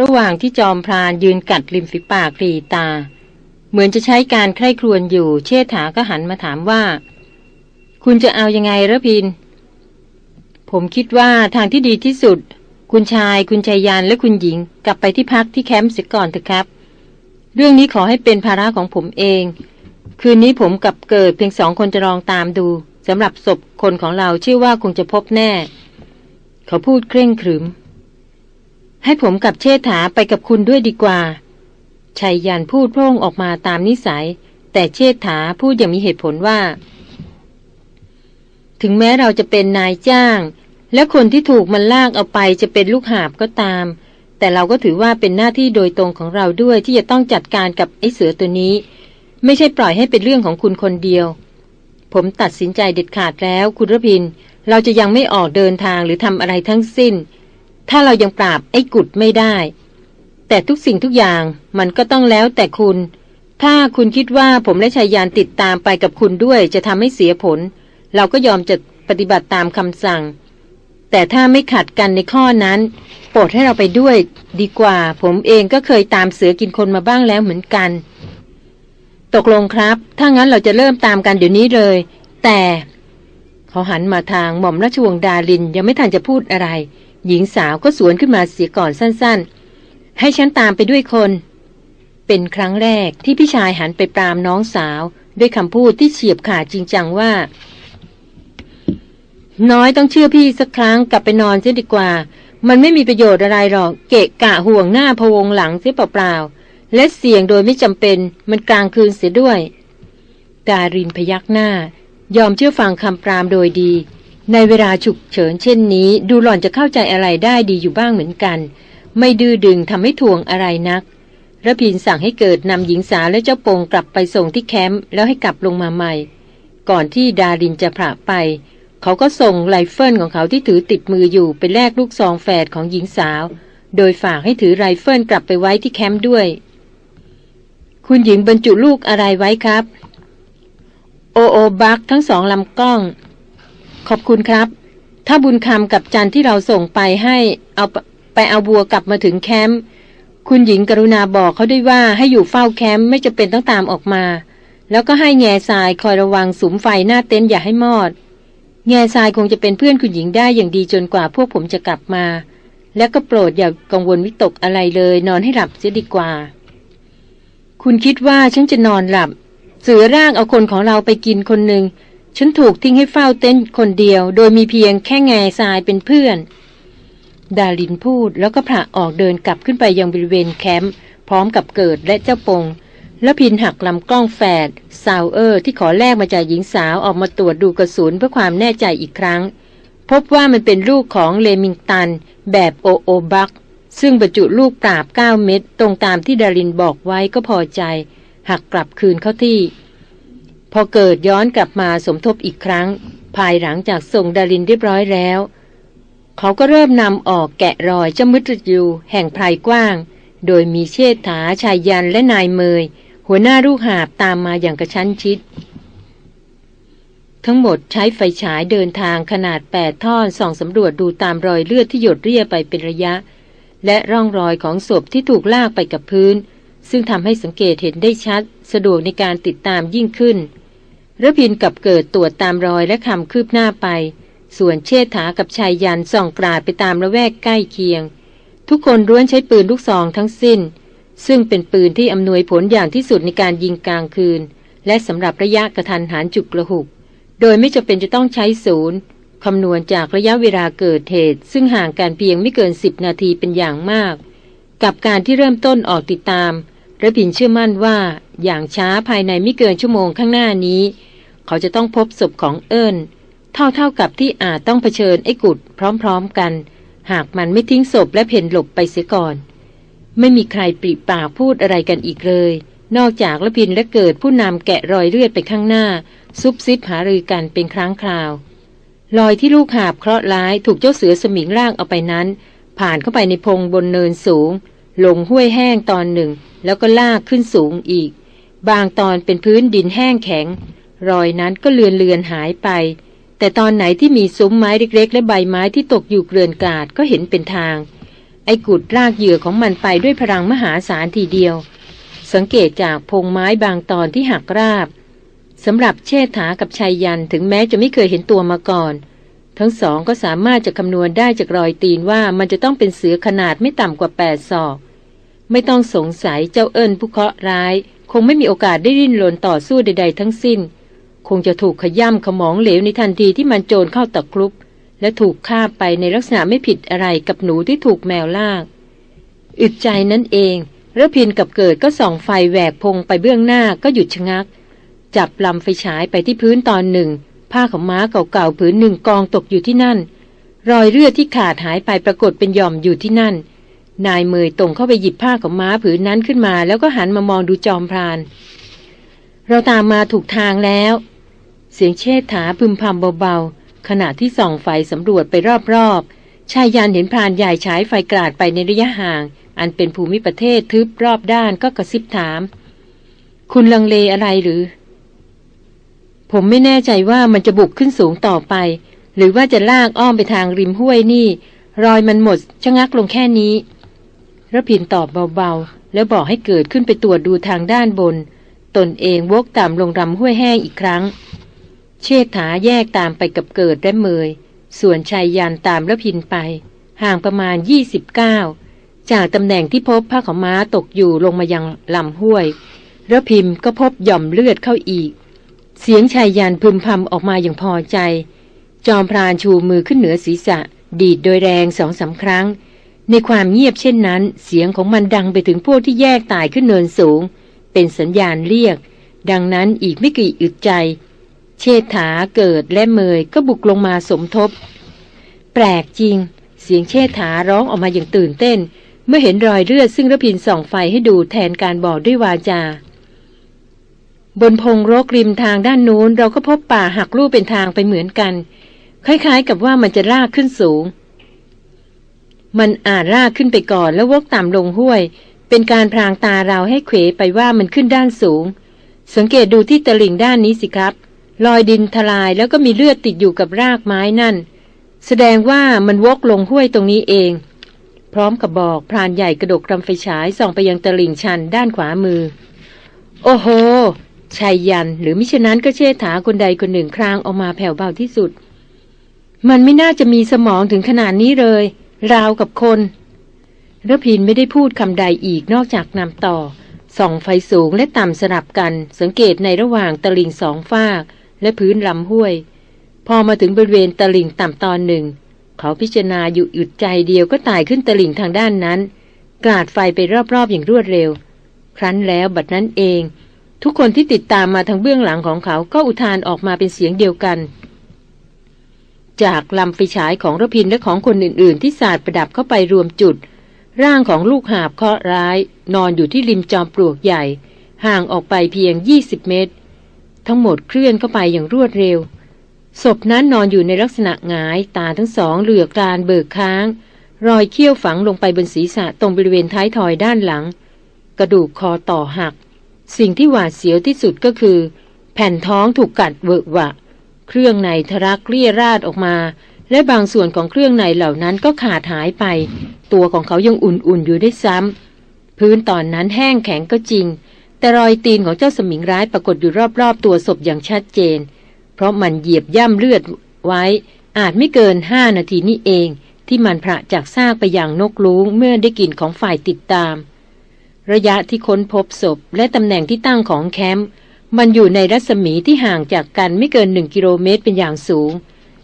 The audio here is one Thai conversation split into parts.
ระหว่างที่จอมพรานยืนกัดริมฝีปากรีตา เหมือนจะใช้การใคร่ครวญอยู่ เชษฐาก็หันมาถามว่า คุณจะเอายังไงระพิน ผมคิดว่าทางที่ดีที่สุด คุณชายคุณชายยานและคุณหญิง กลับไปที่พักที่แคมป์เสียก่อนเถอะครับ เรื่องนี้ขอให้เป็นภาระของผมเอง คืนนี้ผมกับเกิดเพียงสองคนจะลองตามดูสำหรับศพคนของเราเชื่อว่าคงจะพบแน่ เขาพูดเคร่งขรึม ให้ผมกับเชษฐาไปกับคุณด้วยดีกว่าชายยันพูดโพร่งออกมาตามนิสัย แต่เชษฐาพูดอย่างมีเหตุผลว่า ถึงแม้เราจะเป็นนายจ้าง และคนที่ถูกมันลากเอาไปจะเป็นลูกหาบก็ตาม แต่เราก็ถือว่าเป็นหน้าที่โดยตรงของเราด้วยที่จะต้องจัดการกับไอ้เสือตัวนี้ ไม่ใช่ปล่อยให้เป็นเรื่องของคุณคนเดียว ผมตัดสินใจเด็ดขาดแล้วคุณรพิน เราจะยังไม่ออกเดินทางหรือทำอะไรทั้งสิ้น ถ้าเรายังปราบไอ้กุดไม่ได้ แต่ทุกสิ่งทุกอย่างมันก็ต้องแล้วแต่คุณ ถ้าคุณคิดว่าผมและชายยานติดตามไปกับคุณด้วยจะทำให้เสียผล เราก็ยอมจะปฏิบัติตามคำสั่ง แต่ถ้าไม่ขัดกันในข้อนั้น โปรดให้เราไปด้วย ดีกว่า ผมเองก็เคยตามเสือกินคนมาบ้างแล้วเหมือนกัน ตกลงครับ ถ้างั้นเราจะเริ่มตามกันเดี๋ยวนี้เลย แต่เขาหันมาทางหม่อมราชวงศ์ดาลินยังไม่ทันจะพูดอะไร หญิงสาวก็สวนขึ้นมาเสียก่อนสั้นๆ ให้ฉันตามไปด้วยคน เป็นครั้งแรกที่พี่ชายหันไปปรามน้องสาว ด้วยคำพูดที่เฉียบขาดจริงจังว่า น้อยต้องเชื่อพี่สักครั้งกลับไปนอนเสียดีกว่า มันไม่มีประโยชน์อะไรหรอก เกะกะห่วงหน้าพวงหลังเสียเปล่าๆและเสี่ยงโดยไม่จำเป็นมันกลางคืนเสียด้วยดารินพยักหน้า ยอมเชื่อฟังคำปรามโดยดี ในเวลาฉุกเฉินเช่นนี้ ดูหล่อนจะเข้าใจอะไรได้ดีอยู่บ้างเหมือนกัน ไม่ดื้อดึงทำให้ทวงอะไรนักรพินทร์สั่งให้เกิดนำหญิงสาวและเจ้าปงกลับไปส่งที่แคมป์แล้วให้กลับลงมาใหม่ ก่อนที่ดารินจะผละไป เขาก็ส่งไรเฟิลของเขาที่ถือติดมืออยู่ไปแลกลูกซองแฝดของหญิงสาว โดยฝากให้ถือไรเฟิลกลับไปไว้ที่แคมป์ด้วย คุณหญิงบรรจุลูกอะไรไว้ครับ OO buck ทั้งสองลำกล้อง ขอบคุณครับ ถ้าบุญคำกับจันที่เราส่งไปให้เอาไปเอาวัวกลับมาถึงแคมป์คุณหญิงกรุณาบอกเขาด้วยว่าให้อยู่เฝ้าแคมป์ไม่จำเป็นต้องตามออกมา แล้วก็ให้แง่ทรายคอยระวังสุมไฟหน้าเต็นท์อย่าให้มอด แง่ทรายคงจะเป็นเพื่อนคุณหญิงได้อย่างดีจนกว่าพวกผมจะกลับมา แล้วก็โปรดอย่ากังวลวิตกอะไรเลย นอนให้หลับเสียดีกว่า คุณคิดว่าฉันจะนอนหลับ เสือลากเอาคนของเราไปกินคนหนึ่ง ฉันถูกทิ้งให้เฝ้าเต็นท์คนเดียว โดยมีเพียงแค่แง่ทรายเป็นเพื่อน ดารินพูดแล้วก็ผละออกเดินกลับขึ้นไปยังบริเวณแคมป์พร้อมกับเกิดและเจ้าปง รพินทร์หักลำกล้องแฝดซาวเออร์ที่ขอแลกมาจากหญิงสาวออกมาตรวจดูกระสุนเพื่อความแน่ใจอีกครั้ง พบว่ามันเป็นลูกของเลมิงตัน แบบโอโอบักซึ่งบรรจุลูกปราบเก้าเม็ดตรงตามที่ดารินบอกไว้ก็พอใจ หักกลับคืนเข้าที่ พอเกิดย้อนกลับมาสมทบอีกครั้ง ภายหลังจากส่งดารินเรียบร้อยแล้ว เขาก็เริ่มนำออกแกะรอยเจ้ามุตยูแห่งไพรกว้าง โดยมีเชษฐาชายยันและนายเมย หัวหน้าลูกหาบตามมาอย่างกระชั้นชิด ทั้งหมดใช้ไฟฉายเดินทางขนาดแปดท่อนส่องสำรวจดูตามรอยเลือดที่หยดเรียไปเป็นระยะ และร่องรอยของศพที่ถูกลากไปกับพื้น ซึ่งทำให้สังเกตเห็นได้ชัด สะดวกในการติดตามยิ่งขึ้น ระพินกับเกิดตรวจตามรอยและคำคืบหน้าไป ส่วนเชษฐากับชายยันส่องกราดไปตามระแวกใกล้เคียง ทุกคนร้วนใช้ปืนลูกซองทั้งสิ้น ซึ่งเป็นปืนที่อำนวยผลอย่างที่สุดในการยิงกลางคืน และสำหรับระยะกระทันหันจุกกระหุก โดยไม่จำเป็นจะต้องใช้ศูนย์คำนวณจากระยะเวลาเกิดเหตุ ซึ่งห่างกันเพียงไม่เกินสิบนาทีเป็นอย่างมาก กับการที่เริ่มต้นออกติดตามระพินเชื่อมั่นว่าอย่างช้าภายในไม่เกินชั่วโมงข้างหน้านี้ เขาจะต้องพบศพของเอิญเท่าๆกับที่อาจต้องเผชิญไอ้กุดพร้อมๆกัน หากมันไม่ทิ้งศพและเพ่นหลบไปเสียก่อน ไม่มีใครปริปากพูดอะไรกันอีกเลย นอกจากละพินและเกิดผู้นำแกะรอยเลือดไปข้างหน้า ซุบซิบหารือกันเป็นครั้งคราวรอยที่ลูกหาบเคราะห์ร้ายถูกเจ้าเสือสมิงร่างเอาไปนั้น ผ่านเข้าไปในพงบนเนินสูง ลงห้วยแห้งตอนหนึ่ง แล้วก็ลากขึ้นสูงอีก บางตอนเป็นพื้นดินแห้งแข็ง รอยนั้นก็เลือนเลือนหายไป แต่ตอนไหนที่มีซุ้มไม้เล็กๆ และใบไม้ที่ตกอยู่เกลื่อนกาดก็เห็นเป็นทาง ไอ้กุดลากเหยื่อของมันไปด้วยพลังมหาศาลทีเดียว สังเกตจากพงไม้บางตอนที่หักราบสำหรับเชษฐากับชายยันถึงแม้จะไม่เคยเห็นตัวมาก่อน ทั้งสองก็สามารถจะคำนวณได้จากรอยตีนว่ามันจะต้องเป็นเสือขนาดไม่ต่ำกว่าแปดศอกไม่ต้องสงสัยเจ้าเอิญผู้เคราะห์ร้าย คงไม่มีโอกาสได้ริ้นรนต่อสู้ใด ๆ ทั้งสิ้น คงจะถูกขย่ำขมองเหลวในทันทีที่มันโจรเข้าตะครุบและถูกฆ่าไปในลักษณะไม่ผิดอะไรกับหนูที่ถูกแมวลาก อึดใจนั่นเองระพินกับเกิดก็ส่องไฟแหวกพงไปเบื้องหน้าก็หยุดชะงัก จับลำไฟฉายไปที่พื้นตอนหนึ่ง ผ้าของม้าเก่าๆผืนหนึ่งกองตกอยู่ที่นั่น รอยเลือดที่ขาดหายไปปรากฏเป็นหย่อมอยู่ที่นั่น นายเมยตรงเข้าไปหยิบผ้าของม้าผืนนั้นขึ้นมา แล้วก็หันมามองดูจอมพราน เราตามมาถูกทางแล้ว เสียงเชษฐาพึมพำเบาๆ ขณะที่ส่องไฟสำรวจไปรอบๆ ชายยานเห็นพรานใหญ่ฉายไฟกราดไปในระยะห่าง อันเป็นภูมิประเทศทึบรอบด้านก็กระซิบถาม คุณลังเลอะไรหรือ ผมไม่แน่ใจว่ามันจะบุกขึ้นสูงต่อไป หรือว่าจะลากอ้อมไปทางริมห้วยนี่ รอยมันหมดชะงักลงแค่นี้ระพินตอบเบาๆ แล้วบอกให้เกิดขึ้นไปตรวจดูทางด้านบน ตนเองวกต่ำลงรำห้วยแห้งอีกครั้ง เชษฐาแยกตามไปกับเกิดและเมย ส่วนชายยันตามแล้วพินไป ห่างประมาณ 29 จากตำแหน่งที่พบผ้าขม้าตกอยู่ลงมายังลำห้วย แล้วพิมก็พบหย่อมเลือดเข้าอีก เสียงชายยันพึมพำออกมาอย่างพอใจ จอมพรานชูมือขึ้นเหนือศีรษะ ดีดโดยแรงสองสาครั้ง ในความเงียบเช่นนั้น เสียงของมันดังไปถึงพวกที่แยกตายขึ้นเนินสูง เป็นสัญญาณเรียก ดังนั้นอีกไม่กี่อึดใจ เชษฐาเกิดและเมยก็บุกลงมาสมทบ แปลกจริง เสียงเชษฐาร้องออกมาอย่างตื่นเต้น เมื่อเห็นรอยเลือดซึ่งระพินส่องไฟให้ดูแทนการบอกด้วยวาจา บนพงรกริมทางด้านนู้น เราก็พบป่าหักลู่เป็นทางไปเหมือนกัน คล้ายๆกับว่ามันจะลากขึ้นสูง มันอาจลากขึ้นไปก่อนแล้ววกต่ำลงห้วย เป็นการพรางตาเราให้เขวไปว่ามันขึ้นด้านสูง สังเกตดูที่ตลิ่งด้านนี้สิครับ ลอยดินทลายแล้วก็มีเลือดติดอยู่กับรากไม้นั่น แสดงว่ามันวกลงห้วยตรงนี้เอง พร้อมกับบอกพรานใหญ่กระดกกำไฟฉายส่องไปยังตลิ่งชันด้านขวามือ โอ้โหชายยันหรือมิฉะนั้นก็เชษฐาคนใดคนหนึ่งครางออกมาแผ่วเบาที่สุด มันไม่น่าจะมีสมองถึงขนาดนี้เลย ราวกับคนระพินไม่ได้พูดคำใดอีกนอกจากนำต่อส่องไฟสูงและต่ำสลับกัน สังเกตในระหว่างตลิ่งสองฝาก และพื้นลำห้วย พอมาถึงบริเวณตลิ่งต่ำตอนหนึ่ง เขาพิจารณาอยู่อึดใจเดียวก็ตายขึ้นตลิ่งทางด้านนั้น กราดไฟไปรอบๆอย่างรวดเร็ว ครั้นแล้วบัดนั้นเอง ทุกคนที่ติดตามมาทางเบื้องหลังของเขาก็อุทานออกมาเป็นเสียงเดียวกัน จากลำไฟฉายของระพินและของคนอื่น ๆ ที่สาดประดับเข้าไปรวมจุด ร่างของลูกหาบเคราะห์ร้าย นอนอยู่ที่ริมจอมปลวกใหญ่ ห่างออกไปเพียง 20 เมตร ทั้งหมดเคลื่อนเข้าไปอย่างรวดเร็ว ศพนั้นนอนอยู่ในลักษณะหงายตาทั้งสองเหลือกกรานเบิกค้าง รอยเขี้ยวฝังลงไปบนศีรษะตรงบริเวณท้ายทอยด้านหลัง กระดูกคอต่อหัก สิ่งที่หวาดเสียวที่สุดก็คือ แผ่นท้องถูกกัดเวอะวะ เครื่องในทะลักเลี่ยราดออกมา และบางส่วนของเครื่องในเหล่านั้นก็ขาดหายไป ตัวของเขายังอุ่นๆอยู่ได้ซ้ำพื้นตอนนั้นแห้งแข็งก็จริง แต่รอยตีนของเจ้าสมิงร้ายปรากฏอยู่รอบๆตัวศพอย่างชัดเจน เพราะมันเหยียบย่ำเลือดไว้ อาจไม่เกินห้านาทีนี้เอง ที่มันพระจากซากไปอย่างนกลุงเมื่อได้กลิ่นของฝ่ายติดตาม ระยะที่ค้นพบศพและตำแหน่งที่ตั้งของแคมป์มันอยู่ในรัศมีที่ห่างจากกันไม่เกินหนึ่งกิโลเมตรเป็นอย่างสูง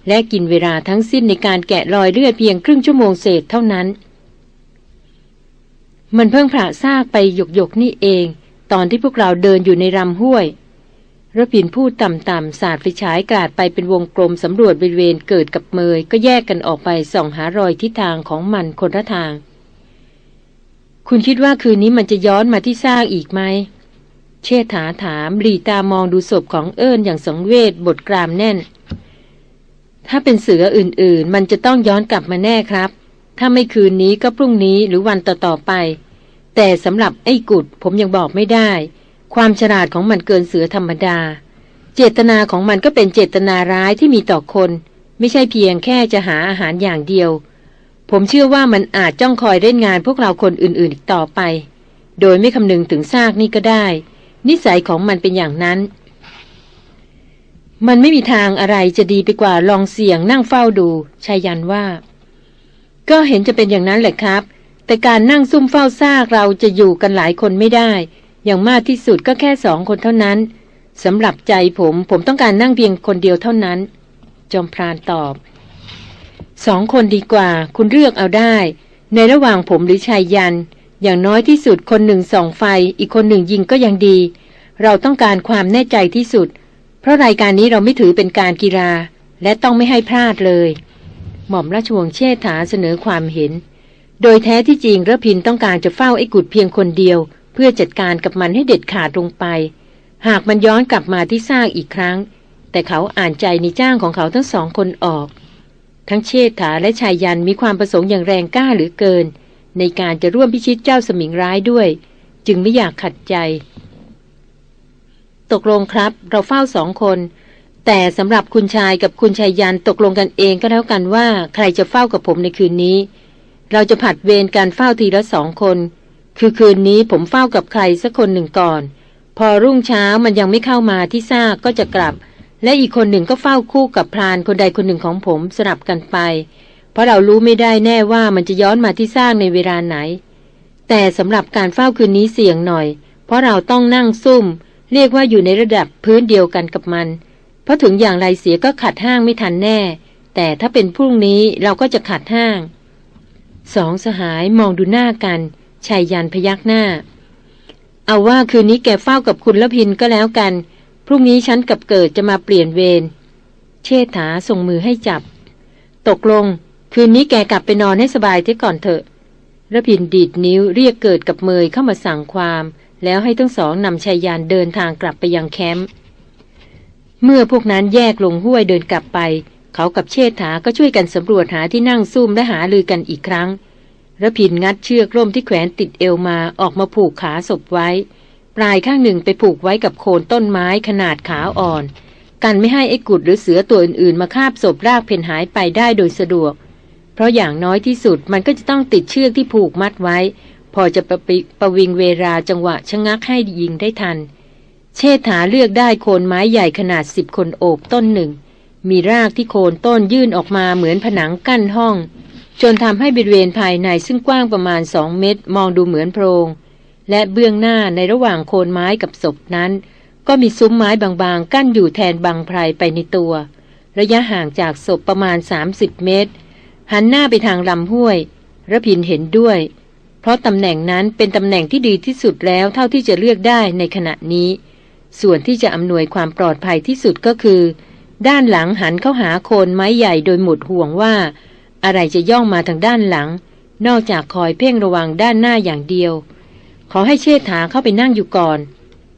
และกินเวลาทั้งสิ้นในการแกะรอยเลือดเพียงครึ่งชั่วโมงเศษเท่านั้น มันเพิ่งผ่าซากไปหยกๆนี่เอง ตอนที่พวกเราเดินอยู่ในรำห้วยระพินพูดต่ำๆสาดไฟฉายกราดไปเป็นวงกลมสำรวจบริเวณเกิดกับเมย ก็แยกกันออกไปส่องหารอยทิศทางของมันคนละทาง คุณคิดว่าคืนนี้มันจะย้อนมาที่ซากอีกไหม เชษฐาถามหลีตามองดูศพของเอิญอย่างสังเวชบทกรามแน่น ถ้าเป็นเสืออื่นๆ มันจะต้องย้อนกลับมาแน่ครับ ถ้าไม่คืนนี้ก็พรุ่งนี้หรือวันต่อๆไป แต่สำหรับไอ้กุดผมยังบอกไม่ได้ ความฉลาดของมันเกินเสือธรรมดา เจตนาของมันก็เป็นเจตนาร้ายที่มีต่อคน ไม่ใช่เพียงแค่จะหาอาหารอย่างเดียว ผมเชื่อว่ามันอาจจ้องคอยเล่นงานพวกเราคนอื่นๆอีกต่อไป โดยไม่คำนึงถึงซากนี่ก็ได้ นิสัยของมันเป็นอย่างนั้น มันไม่มีทางอะไรจะดีไปกว่าลองเสี่ยงนั่งเฝ้าดูชายันว่า ก็เห็นจะเป็นอย่างนั้นแหละครับ แต่การนั่งซุ่มเฝ้าซากเราจะอยู่กันหลายคนไม่ได้ อย่างมากที่สุดก็แค่สองคนเท่านั้นสำหรับใจผมผมต้องการนั่งเพียงคนเดียวเท่านั้น จอมพรานตอบสองคนดีกว่า คุณเลือกเอาได้ ในระหว่างผมหรือชายยัน อย่างน้อยที่สุดคนหนึ่งส่องไฟ อีกคนหนึ่งยิงก็ยังดี เราต้องการความแน่ใจที่สุด เพราะรายการนี้เราไม่ถือเป็นการกีฬา และต้องไม่ให้พลาดเลย หม่อมราชวงศ์เชษฐาเสนอความเห็น โดยแท้ที่จริงระพินต้องการจะเฝ้าไอ้กุดเพียงคนเดียว เพื่อจัดการกับมันให้เด็ดขาดลงไป หากมันย้อนกลับมาที่ซากอีกครั้ง แต่เขาอ่านใจในจ้างของเขาทั้งสองคนออก ทั้งเชษฐาและชายยันมีความประสงค์อย่างแรงกล้าหรือเกิน ในการจะร่วมพิชิตเจ้าสมิงร้ายด้วย จึงไม่อยากขัดใจ ตกลงครับ เราเฝ้าสองคน แต่สำหรับคุณชายกับคุณชายยันตกลงกันเองก็แล้วกันว่า ใครจะเฝ้ากับผมในคืนนี้ เราจะผัดเวรการเฝ้าทีละสองคน คือคืนนี้ผมเฝ้ากับใครสักคนหนึ่งก่อน พอรุ่งเช้ามันยังไม่เข้ามาที่ซากก็จะกลับ และอีกคนหนึ่งก็เฝ้าคู่กับพรานคนใดคนหนึ่งของผมสลับกันไป เพราะเรารู้ไม่ได้แน่ว่ามันจะย้อนมาที่สร้าในเวลาไหน แต่สำหรับการเฝ้าคืนนี้เสี่ยงหน่อย เพราะเราต้องนั่งซุ่ม เรียกว่าอยู่ในระดับพื้นเดียวกันกับมัน เพราะถึงอย่างไรเสียก็ขัดห้างไม่ทันแน่ แต่ถ้าเป็นพรุ่งนี้เราก็จะขัดห้าง สองสหายมองดูหน้ากันชายยันพยักหน้า เอาว่าคืนนี้แกเฝ้ากับคุณละพินก็แล้วกัน พรุ่งนี้ฉันกับเกิดจะมาเปลี่ยนเวร เชษฐาส่งมือให้จับ ตกลง คืนนี้แกกลับไปนอนให้สบายที่ก่อนเถอะระพินดีดนิ้วเรียกเกิดกับเมยเข้ามาสั่งความ แล้วให้ทั้งสองนำชายยานเดินทางกลับไปยังแคมป์ เมื่อพวกนั้นแยกลงห้วยเดินกลับไป เขากับเชษฐาก็ช่วยกันสำรวจหาที่นั่งซุ่มและหาลือกันอีกครั้งระพินงัดเชือกร่มที่แขวนติดเอวมาออกมาผูกขาศพไว้ ปลายข้างหนึ่งไปผูกไว้กับโคนต้นไม้ขนาดขาวอ่อน กันไม่ให้ไอ้กุดหรือเสือตัวอื่นๆ มาคาบศพรากเพนหายไปได้โดยสะดวก เพราะอย่างน้อยที่สุดมันก็จะต้องติดเชือกที่ผูกมัดไว้ พอจะประประวิงเวลาจังหวะชะงักให้ยิงได้ทัน เชษฐาเลือกได้โคนไม้ใหญ่ขนาดสิบคนโอบต้นหนึ่ง มีรากที่โคนต้นยื่นออกมาเหมือนผนังกั้นห้อง จนทำให้บริเวณภายในซึ่งกว้างประมาณสองเมตรมองดูเหมือนโพรง และเบื้องหน้าในระหว่างโคนไม้กับศพนั้น ก็มีซุ้มไม้บางๆ กั้นอยู่แทนบางไพรไปในตัว ระยะห่างจากศพประมาณ 30 เมตร หันหน้าไปทางลำห้วยระพินเห็นด้วย เพราะตำแหน่งนั้นเป็นตำแหน่งที่ดีที่สุดแล้วเท่าที่จะเลือกได้ในขณะนี้ ส่วนที่จะอำนวยความปลอดภัยที่สุดก็คือ ด้านหลังหันเข้าหาโคนไม้ใหญ่โดยหมดห่วงว่า อะไรจะย่องมาทางด้านหลัง นอกจากคอยเพ่งระวังด้านหน้าอย่างเดียว ขอให้เชษฐาเข้าไปนั่งอยู่ก่อน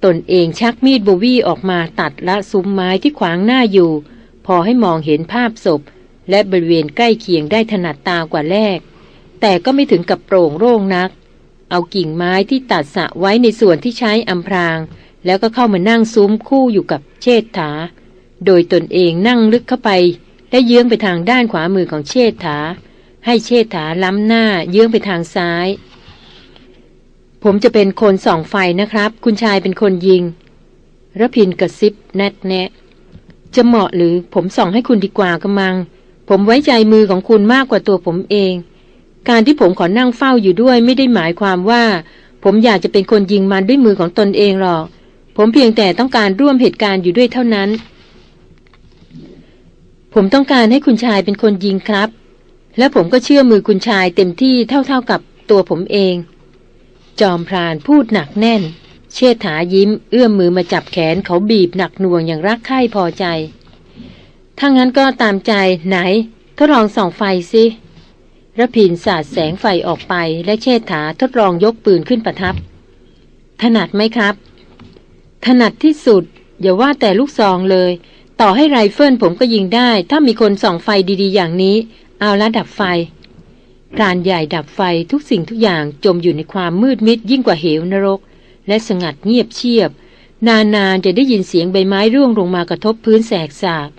ตนเองชักมีดโบวี่ออกมาตัดละซุ้มไม้ที่ขวางหน้าอยู่ พอให้มองเห็นภาพศพ และบริเวณใกล้เคียงได้ถนัดตากว่าแรก แต่ก็ไม่ถึงกับโปร่งโร่งนัก เอากิ่งไม้ที่ตัดสะไว้ในส่วนที่ใช้อำพราง แล้วก็เข้ามานั่งซุ้มคู่อยู่กับเชษฐา โดยตนเองนั่งลึกเข้าไป และเยื้องไปทางด้านขวามือของเชษฐา ให้เชษฐาล้ำหน้าเยื้องไปทางซ้าย ผมจะเป็นคนส่องไฟนะครับ คุณชายเป็นคนยิงระพินกระซิบแนทแนะ จะเหมาะหรือผมส่องให้คุณดีกว่ากำมัง ผมไว้ใจมือของคุณมากกว่าตัวผมเอง การที่ผมขอนั่งเฝ้าอยู่ด้วยไม่ได้หมายความว่า ผมอยากจะเป็นคนยิงมันด้วยมือของตนเองหรอก ผมเพียงแต่ต้องการร่วมเหตุการณ์อยู่ด้วยเท่านั้น ผมต้องการให้คุณชายเป็นคนยิงครับ และผมก็เชื่อมือคุณชายเต็มที่เท่าๆกับตัวผมเอง จอมพรานพูดหนักแน่น เชษฐายิ้ม เอื้อมมือมาจับแขนเขาบีบหนักหน่วงอย่างรักใคร่พอใจ ถ้างั้นก็ตามใจไหนทดลองส่องไฟสิระพินสาดแสงไฟออกไปและเชษฐาทดลองยกปืนขึ้นประทับ ถนัดไหมครับ ถนัดที่สุด อย่าว่าแต่ลูกซองเลย ต่อให้ไรเฟิลผมก็ยิงได้ ถ้ามีคนส่องไฟดีๆ อย่างนี้ เอาละดับไฟพรานใหญ่ดับไฟทุกสิ่งทุกอย่างจมอยู่ในความมืดมิดยิ่งกว่าเหวนรก และสงัดเงียบเชียบ นานๆจะได้ยินเสียงใบไม้ร่วงลงมากระทบพื้นแสกสาก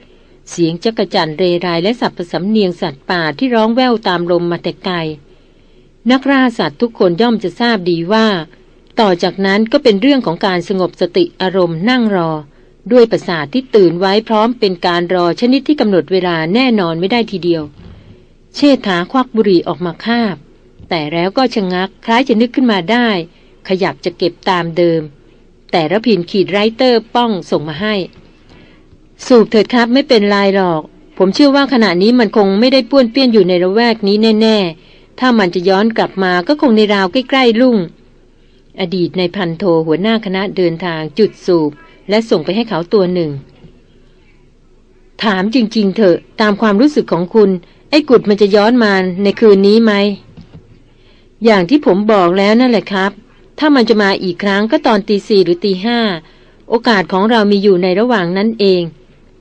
เสียงจักจั่นเรไรและสับประสำเนียงสัตว์ป่าที่ร้องแว่วตามลมมาแต่ไกล นักล่าสัตว์ทุกคนย่อมจะทราบดีว่า ต่อจากนั้นก็เป็นเรื่องของการสงบสติอารมณ์นั่งรอ ด้วยประสาทที่ตื่นไว้พร้อมเป็นการรอชนิดที่กำหนดเวลาแน่นอนไม่ได้ทีเดียว เชษฐาควักบุหรี่ออกมาคาบ แต่แล้วก็ชะงักคล้ายจะนึกขึ้นมาได้ ขยับจะเก็บตามเดิม แต่ระพินขีดไรเตอร์ป้องส่งมาให้ สูบเถิดครับไม่เป็นไรหรอก ผมเชื่อว่าขณะนี้มันคงไม่ได้ป้วนเปี้ยนอยู่ในระแวกนี้แน่ ๆ ถ้ามันจะย้อนกลับมาก็คงในราวใกล้ๆลุ่ง อดีตในพันโทหัวหน้าคณะเดินทางจุดสูบ และส่งไปให้เขาตัวหนึ่ง ถามจริง ๆ เถอะตามความรู้สึกของคุณ ไอ้กุดมันจะย้อนมาในคืนนี้ไหม อย่างที่ผมบอกแล้วนั่นแหละครับ ถ้ามันจะมาอีกครั้งก็ตอนตีสี่หรือตีห้าโอกาสของเรามีอยู่ในระหว่างนั้นเอง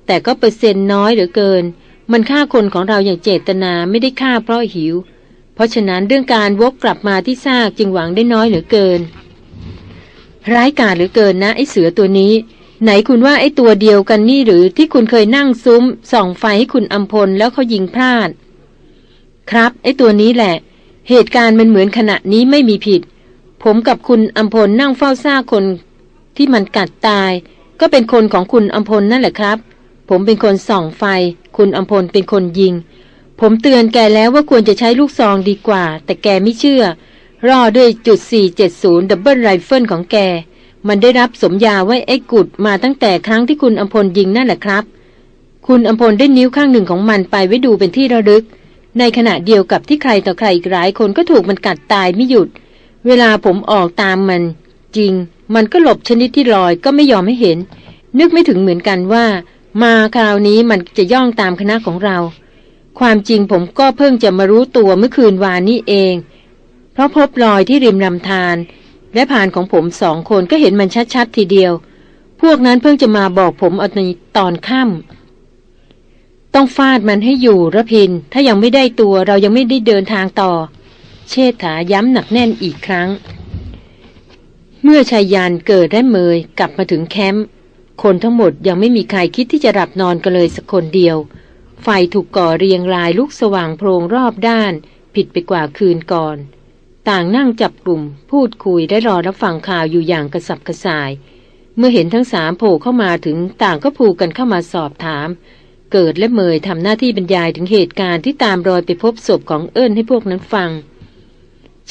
แต่ก็เปอร์เซ็นต์น้อยเหลือเกิน มันฆ่าคนของเราอย่างเจตนาไม่ได้ฆ่าเพราะหิว เพราะฉะนั้นเรื่องการวกกลับมาที่ซากจึงหวังได้น้อยเหลือเกิน ร้ายกาจเหลือเกินนะไอ้เสือตัวนี้ ไหนคุณว่าไอ้ตัวเดียวกันนี่หรือที่คุณเคยนั่งซุ้ม ส่องไฟให้คุณอัมพลแล้วเขายิงพลาด ครับ ไอ้ตัวนี้แหละ เหตุการณ์มันเหมือนขณะนี้ไม่มีผิด ผมกับคุณอัมพลนั่งเฝ้าซากคน ที่มันกัดตาย ก็เป็นคนของคุณอัมพลนั่นแหละครับ ผมเป็นคนส่องไฟ คุณอัมพลเป็นคนยิง ผมเตือนแกแล้วว่าควรจะใช้ลูกซองดีกว่า แต่แกไม่เชื่อ รอด้วยจุด 470 double rifle ของแก มันได้รับสมญาว่าไอ้กุดมาตั้งแต่ครั้งที่คุณอัมพลยิงนั่นแหละครับ คุณอัมพลได้นิ้วข้างหนึ่งของมันไปไว้ดูเป็นที่ระลึก ในขณะเดียวกับที่ใครต่อใครอีกหลายคนก็ถูกมันกัดตายไม่หยุด เวลาผมออกตามมัน จริง มันก็หลบชนิดที่รอยก็ไม่ยอมให้เห็น นึกไม่ถึงเหมือนกันว่า มาคราวนี้มันจะย่องตามคณะของเรา ความจริงผมก็เพิ่งจะมารู้ตัวเมื่อคืนวานนี้เอง เพราะพบรอยที่ริมลำธารและผ่านของผมสองคนก็เห็นมันชัดๆทีเดียว พวกนั้นเพิ่งจะมาบอกผมเอาในตอนค่ำต้องฟาดมันให้อยู่ระพิน ถ้ายังไม่ได้ตัวเรายังไม่ได้เดินทางต่อ เชษฐาย้ำหนักแน่นอีกครั้ง เมื่อชายยานเกิดและเมยกลับมาถึงแคมป์คนทั้งหมดยังไม่มีใครคิดที่จะหลับนอนกันเลยสักคนเดียว ไฟถูกก่อเรียงรายลุกสว่างโพรงรอบด้าน ผิดไปกว่าคืนก่อน ต่างนั่งจับกลุ่ม พูดคุยได้รอรับฟังข่าวอยู่อย่างกระสับกระส่าย เมื่อเห็นทั้งสามโผล่เข้ามาถึงต่างก็ผูกกันเข้ามาสอบถาม เกิดและเมยทำหน้าที่บรรยายถึงเหตุการณ์ที่ตามรอยไปพบศพของเอิญให้พวกนั้นฟัง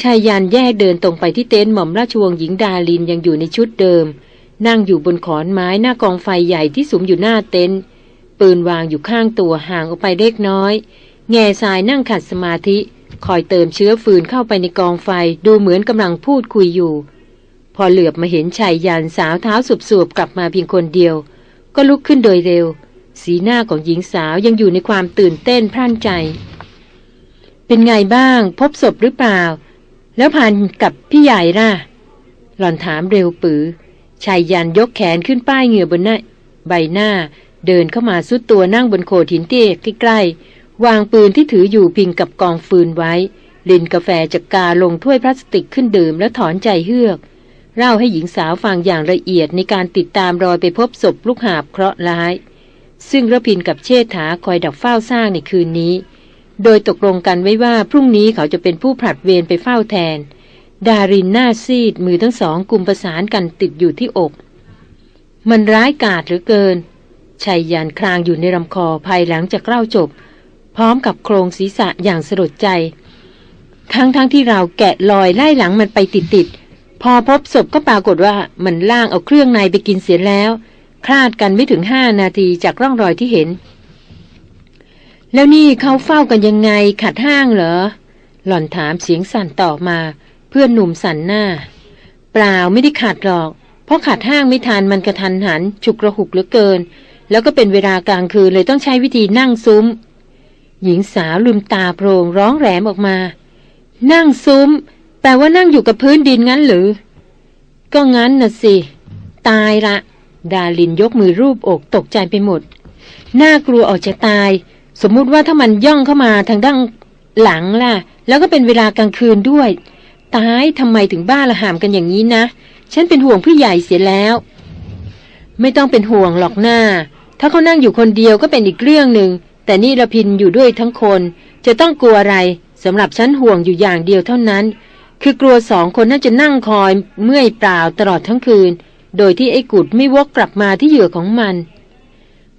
ชายยันแยกเดินตรงไปที่เต็นท์หม่อมราชวงศ์หญิงดาลินยังอยู่ในชุดเดิม นั่งอยู่บนขอนไม้หน้ากองไฟใหญ่ที่สุมอยู่หน้าเต็นท์ปืนวางอยู่ข้างตัวห่างออกไปเล็กน้อย แง่ทรายนั่งขัดสมาธิ คอยเติมเชื้อฟืนเข้าไปในกองไฟดูเหมือนกำลังพูดคุยอยู่ พอเหลือบมาเห็นชายยันสาวเท้าสวบๆกลับมาเพียงคนเดียว ก็ลุกขึ้นโดยเร็ว สีหน้าของหญิงสาวยังอยู่ในความตื่นเต้นพร่านใจ เป็นไงบ้าง พบศพหรือเปล่า แล้วผ่านกับพี่ใหญ่ล่ะหล่อนถามเร็วปือชายยันยกแขนขึ้นป้ายเหงื่อบนหน้าใบหน้าเดินเข้ามาสุดตัวนั่งบนโขดหินเตี้ยใกล้ๆ วางปืนที่ถืออยู่พิงกับกองฟืนไว้ ลินกาแฟจากกาลงถ้วยพลาสติกขึ้นดื่มแล้วถอนใจเฮือก เล่าให้หญิงสาวฟังอย่างละเอียดในการติดตามรอยไปพบศพลูกหาบเคราะห์ร้าย ซึ่งระพินกับเชษฐาคอยดักเฝ้าสร้างในคืนนี้ โดยตกลงกันไว้ว่าพรุ่งนี้เขาจะเป็นผู้ผลัดเวรไปเฝ้าแทน ดารินหน้าซีดมือทั้งสองกลุ่มประสานกันติดอยู่ที่อก มันร้ายกาจเหลือเกินชายยันคลางอยู่ในลำคอภายหลังจากเล่าจบ พร้อมกับโครงศีรษะอย่างสลดใจ ทั้งๆทที่เราแกะลอยไล่หลังมันไปติดๆพอพบศพก็ปรากฏว่ามันล่างเอาเครื่องในไปกินเสียแล้ว คลาดกันไม่ถึงห้านาทีจากร่องรอยที่เห็น แล้วนี่เขาเฝ้ากันยังไงขัดห้างเหรอ หล่อนถามเสียงสั่นต่อมาเพื่อนหนุ่มสั่นหน้า เปล่าไม่ได้ขัดหรอก เพราะขัดห้างไม่ทันมันกระทันหัน ฉุกระหุกเหลือเกิน แล้วก็เป็นเวลากลางคืนเลยต้องใช้วิธีนั่งซุ้ม หญิงสาวลืมตาโพรงร้องแหลมออกมา นั่งซุ้ม แปลว่านั่งอยู่กับพื้นดินงั้นหรือ ก็งั้นน่ะสิ ตายละ ดาลินยกมือรูปอกตกใจไปหมด น่ากลัวออกจะตาย สมมุติว่าถ้ามันย่องเข้ามาทางด้านหลังล่ะ แล้วก็เป็นเวลากลางคืนด้วย ตายทำไมถึงบ้าละหามกันอย่างนี้นะ ฉันเป็นห่วงพี่ใหญ่เสียแล้ว ไม่ต้องเป็นห่วงหรอกหน้า ถ้าเขานั่งอยู่คนเดียวก็เป็นอีกเรื่องหนึ่ง แต่นี่ระพินอยู่ด้วยทั้งคน จะต้องกลัวอะไรสำหรับฉันห่วงอยู่อย่างเดียวเท่านั้น คือกลัวสองคนน่าจะนั่งคอยเมื่อยเปล่าตลอดทั้งคืน โดยที่ไอ้กุดไม่วกกลับมาที่เหยื่อของมัน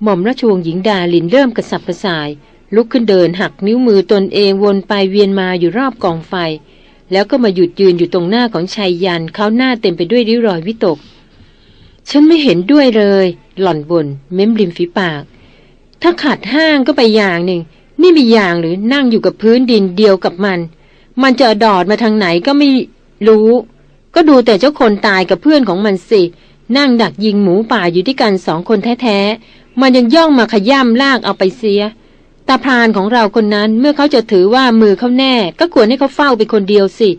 หม่อมราชวงศ์หญิงดาลินเริ่มกระสับกระส่าย ลุกขึ้นเดินหักนิ้วมือตนเองวนไปเวียนมาอยู่รอบกองไฟ แล้วก็มาหยุดยืนอยู่ตรงหน้าของชายยันเขาหน้าเต็มไปด้วยริ้วรอยวิตก ฉันไม่เห็นด้วยเลย หล่อนบนเม้มริมฝีปาก ถ้าขัดห้างก็ไปอย่างหนึ่ง นี่มีอย่างหรือนั่งอยู่กับพื้นดินเดียวกับมัน มันจะดอดมาทางไหนก็ไม่รู้ ก็ดูแต่เจ้าคนตายกับเพื่อนของมันสิ นั่งดักยิงหมูป่าอยู่ที่กันสองคนแท้ๆ มันยังย่องมาขย่ำลากเอาไปเสีย ตาพรานของเราคนนั้นเมื่อเขาจะถือว่ามือเขาแน่ ก็ควรให้เขาเฝ้าไปคนเดียวสิ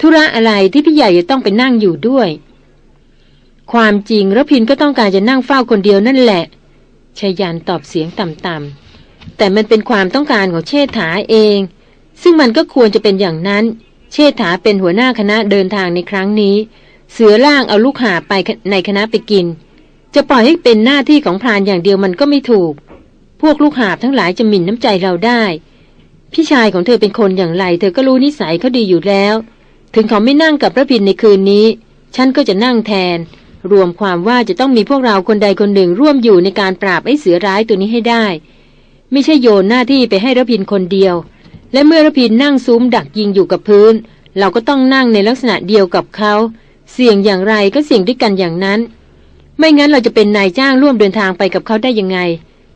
ธุระอะไรที่พี่ใหญ่จะต้องไปนั่งอยู่ด้วย ความจริงระพินก็ต้องการจะนั่งเฝ้าคนเดียวนั่นแหละ ชายันตอบเสียงต่ำๆ แต่มันเป็นความต้องการของเชษฐาเอง ซึ่งมันก็ควรจะเป็นอย่างนั้น เชษฐาเป็นหัวหน้าคณะเดินทางในครั้งนี้ เสือล่างเอาลูกหาไปในคณะไปกิน จะปล่อยให้เป็นหน้าที่ของพรานอย่างเดียวมันก็ไม่ถูก พวกลูกหาทั้งหลายจะหมิ่นน้ำใจเราได้ พี่ชายของเธอเป็นคนอย่างไร เธอก็รู้นิสัยเขาดีอยู่แล้ว ถึงเขาไม่นั่งกับพระพินในคืนนี้ ฉันก็จะนั่งแทน รวมความว่าจะต้องมีพวกเราคนใดคนหนึ่งร่วมอยู่ในการปราบไอ้เสือร้ายตัวนี้ให้ได้ ไม่ใช่โยนหน้าที่ไปให้ระพินคนเดียว และเมื่อระพินนั่งซุ้มดักยิงอยู่กับพื้น เราก็ต้องนั่งในลักษณะเดียวกับเขา เสี่ยงอย่างไรก็เสี่ยงด้วยกันอย่างนั้น ไม่งั้นเราจะเป็นนายจ้างร่วมเดินทางไปกับเขาได้ยังไง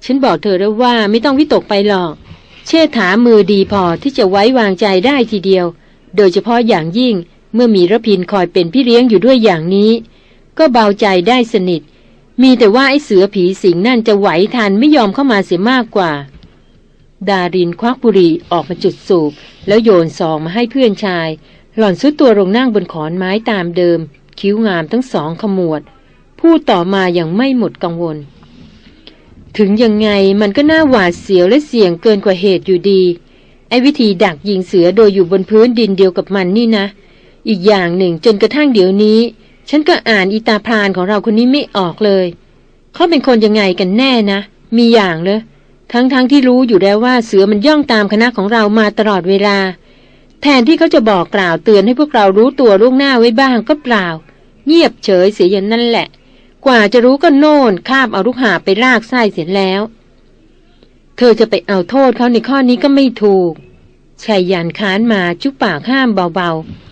ฉันบอกเธอแล้วว่าไม่ต้องวิตกไปหรอก เชษฐามือดีพอที่จะไว้วางใจได้ทีเดียว โดยเฉพาะอย่างยิ่งเมื่อมีระพินคอยเป็นพี่เลี้ยงอยู่ด้วยอย่างนี้ ก็เบาใจได้สนิท มีแต่ว่าไอ้เสือผีสิงนั่นจะไหวทันไม่ยอมเข้ามาเสียมากกว่า ดารินควักบุหรี่ออกมาจุดสูบ แล้วโยนซองมาให้เพื่อนชาย หล่อนซุดตัวลงนั่งบนขอนไม้ตามเดิม คิ้วงามทั้งสองขมวด พูดต่อมาอย่างไม่หมดกังวล ถึงยังไงมันก็น่าหวาดเสียวและเสี่ยงเกินกว่าเหตุอยู่ดีไอ้วิธีดักยิงเสือโดยอยู่บนพื้นดินเดียวกับมันนี่นะ อีกอย่างหนึ่งจนกระทั่งเดี๋ยวนี้ ฉันก็อ่านอีตาพรานของเราคนนี้ไม่ออกเลย เขาเป็นคนยังไงกันแน่นะ มีอย่างเลยทั้งๆทที่รู้อยู่แล้วว่าเสือมันย่องตามคณะของเรามาตลอดเวลา แทนที่เขาจะบอกกล่าวเตือนให้พวกเรารู้ตัวล่วงหน้าไว้บ้างก็เปล่า เงียบเฉยเสียอย่างนั่นแหละ กว่าจะรู้ก็โน่นคาบเอาลูกหาไปรากไส้เสร็จแล้ว เธอจะไปเอาโทษเขาในข้อนี้ก็ไม่ถูกชายยันค้านมาจุปากห้ามเบาๆ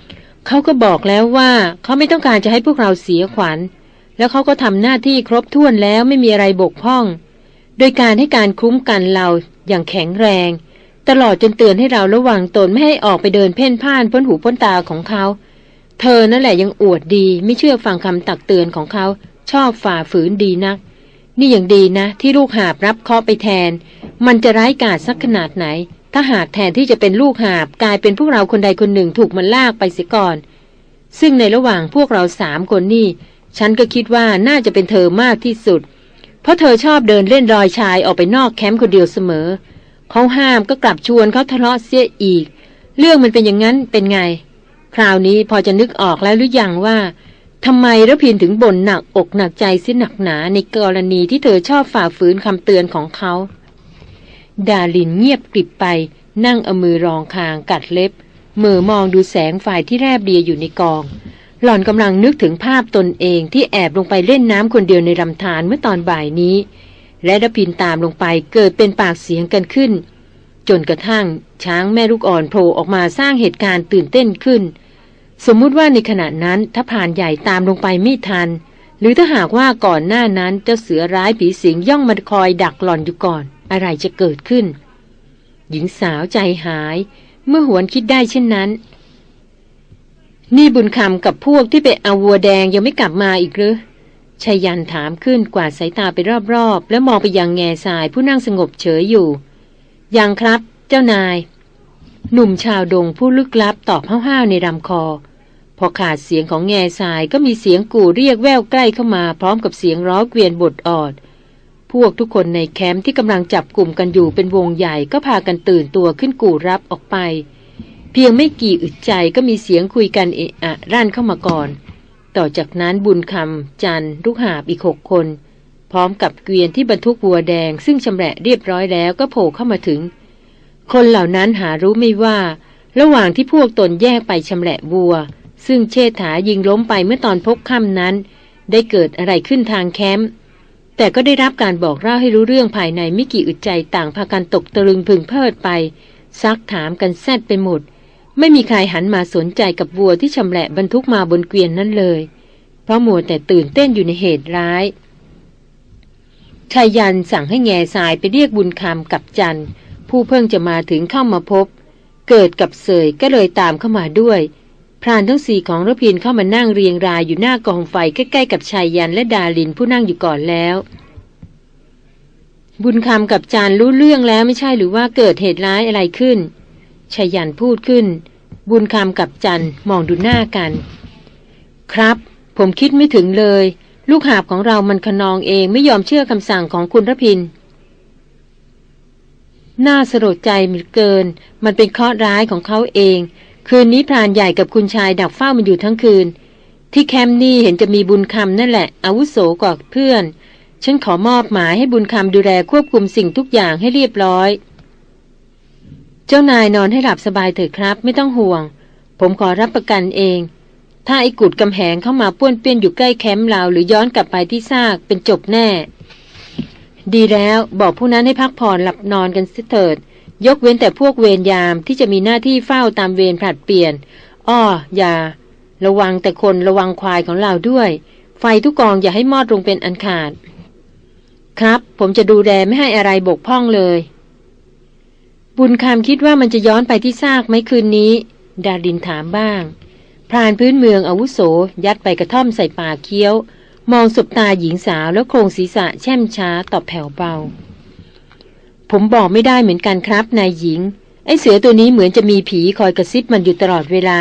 เขาก็บอกแล้วว่าเขาไม่ต้องการจะให้พวกเราเสียขวัญ แล้วเขาก็ทำหน้าที่ครบถ้วนแล้วไม่มีอะไรบกพร่อง โดยการให้การคุ้มกันเราอย่างแข็งแรง ตลอดจนเตือนให้เราระวังตนไม่ให้ออกไปเดินเพ่นพ่านพ้นหูพ้นตาของเขา เธอนั่นแหละยังอวดดีไม่เชื่อฟังคำตักเตือนของเขา ชอบฝ่าฝืนดีนัก นี่อย่างดีนะ ที่ลูกหาบรับเคาะไปแทน มันจะร้ายกาจสักขนาดไหน ถ้าหากแทนที่จะเป็นลูกหาบกลายเป็นพวกเราคนใดคนหนึ่งถูกมันลากไปเสียก่อน ซึ่งในระหว่างพวกเราสามคนนี่ ฉันก็คิดว่าน่าจะเป็นเธอมากที่สุด เพราะเธอชอบเดินเล่นรอยชายออกไปนอกแคมป์คนเดียวเสมอ เขาห้ามก็กลับชวนเขาทะเลาะเสียอีก เรื่องมันเป็นอย่างนั้นเป็นไง คราวนี้พอจะนึกออกแล้วหรือยังว่าทำไมระพินถึงบ่นหนักอกหนักใจสิหนักหนาในกรณีที่เธอชอบฝ่าฝืนคำเตือนของเขา ดาลินเงียบกริบไป นั่งเอามือรองคางกัดเล็บมือมองดูแสงไฟที่แรบเรียอยู่ในกอง หล่อนกำลังนึกถึงภาพตนเองที่แอบลงไปเล่นน้ำคนเดียวในลำธารเมื่อตอนบ่ายนี้ และระพินตามลงไปเกิดเป็นปากเสียงกันขึ้น จนกระทั่งช้างแม่ลูกอ่อนโผล่ออกมาสร้างเหตุการณ์ตื่นเต้นขึ้น สมมุติว่าในขณะนั้นถ้าผ่านใหญ่ตามลงไปไม่ทัน หรือถ้าหากว่าก่อนหน้านั้นเจ้าเสือร้ายผีสิงย่องมาคอยดักหล่อนอยู่ก่อน อะไรจะเกิดขึ้น หญิงสาวใจหาย เมื่อหวนคิดได้เช่นนั้น นี่บุญคำกับพวกที่ไปเอาวัวแดงยังไม่กลับมาอีกหรือชายันถามขึ้นกวาดสายตาไปรอบๆ แล้วมองไปยังแง่ทรายผู้นั่งสงบเฉยอยู่ ยังครับ เจ้านาย หนุ่มชาวดงผู้ลึกลับตอบห้าวๆในลำคอ พอขาดเสียงของแง่ทรายก็มีเสียงกู่เรียกแววใกล้เข้ามาพร้อมกับเสียงร้อเกวียนบทออด พวกทุกคนในแคมป์ที่กำลังจับกลุ่มกันอยู่เป็นวงใหญ่ก็พากันตื่นตัวขึ้นกู่รับออกไป เพียงไม่กี่อึดใจก็มีเสียงคุยกันเอะอะรั่นเข้ามาก่อน ต่อจากนั้นบุญคำจันลูกหาบอีกหกคน พร้อมกับเกวียนที่บรรทุกวัวแดง ซึ่งชำแหละเรียบร้อยแล้วก็โผล่เข้ามาถึง คนเหล่านั้นหารู้ไม่ว่า ระหว่างที่พวกตนแยกไปชำแหละวัว ซึ่งเชษฐายิงล้มไปเมื่อตอนพบค่ำนั้น ได้เกิดอะไรขึ้นทางแคมป์ แต่ก็ได้รับการบอกเล่าให้รู้เรื่องภายในไม่กี่อึดใจต่างพากันตกตะลึงพึงเพลิดไปซักถามกันแซดไปหมด ไม่มีใครหันมาสนใจกับวัวที่ชำแหละบรรทุกมาบนเกวียนนั้นเลย เพราะมัวแต่ตื่นเต้นอยู่ในเหตุร้ายชายยันสั่งให้แง่สายไปเรียกบุญคำกับจันผู้เพิ่งจะมาถึงเข้ามาพบ เกิดกับเสยก็เลยตามเข้ามาด้วย รานทั้งสี่ของรพินเข้ามานั่งเรียงรายอยู่หน้ากองไฟใกล้ๆกับชายยันและดาลินผู้นั่งอยู่ก่อนแล้ว บุญคำกับจานรู้เรื่องแล้วไม่ใช่หรือว่าเกิดเหตุร้ายอะไรขึ้นชายันพูดขึ้น บุญคำกับจันมองดูหน้ากัน ครับ ผมคิดไม่ถึงเลย ลูกหาบของเรามันขนองเองไม่ยอมเชื่อคำสั่งของคุณรพินน่าสลดใจมีเกิน มันเป็นเคราะห์ร้ายของเขาเอง คืนนี้พรานใหญ่กับคุณชายดักเฝ้ามันอยู่ทั้งคืน ที่แคมป์นี่เห็นจะมีบุญคำนั่นแหละ อาวุโสกว่าเพื่อน ฉันขอมอบหมายให้บุญคำดูแลควบคุมสิ่งทุกอย่างให้เรียบร้อย เจ้านายนอนให้หลับสบายเถิดครับ ไม่ต้องห่วง ผมขอรับประกันเอง ถ้าไอ้กุดกำแหงเข้ามาป้วนเปี้ยนอยู่ใกล้แคมป์เราหรือย้อนกลับไปที่ซากเป็นจบแน่ ดีแล้วบอกผู้นั้นให้พักผ่อนหลับนอนกันสิเถิด ยกเว้นแต่พวกเวรยามที่จะมีหน้าที่เฝ้าตามเวรผลัดเปลี่ยน อ้อ อย่า ระวังแต่คนระวังควายของเราด้วย ไฟทุกกองอย่าให้มอดลงเป็นอันขาด ครับ ผมจะดูแลไม่ให้อะไรบกพร่องเลย บุญคำคิดว่ามันจะย้อนไปที่ซากไหมคืนนี้ ดาดินถามบ้าง พรานพื้นเมืองอาวุโส ยัดไปกระท่อมใส่ปากเคี้ยว มองสบตาหญิงสาวแล้วโครงศีรษะแช่มช้าตอบแผ่วเบา ผมบอกไม่ได้เหมือนกันครับ นายหญิง ไอ้เสือตัวนี้เหมือนจะมีผีคอยกระซิบมันอยู่ตลอดเวลา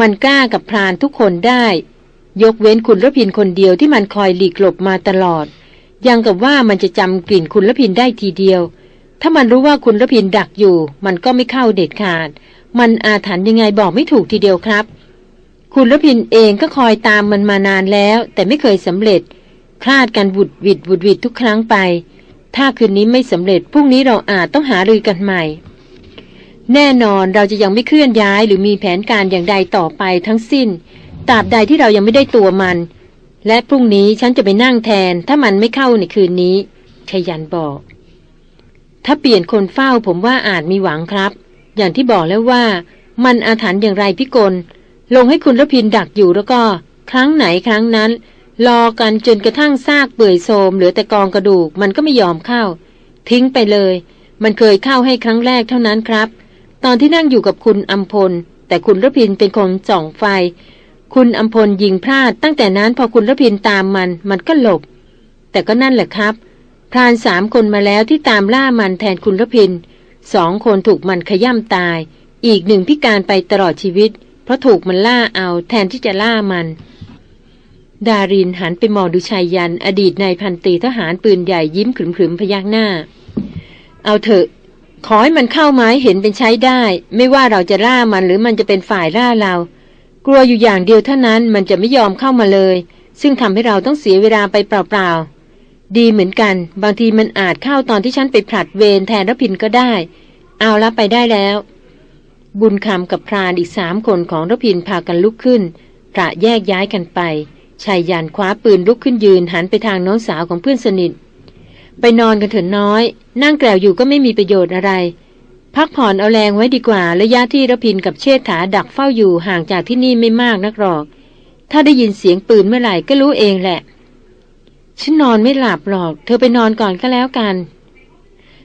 มันกล้ากับพรานทุกคนได้ ยกเว้นคุณรพินคนเดียวที่มันคอยหลีกหลบมาตลอด ยังกับว่ามันจะจำกลิ่นคุณรพินได้ทีเดียว ถ้ามันรู้ว่าคุณรพินดักอยู่ มันก็ไม่เข้าเด็ดขาด มันอาถรรพ์ยังไงบอกไม่ถูกทีเดียวครับ คุณรพินเองก็คอยตามมันมานานแล้ว แต่ไม่เคยสำเร็จ คลาดกันบุดวิดบุดวิดทุกครั้งไป ถ้าคืนนี้ไม่สำเร็จพรุ่งนี้เราอาจต้องหารือกันใหม่ แน่นอนเราจะยังไม่เคลื่อนย้ายหรือมีแผนการอย่างใดต่อไปทั้งสิ้นตราบใดที่เรายังไม่ได้ตัวมัน และพรุ่งนี้ฉันจะไปนั่งแทน ถ้ามันไม่เข้าในคืนนี้ชยันบอก ถ้าเปลี่ยนคนเฝ้าผมว่าอาจมีหวังครับ อย่างที่บอกแล้วว่า มันอาถรรพ์อย่างไรพิกล ลงให้คุณรพินดักอยู่แล้วก็ ครั้งไหนครั้งนั้น รอกันจนกระทั่งซากเปื่อยโทมเหลือแต่กองกระดูกมันก็ไม่ยอมเข้า ทิ้งไปเลย มันเคยเข้าให้ครั้งแรกเท่านั้นครับ ตอนที่นั่งอยู่กับคุณอัมพล แต่คุณรพินเป็นคนส่องไฟ คุณอัมพลยิงพลาด ตั้งแต่นั้นพอคุณรพินตามมัน มันก็หลบ แต่ก็นั่นแหละครับพรานสามคนมาแล้วที่ตามล่ามันแทนคุณรพินสองคนถูกมันขย่ำตาย อีกหนึ่งพิการไปตลอดชีวิต เพราะถูกมันล่าเอาแทนที่จะล่ามัน ดารินหันไปมองดูชายยัน อดีตนายพันตีทหารปืนใหญ่ยิ้มขรึมๆพยักหน้า เอาเถอะ ขอให้มันเข้าไม้เห็นเป็นใช้ได้ ไม่ว่าเราจะล่ามันหรือมันจะเป็นฝ่ายล่าเรา กลัวอยู่อย่างเดียวเท่านั้นมันจะไม่ยอมเข้ามาเลย ซึ่งทำให้เราต้องเสียเวลาไปเปล่าๆ ดีเหมือนกัน บางทีมันอาจเข้าตอนที่ฉันไปผลัดเวรแทนรพินก็ได้ เอาละไปได้แล้ว บุญคำกับพรานอีกสามคนของรพินพากันลุกขึ้นพระแยกย้ายกันไป ชายยันคว้าปืนลุกขึ้นยืนหันไปทางน้องสาวของเพื่อนสนิท ไปนอนกันเถอะน้อย นั่งแกลวอยู่ก็ไม่มีประโยชน์อะไร พักผ่อนเอาแรงไว้ดีกว่า ระยะที่ระพินกับเชษฐาดักเฝ้าอยู่ห่างจากที่นี่ไม่มากนักหรอก ถ้าได้ยินเสียงปืนเมื่อไหร่ก็รู้เองแหละ ฉันนอนไม่หลับหรอก เธอไปนอนก่อนก็แล้วกัน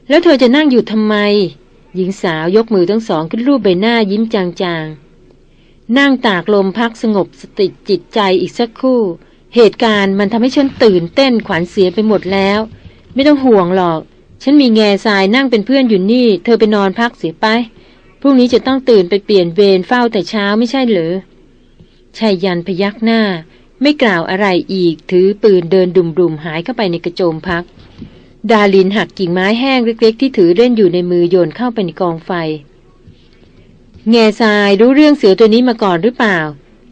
แล้วเธอจะนั่งอยู่ทำไม หญิงสาวยกมือทั้งสองขึ้นรูปใบหน้ายิ้มจางๆ นั่งตากลมพักสงบสติจิตใจอีกสักครู่ เหตุการณ์มันทำให้ฉันตื่นเต้นขวัญเสียไปหมดแล้ว ไม่ต้องห่วงหรอก ฉันมีแง่ทรายนั่งเป็นเพื่อนอยู่นี่ เธอไปนอนพักเสียไปพรุ่งนี้จะต้องตื่นไปเปลี่ยนเวรเฝ้าแต่เช้าไม่ใช่เหรอชายยันพยักหน้า ไม่กล่าวอะไรอีกถือปืนเดินดุมๆหายเข้าไปในกระโจมพัก ดาลินหักกิ่งไม้แห้งเล็กๆ ที่ถือเล่นอยู่ในมือโยนเข้าไปในกองไฟ แง่ทรายรู้เรื่องเสือตัวนี้มาก่อนหรือเปล่า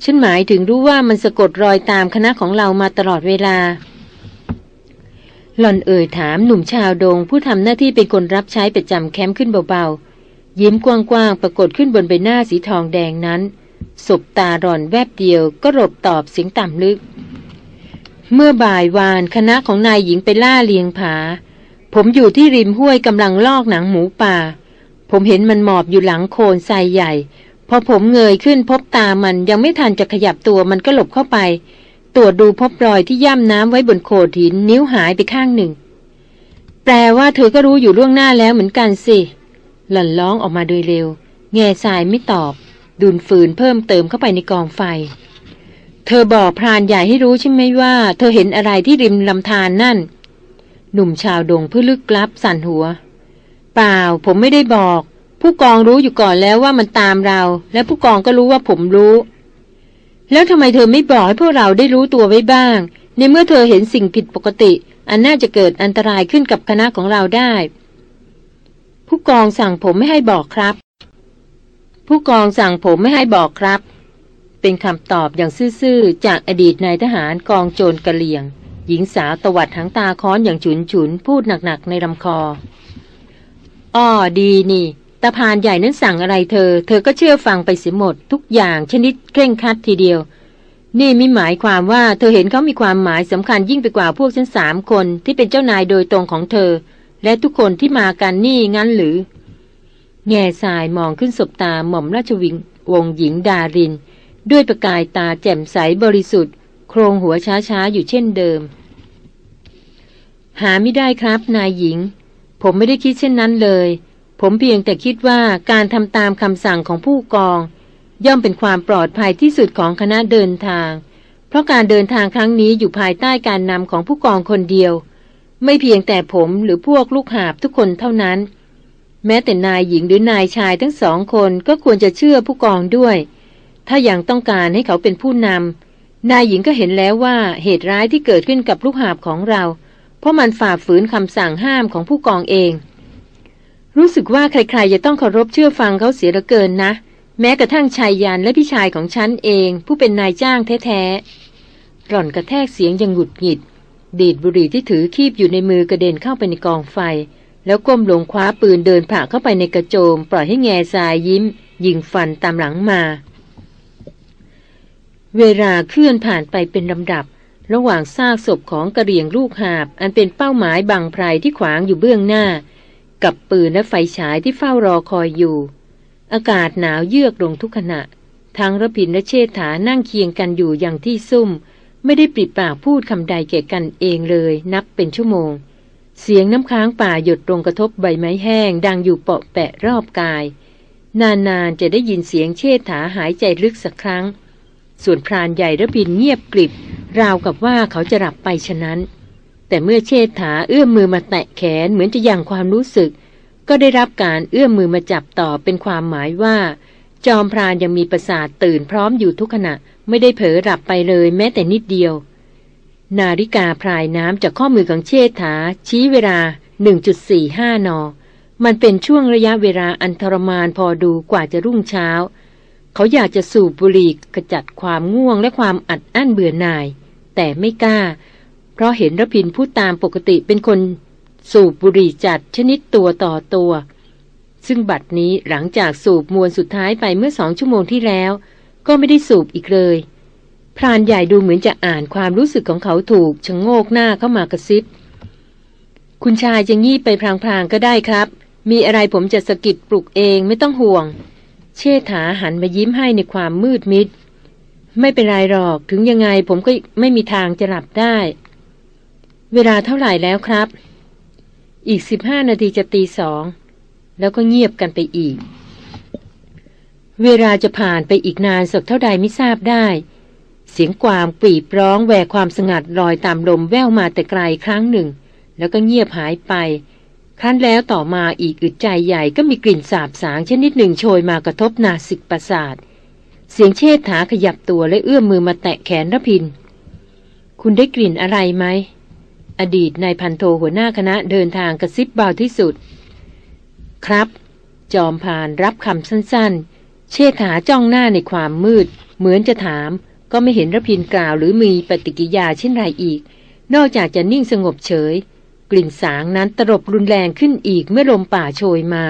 ฉันหมายถึงรู้ว่ามันสะกดรอยตามคณะของเรามาตลอดเวลา หล่อนเอ่ยถามหนุ่มชาวดง ผู้ทำหน้าที่เป็นคนรับใช้ประจำแคมป์ขึ้นเบาๆ ยิ้มกว้างๆ ปรากฏขึ้นบนใบหน้าสีทองแดงนั้น สบตาหล่อนแวบเดียวก็รบตอบเสียงต่ำลึก เมื่อบ่ายวานคณะของนายหญิงไปล่าเลียงผา ผมอยู่ที่ริมห้วยกำลังลอกหนังหมูป่า ผมเห็นมันหมอบอยู่หลังโคนทรายใหญ่ พอผมเงยขึ้นพบตามันยังไม่ทันจะขยับตัวมันก็หลบเข้าไป ตรวจดูพบรอยที่ย่ำน้ำไว้บนโขดหินนิ้วหายไปข้างหนึ่ง แปลว่าเธอก็รู้อยู่ล่วงหน้าแล้วเหมือนกันสิ หล่อนร้องออกมาโดยเร็ว แง่ทรายไม่ตอบ ดุนฝืนเพิ่มเติมเข้าไปในกองไฟ เธอบอกพรานใหญ่ให้รู้ใช่ไหมว่า เธอเห็นอะไรที่ริมลำธารนนั่น หนุ่มชาวดงเพื่อลึกลับสั่นหัว เปล่า ผมไม่ได้บอก ผู้กองรู้อยู่ก่อนแล้วว่ามันตามเรา และผู้กองก็รู้ว่าผมรู้ แล้วทำไมเธอไม่บอกให้พวกเราได้รู้ตัวไว้บ้าง ในเมื่อเธอเห็นสิ่งผิดปกติ อันน่าจะเกิดอันตรายขึ้นกับคณะของเราได้ ผู้กองสั่งผมไม่ให้บอกครับ ผู้กองสั่งผมไม่ให้บอกครับ เป็นคำตอบอย่างซื่อๆจากอดีตนายทหารกองโจรกะเหลี่ยง หญิงสาวตวัดหางตาค้อนอย่างฉุนฉุนพูดหนักๆในลำคอ อ้อดีนี่ตาพานใหญ่นั้นสั่งอะไรเธอ เธอก็เชื่อฟังไปเสียหมด ทุกอย่างชนิดเคร่งครัดทีเดียว นี่มิหมายความว่าเธอเห็นเขามีความหมายสำคัญยิ่งไปกว่าพวกฉันสามคนที่เป็นเจ้านายโดยตรงของเธอ และทุกคนที่มากันนี่งั้นหรือ แง่สายมองขึ้นสบตาหม่อมราชวิงวงหญิงดาริน ด้วยประกายตาแจ่มใสบริสุทธิ์ โครงหัวช้าๆอยู่เช่นเดิม หาไม่ได้ครับนายหญิง ผมไม่ได้คิดเช่นนั้นเลย ผมเพียงแต่คิดว่าการทำตามคำสั่งของผู้กอง ย่อมเป็นความปลอดภัยที่สุดของคณะเดินทาง เพราะการเดินทางครั้งนี้อยู่ภายใต้การนำของผู้กองคนเดียว ไม่เพียงแต่ผมหรือพวกลูกหาบทุกคนเท่านั้น แม้แต่นายหญิงหรือนายชายทั้งสองคนก็ควรจะเชื่อผู้กองด้วย ถ้ายังต้องการให้เขาเป็นผู้นำนายหญิงก็เห็นแล้วว่าเหตุร้ายที่เกิดขึ้นกับลูกหาบของเรา เพราะมันฝ่าฝืนคำสั่งห้ามของผู้กองเอง รู้สึกว่าใครๆจะต้องเคารพเชื่อฟังเขาเสียเหลือเกินนะ แม้กระทั่งชายยันและพี่ชายของฉันเอง ผู้เป็นนายจ้างแท้ๆหล่อนกระแทกเสียงยังหงุดหงิด ดีดบุหรี่ที่ถือคีบอยู่ในมือกระเด็นเข้าไปในกองไฟ แล้วก้มลงคว้าปืนเดินผ่าเข้าไปในกระโจม ปล่อยให้แง่ทรายยิ้ม ยิงฟันตามหลังมา เวลาเคลื่อนผ่านไปเป็นลำดับ ระหว่างซากศพของกระเรียงลูกหาบ อันเป็นเป้าหมายบังไพรที่ขวางอยู่เบื้องหน้า กับปืนและไฟฉายที่เฝ้ารอคอยอยู่ อากาศหนาวเยือกลงทุกขณะ ทั้งระพินและเชษฐานั่งเคียงกันอยู่อย่างที่ซุ่ม ไม่ได้ปริปากพูดคำใดแก่กันเองเลย นับเป็นชั่วโมง เสียงน้ำค้างป่าหยดลงกระทบใบไม้แห้ง ดังอยู่เปาะแปะรอบกาย นานๆจะได้ยินเสียงเชษฐาหายใจลึกสักครั้ง ส่วนพรานใหญ่ระพินเงียบกริบราวกับว่าเขาจะหลับไปฉะนั้น แต่เมื่อเชษฐาเอื้อมมือมาแตะแขนเหมือนจะยังความรู้สึก ก็ได้รับการเอื้อมมือมาจับต่อเป็นความหมายว่า จอมพรานยังมีประสาทตื่นพร้อมอยู่ทุกขณะไม่ได้เผลอหลับไปเลยแม้แต่นิดเดียว นาฬิกาพรายน้ำจากข้อมือของเชษฐา ชี้เวลา 1.45 น มันเป็นช่วงระยะเวลาอันทรมานพอดูกว่าจะรุ่งเช้า เขาอยากจะสูบบุหรี่กระจัดความง่วงและความอัดอั้นเบื่อหน่าย แต่ไม่กล้า เพราะเห็นระพินพูดตามปกติเป็นคนสูบบุหรี่จัดชนิดตัวต่อตัว ซึ่งบัดนี้หลังจากสูบมวลสุดท้ายไปเมื่อสองชั่วโมงที่แล้ว ก็ไม่ได้สูบอีกเลย พรานใหญ่ดูเหมือนจะอ่านความรู้สึกของเขาถูกชะโงกหน้าเข้ามากระซิบ คุณชายจะงีบไปพลางๆก็ได้ครับ มีอะไรผมจะสะกิดปลุกเองไม่ต้องห่วง เชษฐาหันมายิ้มให้ในความมืดมิด ไม่เป็นไรหรอกถึงยังไงผมก็ไม่มีทางจะหลับได้ เวลาเท่าไหร่แล้วครับ อีกสิบห้านาทีจะตีสอง แล้วก็เงียบกันไปอีก เวลาจะผ่านไปอีกนานสักเท่าใดไม่ทราบได้ เสียงกวางปีบร้องแหวกความสงัดลอยตามลมแววมาแต่ไกลครั้งหนึ่ง แล้วก็เงียบหายไป ครั้นแล้วต่อมาอีกอึดใจใหญ่ก็มีกลิ่นสาบสางชนิดหนึ่งโชยมากระทบนาสิกประสาท เสียงเชษฐาขยับตัวและเอื้อมมือมาแตะแขนรพิน คุณได้กลิ่นอะไรไหม อดีตนายพันโทหัวหน้าคณะเดินทางกระซิบเบาที่สุด ครับ จอมพานรับคำสั้นๆ เชษฐาจ้องหน้าในความมืด เหมือนจะถาม ก็ไม่เห็นระพินกล่าวหรือมีปฏิกิยาเช่นไรอีก นอกจากจะนิ่งสงบเฉย กลิ่นสางนั้นตรบรุนแรงขึ้นอีกเมื่อลมป่าโชยมา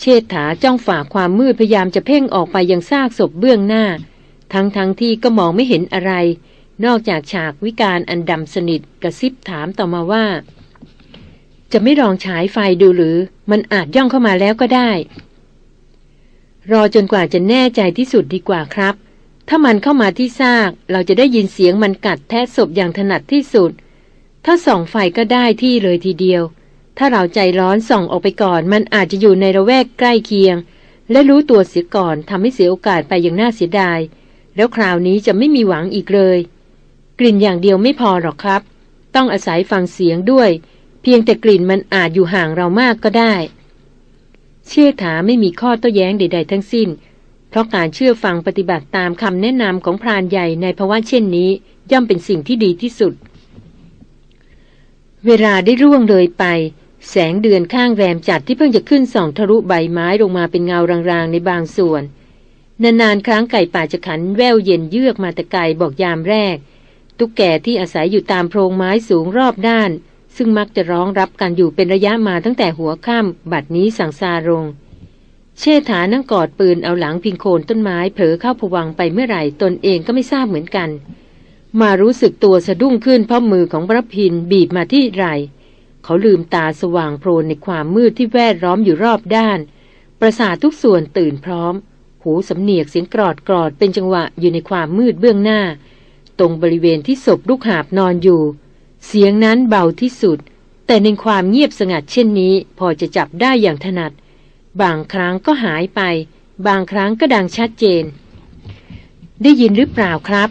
เชษฐาจ้องฝ่าความมืดพยายามจะเพ่งออกไปยังซากศพเบื้องหน้า ทั้งทั้งที่ก็มองไม่เห็นอะไร นอกจากฉากวิการอันดำสนิทกระซิบถามต่อมาว่า จะไม่ลองฉายไฟดูหรือ มันอาจย่องเข้ามาแล้วก็ได้ รอจนกว่าจะแน่ใจที่สุดดีกว่าครับ ถ้ามันเข้ามาที่ซาก เราจะได้ยินเสียงมันกัดแทะศพอย่างถนัดที่สุด ถ้าส่องไฟก็ได้ที่เลยทีเดียว ถ้าเราใจร้อนส่องออกไปก่อน มันอาจจะอยู่ในระแวกใกล้เคียง และรู้ตัวเสียก่อนทำให้เสียโอกาสไปอย่างน่าเสียดาย แล้วคราวนี้จะไม่มีหวังอีกเลย กลิ่นอย่างเดียวไม่พอหรอกครับ ต้องอาศัยฟังเสียงด้วย เพียงแต่กลิ่นมันอาจอยู่ห่างเรามากก็ได้ เชื่อถาไม่มีข้อโต้แย้งใด ๆ ทั้งสิ้น เพราะการเชื่อฟังปฏิบัติตามคำแนะนำของพรานใหญ่ในภาวะเช่นนี้ ย่อมเป็นสิ่งที่ดีที่สุด เวลาได้ร่วงเลยไป แสงเดือนข้างแรมจัดที่เพิ่งจะขึ้นส่องทะลุใบไม้ลงมาเป็นเงารางๆในบางส่วน นานๆครั้งไก่ป่าจะขันแววเย็นเยือกมาแต่ไกลบอกยามแรก ตุ๊กแก่ที่อาศัยอยู่ตามโพรงไม้สูงรอบด้าน ซึ่งมักจะร้องรับกันอยู่เป็นระยะมาตั้งแต่หัวค่ำบัดนี้สั่งซาลงเชษฐานั่งกอดปืนเอาหลังพิงโคนต้นไม้เผลอเข้าผวังไปเมื่อไหร่ตนเองก็ไม่ทราบเหมือนกัน มารู้สึกตัวสะดุ้งขึ้นเพราะมือของพระพินบีบมาที่ไหล่เขาลืมตาสว่างโพลนในความมืดที่แวดล้อมอยู่รอบด้าน ประสาททุกส่วนตื่นพร้อม หูสำเนียกเสียงกรอดกรอดเป็นจังหวะอยู่ในความมืดเบื้องหน้า ตรงบริเวณที่ศพลูกหาบนอนอยู่ เสียงนั้นเบาที่สุด แต่ในความเงียบสงัดเช่นนี้ พอจะจับได้อย่างถนัด บางครั้งก็หายไป บางครั้งก็ดังชัดเจน ได้ยินหรือเปล่าครับ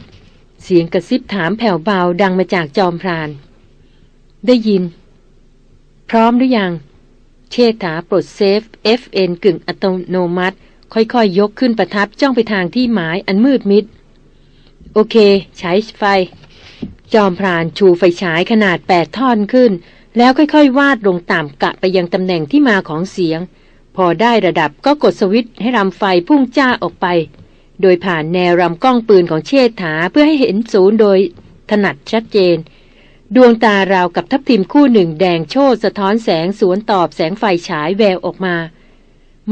เสียงกระซิบถามแผ่วเบาดังมาจากจอมพราน ได้ยิน พร้อมหรือยัง เชษฐาปลดเซฟ FN กึ่งอัตโนมัติ ค่อยๆยยกขึ้นประทับจ้องไปทางที่หมายอันมืดมิด โอเค ใช้ไฟ จอมพรานชูไฟฉายขนาดแปดท่อนขึ้น แล้วค่อยๆ วาดลงต่ำกะไปยังตำแหน่งที่มาของเสียง พอได้ระดับก็กดสวิตช์ให้รำไฟพุ่งจ้าออกไป โดยผ่านแนวรำกล้องปืนของเชษฐาเพื่อให้เห็นศูนย์โดยถนัดชัดเจน ดวงตาราวกับทับทิมคู่หนึ่งแดงโชดสะท้อนแสงสวนตอบแสงไฟฉายแววออกมา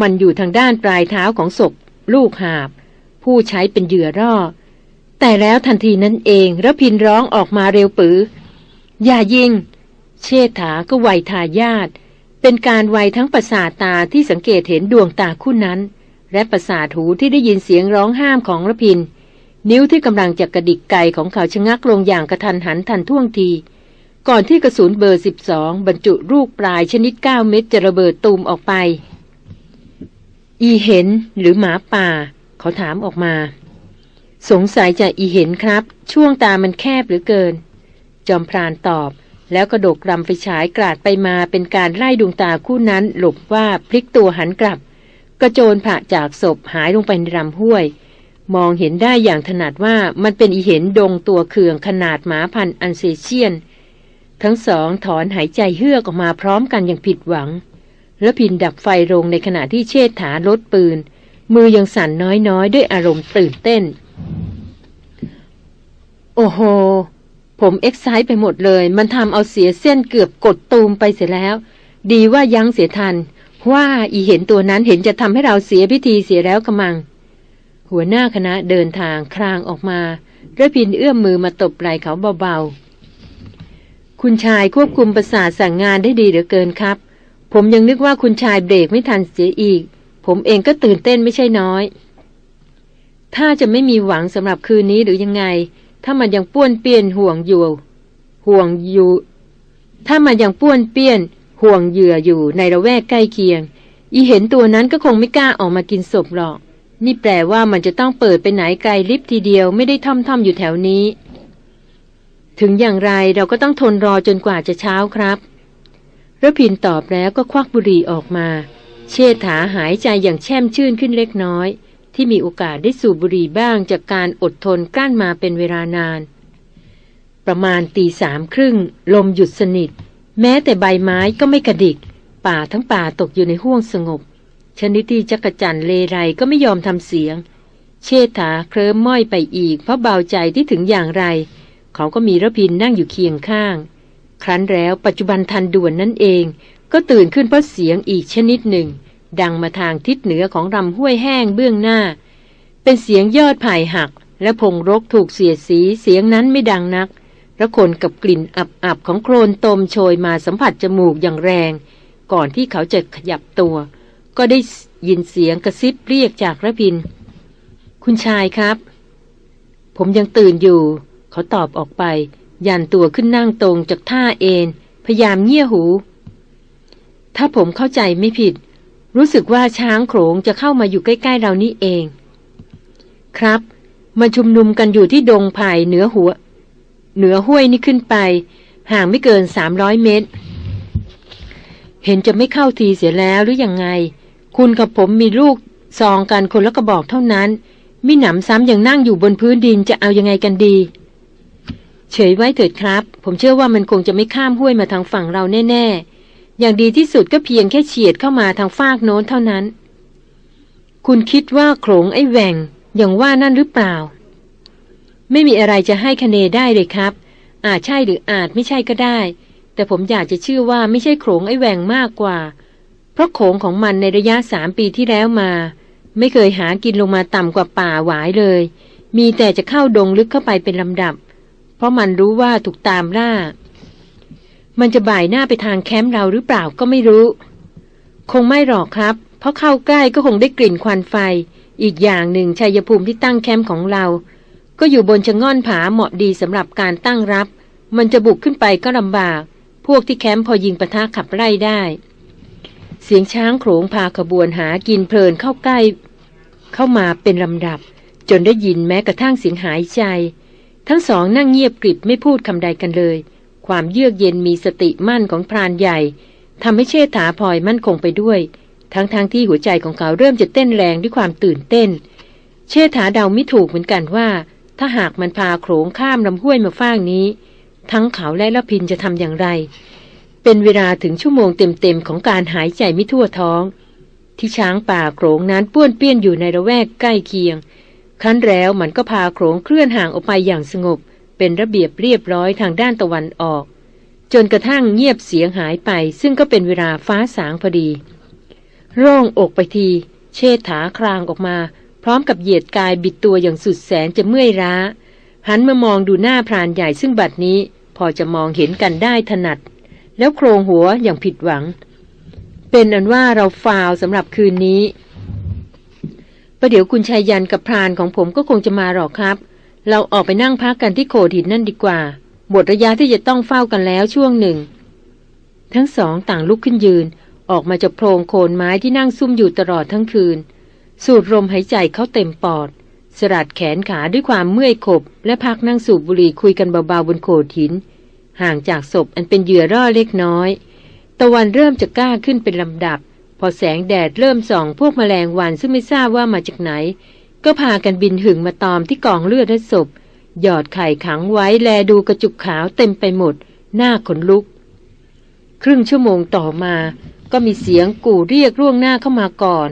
มันอยู่ทางด้านปลายเท้าของศพ ลูกหาบ ผู้ใช้เป็นเหยื่อร่อ แต่แล้วทันทีนั้นเองระพินร้องออกมาเร็วปือ อย่ายิง เชษฐาก็ไวทายาทเป็นการไวทั้งประสาตาที่สังเกตเห็นดวงตาคู่นั้น และประสาทหูที่ได้ยินเสียงร้องห้ามของระพิน นิ้วที่กำลังจะกระดิกไกของเขาชะงักลงอย่างกระทันหันทันท่วงที ก่อนที่กระสุนเบอร์ 12 บรรจุลูกปลายชนิด 9 เม็ดจะระเบิดตูมออกไป อีเห็นหรือหมาป่า เขาถามออกมา สงสัยจะอีเห็นครับ ช่วงตามันแคบหรือเกิน จอมพรานตอบแล้วกระดกรำไฟฉายกราดไปมาเป็นการไล่ดวงตาคู่นั้นหลบว่าพลิกตัวหันกลับ กระโจนผ่าจากศพหายลงไปในลำห้วย มองเห็นได้อย่างถนัดว่ามันเป็นอีเห็นดงตัวเคืองขนาดหมาพันธ์อันเซเชียน ทั้งสองถอนหายใจเฮือกออกมาพร้อมกันอย่างผิดหวัง แล้วพินดับไฟลงในขณะที่เชษฐาลดปืน มือยังสั่นน้อยๆ ด้วยอารมณ์ตื่นเต้น โอ้โห ผมเอ็กไซต์ไปหมดเลย มันทำเอาเสียเส้นเกือบกดตูมไปเสียแล้ว ดีว่ายั้งเสียทัน ว่าอีเห็นตัวนั้นเห็นจะทำให้เราเสียพิธีเสียแล้วกระมัง หัวหน้าคณะเดินทางคลางออกมาระพินเอื้อมมือมาตบไหล่เขาเบาๆ คุณชายควบคุมประสาทสั่งงานได้ดีเหลือเกินครับ ผมยังนึกว่าคุณชายเบรกไม่ทันเสียอีก ผมเองก็ตื่นเต้นไม่ใช่น้อย ถ้าจะไม่มีหวังสำหรับคืนนี้หรือยังไง ถ้ามันยังป้วนเปี้ยนห่วงอยู่ ห่วงอยู่ ถ้ามันยังป้วนเปี้ยน ห่วงเหยื่ออยู่ในระแวกใกล้เคียง อีเห็นตัวนั้นก็คงไม่กล้าออกมากินศพหรอก นี่แปลว่ามันจะต้องเปิดไปไหนไกลลิฟทีเดียวไม่ได้ท่อมท่อมอยู่แถวนี้ ถึงอย่างไรเราก็ต้องทนรอจนกว่าจะเช้าครับระพินตอบแล้วก็ควักบุหรี่ออกมา เชษฐาหายใจอย่างแช่มชื่นขึ้นเล็กน้อย ที่มีโอกาสได้สูบบุหรี่บ้างจากการอดทนกลั้นมาเป็นเวลานาน ประมาณตีสามครึ่งลมหยุดสนิท แม้แต่ใบไม้ก็ไม่กระดิก ป่าทั้งป่าตกอยู่ในห้วงสงบ ชนิดที่จักจั่นเลไรก็ไม่ยอมทำเสียง เชษฐาเคลิ้มม้อยไปอีก เพราะเบาใจที่ถึงอย่างไร เขาก็มีระพินนั่งอยู่เคียงข้าง ครั้นแล้วปัจจุบันทันด่วนนั่นเอง ก็ตื่นขึ้นเพราะเสียงอีกชนิดหนึ่ง ดังมาทางทิศเหนือของลำห้วยแห้งเบื้องหน้า เป็นเสียงยอดไผ่หัก และพงรกถูกเสียดสีเสียงนั้นไม่ดังนัก ระคนกับกลิ่นอับๆของโคลนตมโชยมาสัมผัสจมูกอย่างแรง ก่อนที่เขาจะขยับตัว ก็ได้ยินเสียงกระซิบเรียกจากระพิน คุณชายครับ ผมยังตื่นอยู่ เขาตอบออกไป ยันตัวขึ้นนั่งตรงจากท่าเอนพยายามเงี่ยหู ถ้าผมเข้าใจไม่ผิด รู้สึกว่าช้างโขงจะเข้ามาอยู่ใกล้ ๆ เรานี่เอง ครับ มาชุมนุมกันอยู่ที่ดงไผ่เหนือหัว เหนือห้วยนี่ขึ้นไป ห่างไม่เกินสามร้อยเมตร เห็นจะไม่เข้าทีเสียแล้วหรืออยังไง คุณกับผมมีลูกซองกันคนละกระบอกเท่านั้นมิหนำซ้ำยังนั่งอยู่บนพื้นดินจะเอายังไงกันดี เฉยไว้เถิดครับ ผมเชื่อว่ามันคงจะไม่ข้ามห้วยมาทางฝั่งเราแน่ ๆ อย่างดีที่สุดก็เพียงแค่เฉียดเข้ามาทางฟากโน้นเท่านั้น คุณคิดว่าโขลงไอ้แหว่งอย่างว่านั่นหรือเปล่า ไม่มีอะไรจะให้คะเนได้เลยครับ อาจใช่หรืออาจไม่ใช่ก็ได้ แต่ผมอยากจะเชื่อว่าไม่ใช่โขงไอ้แหวงมากกว่า เพราะโขงของมันในระยะสามปีที่แล้วมา ไม่เคยหากินลงมาต่ำกว่าป่าหวายเลย มีแต่จะเข้าดงลึกเข้าไปเป็นลำดับ เพราะมันรู้ว่าถูกตามล่า มันจะบ่ายหน้าไปทางแคมป์เราหรือเปล่าก็ไม่รู้ คงไม่หรอกครับ เพราะเข้าใกล้ก็คงได้กลิ่นควันไฟ อีกอย่างหนึ่งชัยภูมิที่ตั้งแคมป์ของเรา ก็อยู่บนชะง่อนผาเหมาะดีสำหรับการตั้งรับ มันจะบุกขึ้นไปก็ลำบาก พวกที่แคมป์พอยิงปะทะขับไล่ได้ เสียงช้างโขงพาขบวนหากินเพลินเข้าใกล้ เข้ามาเป็นลำดับ จนได้ยินแม้กระทั่งเสียงหายใจ ทั้งสองนั่งเงียบกริบไม่พูดคำใดกันเลย ความเยือกเย็นมีสติมั่นของพรานใหญ่ทำให้เชษฐาพลอยมั่นคงไปด้วย ทั้งๆทที่หัวใจของเขาเริ่มจะเต้นแรงด้วยความตื่นเต้น เชษฐาเดาไม่ถูกเหมือนกันว่า ถ้าหากมันพาโขงข้ามลำห้วยมาฟางนี้ ทั้งเขาและละพินจะทำอย่างไร เป็นเวลาถึงชั่วโมงเต็มๆของการหายใจไม่ทั่วท้อง ที่ช้างป่าโขงนั้นป้วนเปี้ยนอยู่ในระแวกใกล้เคียง ครั้นแล้วมันก็พาโขงเคลื่อนห่างออกไปอย่างสงบ เป็นระเบียบเรียบร้อยทางด้านตะวันออก จนกระทั่งเงียบเสียงหายไป ซึ่งก็เป็นเวลาฟ้าสางพอดี โร่งอกไปที เชษฐาครางออกมา พร้อมกับเหยียดกายบิดตัวอย่างสุดแสนจะเมื่อยร้า หันมามองดูหน้าพรานใหญ่ซึ่งบัดนี้พอจะมองเห็นกันได้ถนัด แล้วโครงหัวอย่างผิดหวัง เป็นอันว่าเราฟาวสำหรับคืนนี้ประเดี๋ยวคุณชายยันกับพรานของผมก็คงจะมาหรอกครับ เราออกไปนั่งพักกันที่โขดหินนั่นดีกว่า หมดระยะที่จะต้องเฝ้ากันแล้วช่วงหนึ่ง ทั้งสองต่างลุกขึ้นยืน ออกมาจากโพรงโคนไม้ที่นั่งซุ่มอยู่ตลอดทั้งคืน สูดลมหายใจเขาเต็มปอด สลัดแขนขาด้วยความเมื่อยขบ และพักนั่งสูบบุหรี่คุยกันเบาๆบนโขดหิน ห่างจากศพอันเป็นเหยื่อร่อเล็กน้อย ตะวันเริ่มจะกล้าขึ้นเป็นลำดับ พอแสงแดดเริ่มส่องพวกมแมลงวันซึ่งไม่ทราบว่ามาจากไหน ก็พากันบินหึงมาตอมที่กองเลือดและศพ หยอดไข่ขังไว้แลดูกระจุกขาวเต็มไปหมด หน้าขนลุก ครึ่งชั่วโมงต่อมา ก็มีเสียงกู่เรียกร่วงหน้าเข้ามาก่อน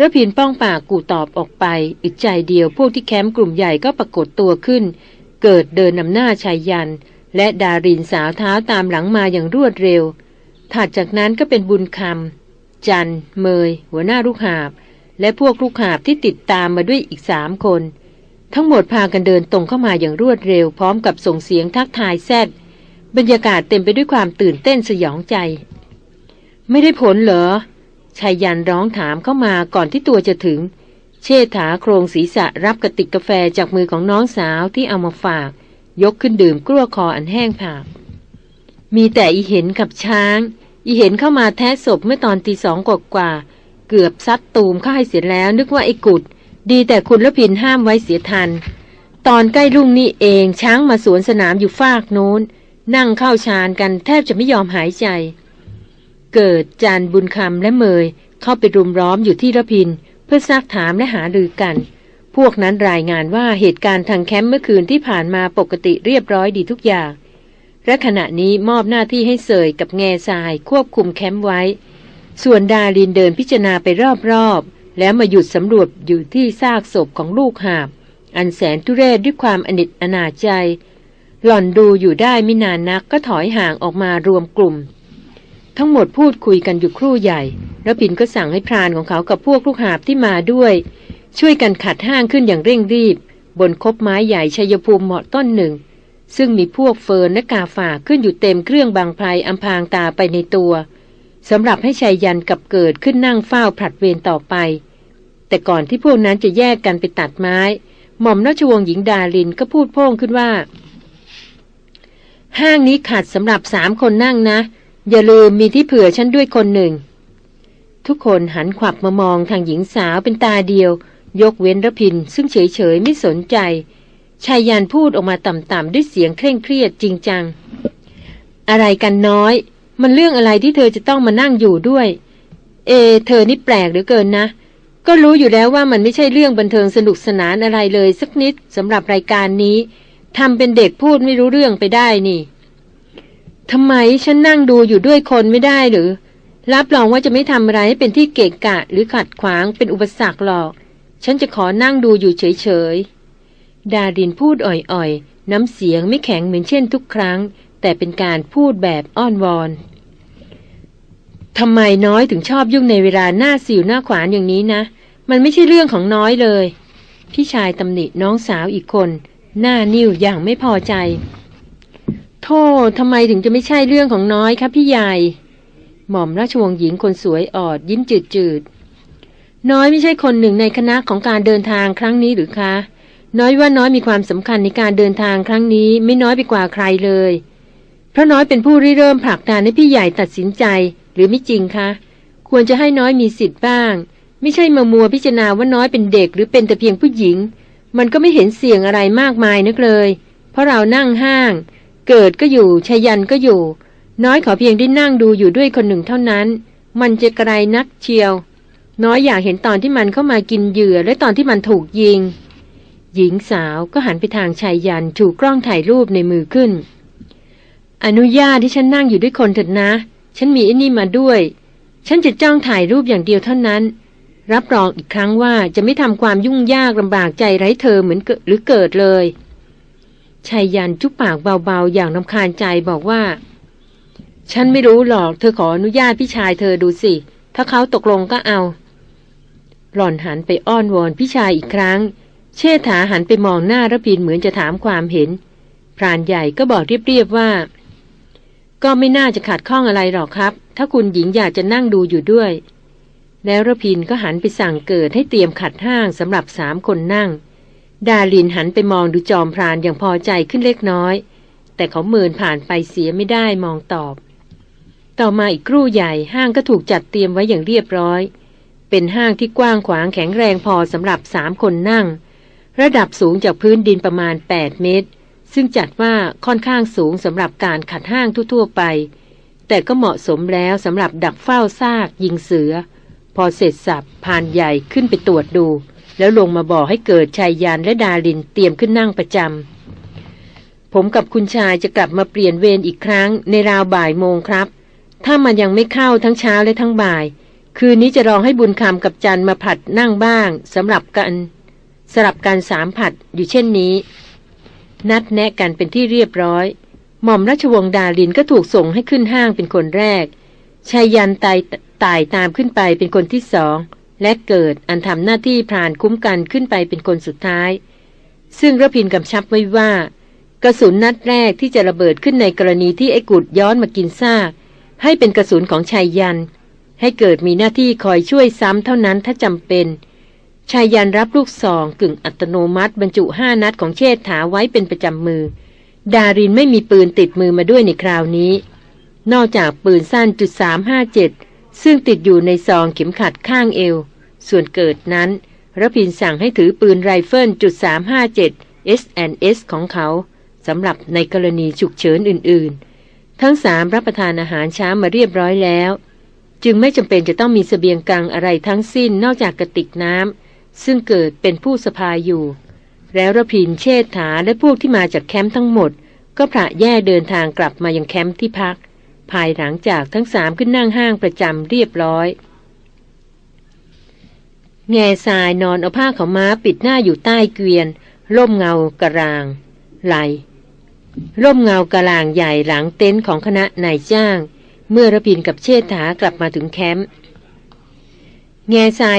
ระพินป้องปากกูตอบออกไป อึดใจเดียวพวกที่แคมป์กลุ่มใหญ่ก็ปรากฏตัวขึ้น เกิดเดินนำหน้าชายยัน และดารินสาวเท้าตามหลังมาอย่างรวดเร็ว ถัดจากนั้นก็เป็นบุญคำจัน เมย หัวหน้าลูกหาบ และพวกลูกหาบที่ติดตามมาด้วยอีกสามคน ทั้งหมดพากันเดินตรงเข้ามาอย่างรวดเร็ว พร้อมกับส่งเสียงทักทายแซดบรรยากาศเต็มไปด้วยความตื่นเต้นสยองใจ ไม่ได้ผลเหรอ ชายยันร้องถามเข้ามาก่อนที่ตัวจะถึง เชษฐาโครงศีรษะรับกระติกกาแฟจากมือของน้องสาวที่เอามาฝาก ยกขึ้นดื่มกลั้วคออันแห้งผาก มีแต่อีเห็นกับช้าง อีเห็นเข้ามาแทะศพเมื่อตอนตีสองกว่า เกือบซัดตูมเข้าให้เสียแล้วนึกว่าไอ้กุด ดีแต่คุณละพินห้ามไว้เสียทัน ตอนใกล้รุ่งนี่เองช้างมาสวนสนามอยู่ฟากโน้น นั่งเข้าชานกันแทบจะไม่ยอมหายใจ เกิดจานบุญคำและเมยเข้าไปรุมร้อมอยู่ที่ระพิน เพื่อซักถามและหารือกัน พวกนั้นรายงานว่าเหตุการณ์ทางแคมป์เมื่อคืนที่ผ่านมาปกติเรียบร้อยดีทุกอย่าง และขณะนี้มอบหน้าที่ให้เสยกับแง่ทรายควบคุมแคมป์ไว้ ส่วนดาลินเดินพิจารณาไปรอบๆ แล้วมาหยุดสำรวจอยู่ที่ซากศพของลูกหาบ อันแสนทุเรศด้วยความอนิจอนาใจ หล่อนดูอยู่ได้ไม่นานนักก็ถอยห่างออกมารวมกลุ่ม ทั้งหมดพูดคุยกันอยู่ครู่ใหญ่ แล้วปินก็สั่งให้พรานของเขากับพวกลูกหาบที่มาด้วย ช่วยกันขัดห้างขึ้นอย่างเร่งรีบ บนคบไม้ใหญ่ชัยภูมิเหมาะต้นหนึ่ง ซึ่งมีพวกเฟิร์นและกาฝากขึ้นอยู่เต็มเครื่องบางไพรอัมพางตาไปในตัวสำหรับให้ชายยันกับเกิดขึ้นนั่งเฝ้าผลัดเวรต่อไป แต่ก่อนที่พวกนั้นจะแยกกันไปตัดไม้ หม่อมราชวงศ์หญิงดาลินก็พูดโพ่งขึ้นว่า ห้างนี้ขัดสำหรับสามคนนั่งนะ อย่าลืมมีที่เผื่อฉันด้วยคนหนึ่ง ทุกคนหันขวับมามองทางหญิงสาวเป็นตาเดียว ยกเว้นระพิน ซึ่งเฉยๆไม่สนใจ ชายยันพูดออกมาต่ำๆด้วยเสียงเคร่งเครียดจริงจัง อะไรกันน้อย มันเรื่องอะไรที่เธอจะต้องมานั่งอยู่ด้วย เอ เธอนี่แปลกเหลือเกินนะ ก็รู้อยู่แล้วว่ามันไม่ใช่เรื่องบันเทิงสนุกสนานอะไรเลยสักนิดสำหรับรายการนี้ทำเป็นเด็กพูดไม่รู้เรื่องไปได้นี่ ทำไมฉันนั่งดูอยู่ด้วยคนไม่ได้หรือ รับรองว่าจะไม่ทำอะไรให้เป็นที่เกะกะหรือขัดขวางเป็นอุปสรรคหรอก ฉันจะขอนั่งดูอยู่เฉยๆ ดาดินพูดอ่อยๆ น้ำเสียงไม่แข็งเหมือนเช่นทุกครั้ง แต่เป็นการพูดแบบอ้อนวอนทำไมน้อยถึงชอบยุ่งในเวลาหน้าสิวหน้าขวานอย่างนี้นะ มันไม่ใช่เรื่องของน้อยเลย พี่ชายตำหนิน้องสาวอีกคน หน้านิ่วอย่างไม่พอใจ โทษทำไมถึงจะไม่ใช่เรื่องของน้อยครับพี่ใหญ่ หม่อมราชวงศ์หญิงคนสวยออด ยิ้มจืดจืดน้อยไม่ใช่คนหนึ่งในคณะของการเดินทางครั้งนี้หรือคะ น้อยว่าน้อยมีความสำคัญในการเดินทางครั้งนี้ไม่น้อยไปกว่าใครเลย เพราะน้อยเป็นผู้ริเริ่มผลักดันให้พี่ใหญ่ตัดสินใจหรือไม่จริงคะ ควรจะให้น้อยมีสิทธิ์บ้าง ไม่ใช่มามัวพิจารณาว่าน้อยเป็นเด็กหรือเป็นแต่เพียงผู้หญิง มันก็ไม่เห็นเสี่ยงอะไรมากมายนักเลย เพราะเรานั่งห้าง เกิดก็อยู่ชยันก็อยู่ น้อยขอเพียงได้นั่งดูอยู่ด้วยคนหนึ่งเท่านั้น มันจะไกลนักเชียว น้อยอยากเห็นตอนที่มันเข้ามากินเหยื่อและตอนที่มันถูกยิง หญิงสาวก็หันไปทางชายยันถูกกล้องถ่ายรูปในมือขึ้น อนุญาตที่ฉันนั่งอยู่ด้วยคนเถิดนะ ฉันมีไอ้นี่มาด้วย ฉันจะจ้องถ่ายรูปอย่างเดียวเท่านั้น รับรองอีกครั้งว่าจะไม่ทำความยุ่งยากลำบากใจไร้เธอเหมือนหรือเกิดเลย ชายยันจุปปากเบาๆ อย่างนำคาญใจบอกว่า ฉันไม่รู้หรอก เธอขออนุญาตพี่ชายเธอดูสิ ถ้าเขาตกลงก็เอา หล่อนหันไปอ้อนวอนพี่ชายอีกครั้ง เชษฐาหันไปมองหน้าระพินเหมือนจะถามความเห็น พรานใหญ่ก็บอกเรียบๆว่า ก็ไม่น่าจะขัดข้องอะไรหรอกครับ ถ้าคุณหญิงอยากจะนั่งดูอยู่ด้วย แล้วระพินก็หันไปสั่งเกิดให้เตรียมขัดห้างสำหรับสามคนนั่ง ดาลินหันไปมองดูจอมพรานอย่างพอใจขึ้นเล็กน้อย แต่เขาเมินผ่านไปเสียไม่ได้มองตอบ ต่อมาอีกครู่ใหญ่ห้างก็ถูกจัดเตรียมไว้อย่างเรียบร้อย เป็นห้างที่กว้างขวางแข็งแรงพอสำหรับสามคนนั่ง ระดับสูงจากพื้นดินประมาณ 8 เมตร ซึ่งจัดว่าค่อนข้างสูงสำหรับการขัดห้างทั่วๆไป แต่ก็เหมาะสมแล้วสำหรับดักเฝ้าซากยิงเสือ พอเสร็จสับพานใหญ่ขึ้นไปตรวจดู แล้วลงมาบอกให้เกิดชายยานและดาลินเตรียมขึ้นนั่งประจำ ผมกับคุณชายจะกลับมาเปลี่ยนเวรอีกครั้งในราวบ่ายโมงครับ ถ้ามันยังไม่เข้าทั้งเช้าและทั้งบ่าย คืนนี้จะรองให้บุญคำกับจันมาผัดนั่งบ้างสำหรับกันสลับกันสามผัดอยู่เช่นนี้ นัดแนะกันเป็นที่เรียบร้อย หม่อมราชวงศ์ดาลินก็ถูกส่งให้ขึ้นห้างเป็นคนแรกชายยันไต่ไต่ตามขึ้นไปเป็นคนที่สอง และเกิดอันทำหน้าที่พรานคุ้มกันขึ้นไปเป็นคนสุดท้าย ซึ่งระพินกำชับไว้ว่า กระสุนนัดแรกที่จะระเบิดขึ้นในกรณีที่ไอ้กุดย้อนมากินซาก ให้เป็นกระสุนของชายยัน ให้เกิดมีหน้าที่คอยช่วยซ้ำเท่านั้นถ้าจำเป็นชายยันรับลูกซองกึ่งอัตโนมัติ บรรจุห้านัดของเชษฐาไว้เป็นประจำมือ ดารินไม่มีปืนติดมือมาด้วยในคราวนี้ นอกจากปืนสั้นจุดสามห้าเจ็ด ซึ่งติดอยู่ในซองเข็มขัดข้างเอว ส่วนเกิดนั้นรพินทร์สั่งให้ถือปืนไรเฟิลจุดสามห้าเจ็ด S&S ของเขาสำหรับในกรณีฉุกเฉินอื่นๆ ทั้งสามรับประทานอาหารเช้ามาเรียบร้อยแล้ว จึงไม่จำเป็นจะต้องมีเสบียงกรังอะไรทั้งสิ้นนอกจากกระติกน้ำซึ่งเกิดเป็นผู้สะพายอยู่ แล้วรพินทร์เชษฐาและพวกที่มาจากแคมป์ทั้งหมด ก็ผละแยกเดินทางกลับมายังแคมป์ที่พัก ภายหลังจากทั้งสามขึ้นนั่งห้างประจำเรียบร้อย แง่ทรายนอนเอาผ้าขาม้าปิดหน้าอยู่ใต้เกวียน ร่มเงากระราง ไหล ร่มเงากระลางใหญ่หลังเต็นท์ของคณะนายจ้าง เมื่อระพินกับเชษฐากลับมาถึงแคมป์แง่ทราย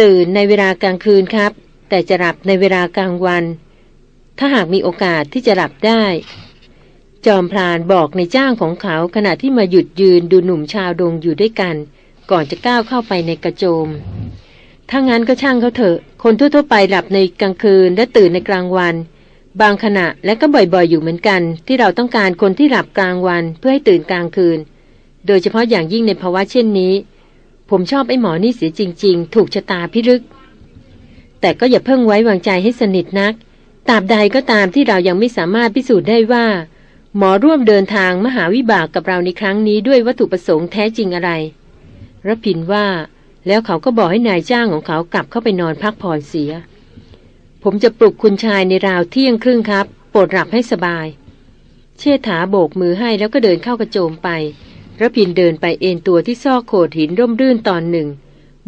ตื่นในเวลากลางคืนครับ แต่จะหลับในเวลากลางวัน ถ้าหากมีโอกาสที่จะหลับได้ จอมพรานบอกในจ้างของเขาขณะที่มาหยุดยืนดูหนุ่มชาวดงอยู่ด้วยกัน ก่อนจะก้าวเข้าไปในกระโจม ถ้างั้นก็ช่างเขาเถอะ คนทั่วๆไปหลับในกลางคืนและตื่นในกลางวัน บางขณะและก็บ่อยๆอยู่เหมือนกัน ที่เราต้องการคนที่หลับกลางวันเพื่อให้ตื่นกลางคืน โดยเฉพาะอย่างยิ่งในภาวะเช่นนี้ ผมชอบไอ้หมอนี่เสียจริง ๆ ถูกชะตาพิรึก แต่ก็อย่าเพิ่งไว้วางใจให้สนิทนักตราบใดก็ตามที่เรายังไม่สามารถพิสูจน์ได้ว่า หมอร่วมเดินทางมหาวิบากกับเราในครั้งนี้ด้วยวัตถุประสงค์แท้จริงอะไรรพินว่า แล้วเขาก็บอกให้นายจ้างของเขากลับเข้าไปนอนพักผ่อนเสีย ผมจะปลุกคุณชายในราวเที่ยงครึ่งครับ โปรดหลับให้สบาย เชษฐาโบกมือให้แล้วก็เดินเข้ากระโจมไประพินเดินไปเอนตัวที่ซอกโขดหินร่มรื่นตอนหนึ่ง